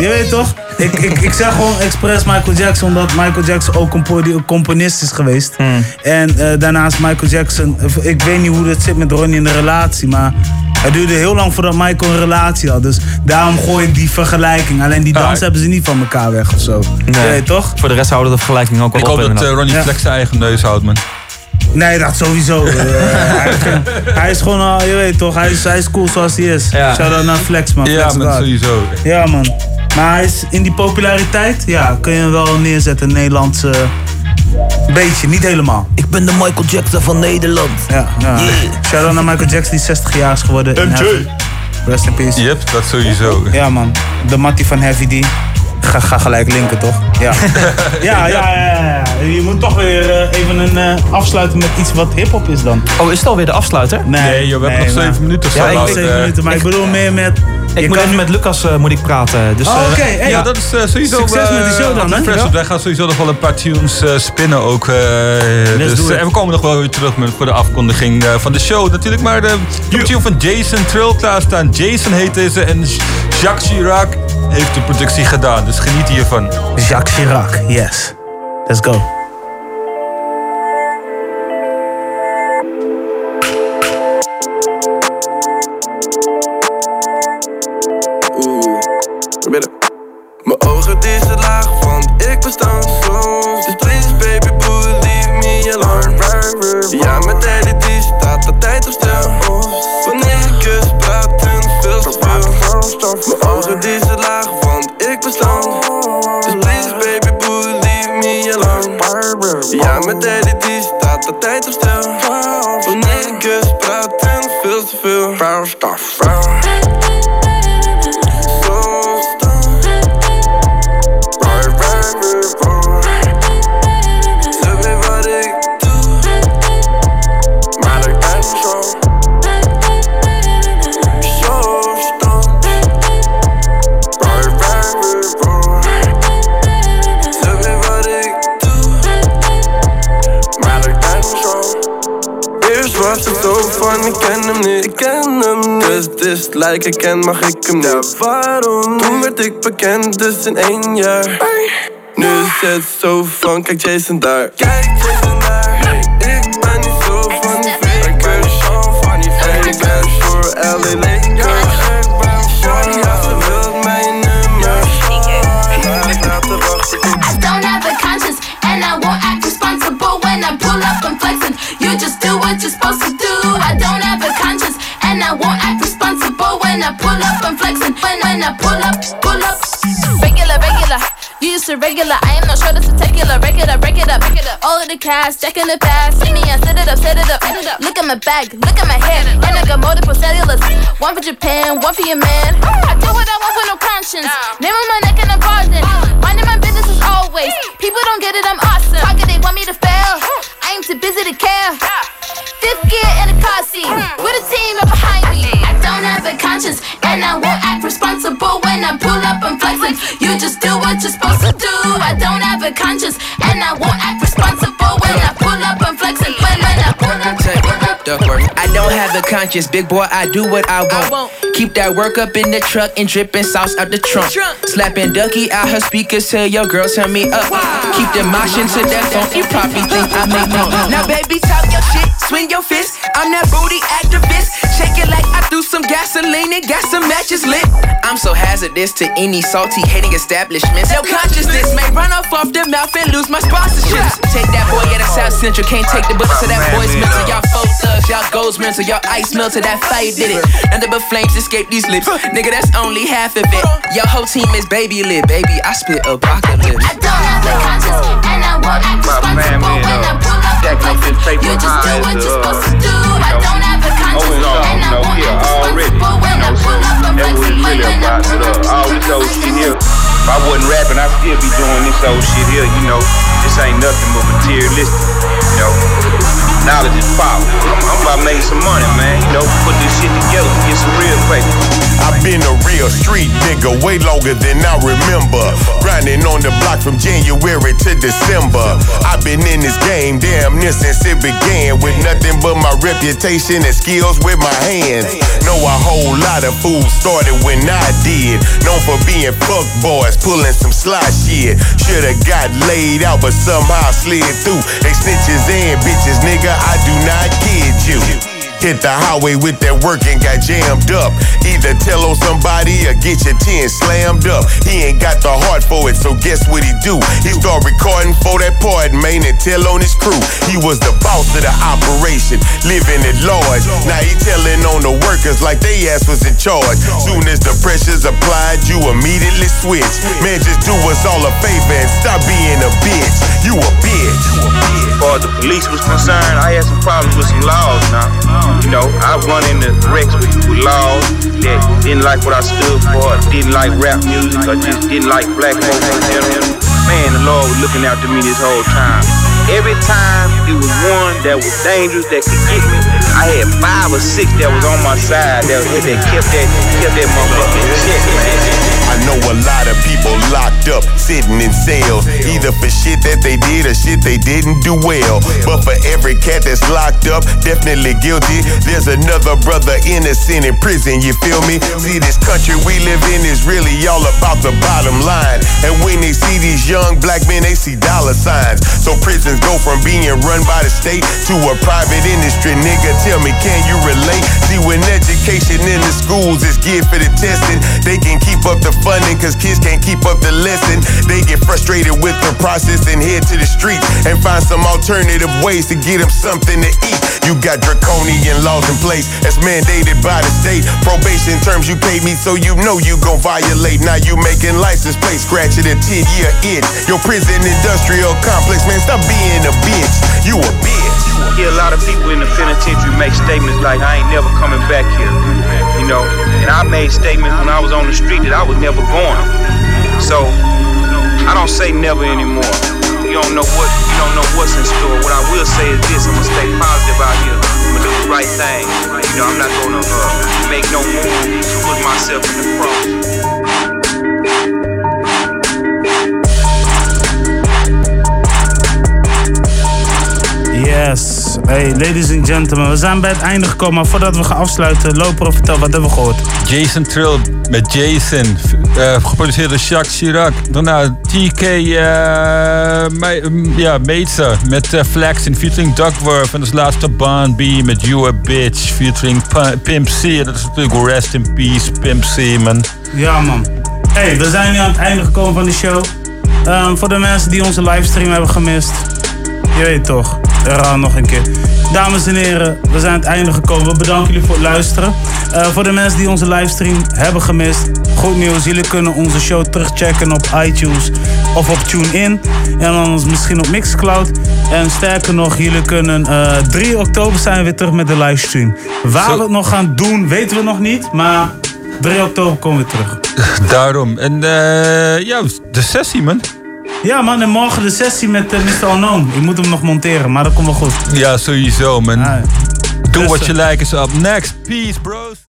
Je weet toch? Ik, ik, ik zeg gewoon expres Michael Jackson, omdat Michael Jackson ook ook componist is geweest. Hmm. En eh, daarnaast Michael Jackson, eh, ik weet niet hoe dat zit met Ronnie in de relatie, maar het duurde heel lang voordat Michael een relatie had. Dus daarom gooi ik die vergelijking. Alleen die dans hebben ze niet van elkaar weg of zo. Je weet toch? Voor de rest houden de vergelijking ook wel Ik op. hoop dat eh, Ronnie Ja. Flex zijn eigen neus houdt, man. Nee, dat sowieso. <laughs> Hij, is geen- hij is gewoon, al, je weet toch, hij is, hij is cool zoals hij is. Ja. Shout-out naar Flex, man. Ja, man, sowieso. Ja, man. Maar hij is in die populariteit, ja, kun je hem wel neerzetten in Nederlandse. Beetje, niet helemaal. Ik ben de Michael Jackson van Nederland. Ja, ja. Shout-out naar Michael Jackson die 60 jaar is geworden. in MJ. Heaven. Rest in peace. Yep, dat sowieso. Ja, man. De Mattie van Heavy D. Ga, ga gelijk linken, toch? <laughs> Ja. ja, ja, ja, ja. Je moet toch weer eh, even een eh, afsluiten met iets wat hip-hop is dan. Oh, is het alweer de afsluiter? Nee, joh, we hebben nog maar- zeven minuten. Ja, ik laat, zeven eh, minuten, maar ik, bedoel meer met. Ik je moet even nu- met Lucas eh, moet ik praten. Dus, Oh, eh, oké. Hey, ja, dat is eh, sowieso... Succes met die show dan, hè? fresh, Wij gaan sowieso nog wel een paar tunes spinnen ook. dus, en we komen nog wel weer terug met, voor de afkondiging van de show natuurlijk. Maar de de tune van Jason Trill klaarstaan. Jason heet deze en Jacques Chirac heeft de productie gedaan. Dus geniet hiervan. Jacques Chirac, yes. Let's go. Deze laag, want ik bestaan soms. Dus please baby boo, leave me alone. Ja, met Daddy die staat de tijd op stil. Wanneer ik kus, praten veel te veel. Mijn ogen die ze laag, want ik bestaan. Dus please baby boo, leave me alone. Ja, met Daddy die staat de tijd op stil. Wanneer ik kus, praten veel te veel. Foul zo ik ken hem niet, ik ken hem niet. Dus het is like ik ken, mag ik hem niet. waarom? Toen werd ik bekend, dus in één jaar. Nu is het zo van, kijk Jason daar. Kijk Jason daar. Ik ben niet zo van die fakers. van die fakers. Ik ben voor LA pull up and flexing. When when I pull up, pull up. Regular, regular. You used to regular. I am not sure that's a tequila. Break it up, break it up, break it up. All of the cash, checking the past. See me and set it up, set it up. Look at my bag, look at my hair. And I got multiple cellulars. One for Japan, one for your man. I do what I want with no conscience. Name on my neck and I'm pausing. Minding my business as always. People don't get it, I'm awesome. Talking, they want me to fail. I ain't too busy to care. Fifth gear in a car seat mm. with a team up behind me. I don't have a conscience and I won't act responsible when I pull up and flexing. You just do what you're supposed to do. I don't have a conscience and I won't act responsible when I pull up and flexing. When, when I pull up, pull up. Duckworth. I don't have a conscience, big boy. I do what I want. Keep that work up in the truck and dripping sauce out the trunk. Slapping Ducky out her speakers, tell your girl turn me up. Keep the motion to that phone. You probably think I make no. Now, baby, talk your shit, swing your fist. I'm that booty activist. Shake it like I threw some gasoline and got some matches lit. I'm so hazardous to any salty hating establishments. No consciousness may run off off the mouth and lose my sponsorships. Take that boy at a South Central, can't take the bullets to that boy's mental. Y'all folk thugs, y'all goals mental, y'all ice melted. That fire did it. Nothing but flames escape these lips. Nigga, that's only half of it. Your whole team is baby lit, baby. I spit apocalypse. I don't have a conscience my, my family and uh, pull up oh, this paper high as uh, you know, open up, you. You it. All. If I wasn't rapping, I'd still be doing this old shit here, you know. This ain't nothing but materialistic, you know knowledge is power. I'm, I'm about some money, man. You know, put this shit together, get some real paper. I've been a real street nigga way longer than I remember. Grinding on the block from January to December. I've been in this game damn near since it began. With nothing but my reputation and skills with my hands. Know a whole lot of fools started did. Known for being fuck boys, pulling some sly shit. Shoulda got laid out, but somehow slid through. They snitches and bitches, nigga, I do not kid you. Hit the highway with that work and got jammed up. Either tell on somebody or get your 10 slammed up. He ain't got the heart for it, so guess what he do? He start recording for that part, man, and tell on his crew. He was the boss of the operation, living at large. Now he telling on the workers like they ass was in charge. Soon as the pressure's applied, you immediately switch. Man, just do us all a favor and stop being a bitch. You a bitch. As far as the police was concerned, I had some problems with some laws now. You know, I run into wrecks with, laws that didn't like what I stood for, didn't like rap music, or just didn't like black folks. Man, the Lord was looking after me this whole time. Every time it was one that was dangerous that could get me, I had five or six that was on my side that, that kept that kept that motherfucker in check. I know a lot of people locked up, sitting in cells, either for shit that they did or shit they didn't do well. But for every cat that's locked up, definitely guilty, there's another brother innocent in prison, you feel me? See, this country we live in is really all about the bottom line. And when they see these young black men, they see dollar signs. So prisons go from being run by the state to a private industry, nigga. Tell me, can you relate? See, when education in the schools is geared for the testing, they can keep up the funding cause kids can't keep up the lesson. They get frustrated with the process and head to the street and find some alternative ways to get them something to eat. You got draconian laws in place that's mandated by the state. Probation terms you paid me so you know you gon' violate. Now you making license plate scratching a 10 year itch. Your prison industrial complex, man, stop being a bitch. You a bitch. you Hear a lot of people in the penitentiary make statements like, I ain't never coming back here. You know, and I made statements when I was on the street that I was never going. So, I don't say never anymore. You don't know what you don't know what's in store. What I will say is this: I'm gonna stay positive out here. I'm gonna do the right thing. You know, I'm not gonna uh, make no move to put myself in the cross. Yes. Hey, ladies and gentlemen, we zijn bij het einde gekomen. Maar voordat we gaan afsluiten, Loper, vertel, wat hebben we gehoord? Jason Trill met Jason. eh, geproduceerd door Jacques Chirac. Daarna TK eh Me- mm, ja, met eh, Flex in featuring Duckworth. En als laatste Bon B met You a Bitch featuring Pimp C. En dat is natuurlijk Rest in Peace, Pimp C, man. Ja, man. Hey, we zijn nu aan het einde gekomen van de show. Ehm, voor de mensen die onze livestream hebben gemist. Je weet toch, herhaal nog een keer. Dames en heren, we zijn aan het einde gekomen. We bedanken jullie voor het luisteren. Eh, voor de mensen die onze livestream hebben gemist. Goed nieuws, jullie kunnen onze show terugchecken op iTunes of op TuneIn. En anders misschien op Mixcloud. En sterker nog, jullie kunnen... eh 3 oktober zijn we weer terug met de livestream. Waar we het nog gaan doen, weten we nog niet. Maar 3 oktober komen we terug. <laughs> Daarom. En eh, ja, de sessie, man. Ja man, en morgen de sessie met eh, Mr. Unknown. Ik moet hem nog monteren, maar dat komt wel goed. Ja, sowieso, man. Do what eh, you like is up next. Peace, bros.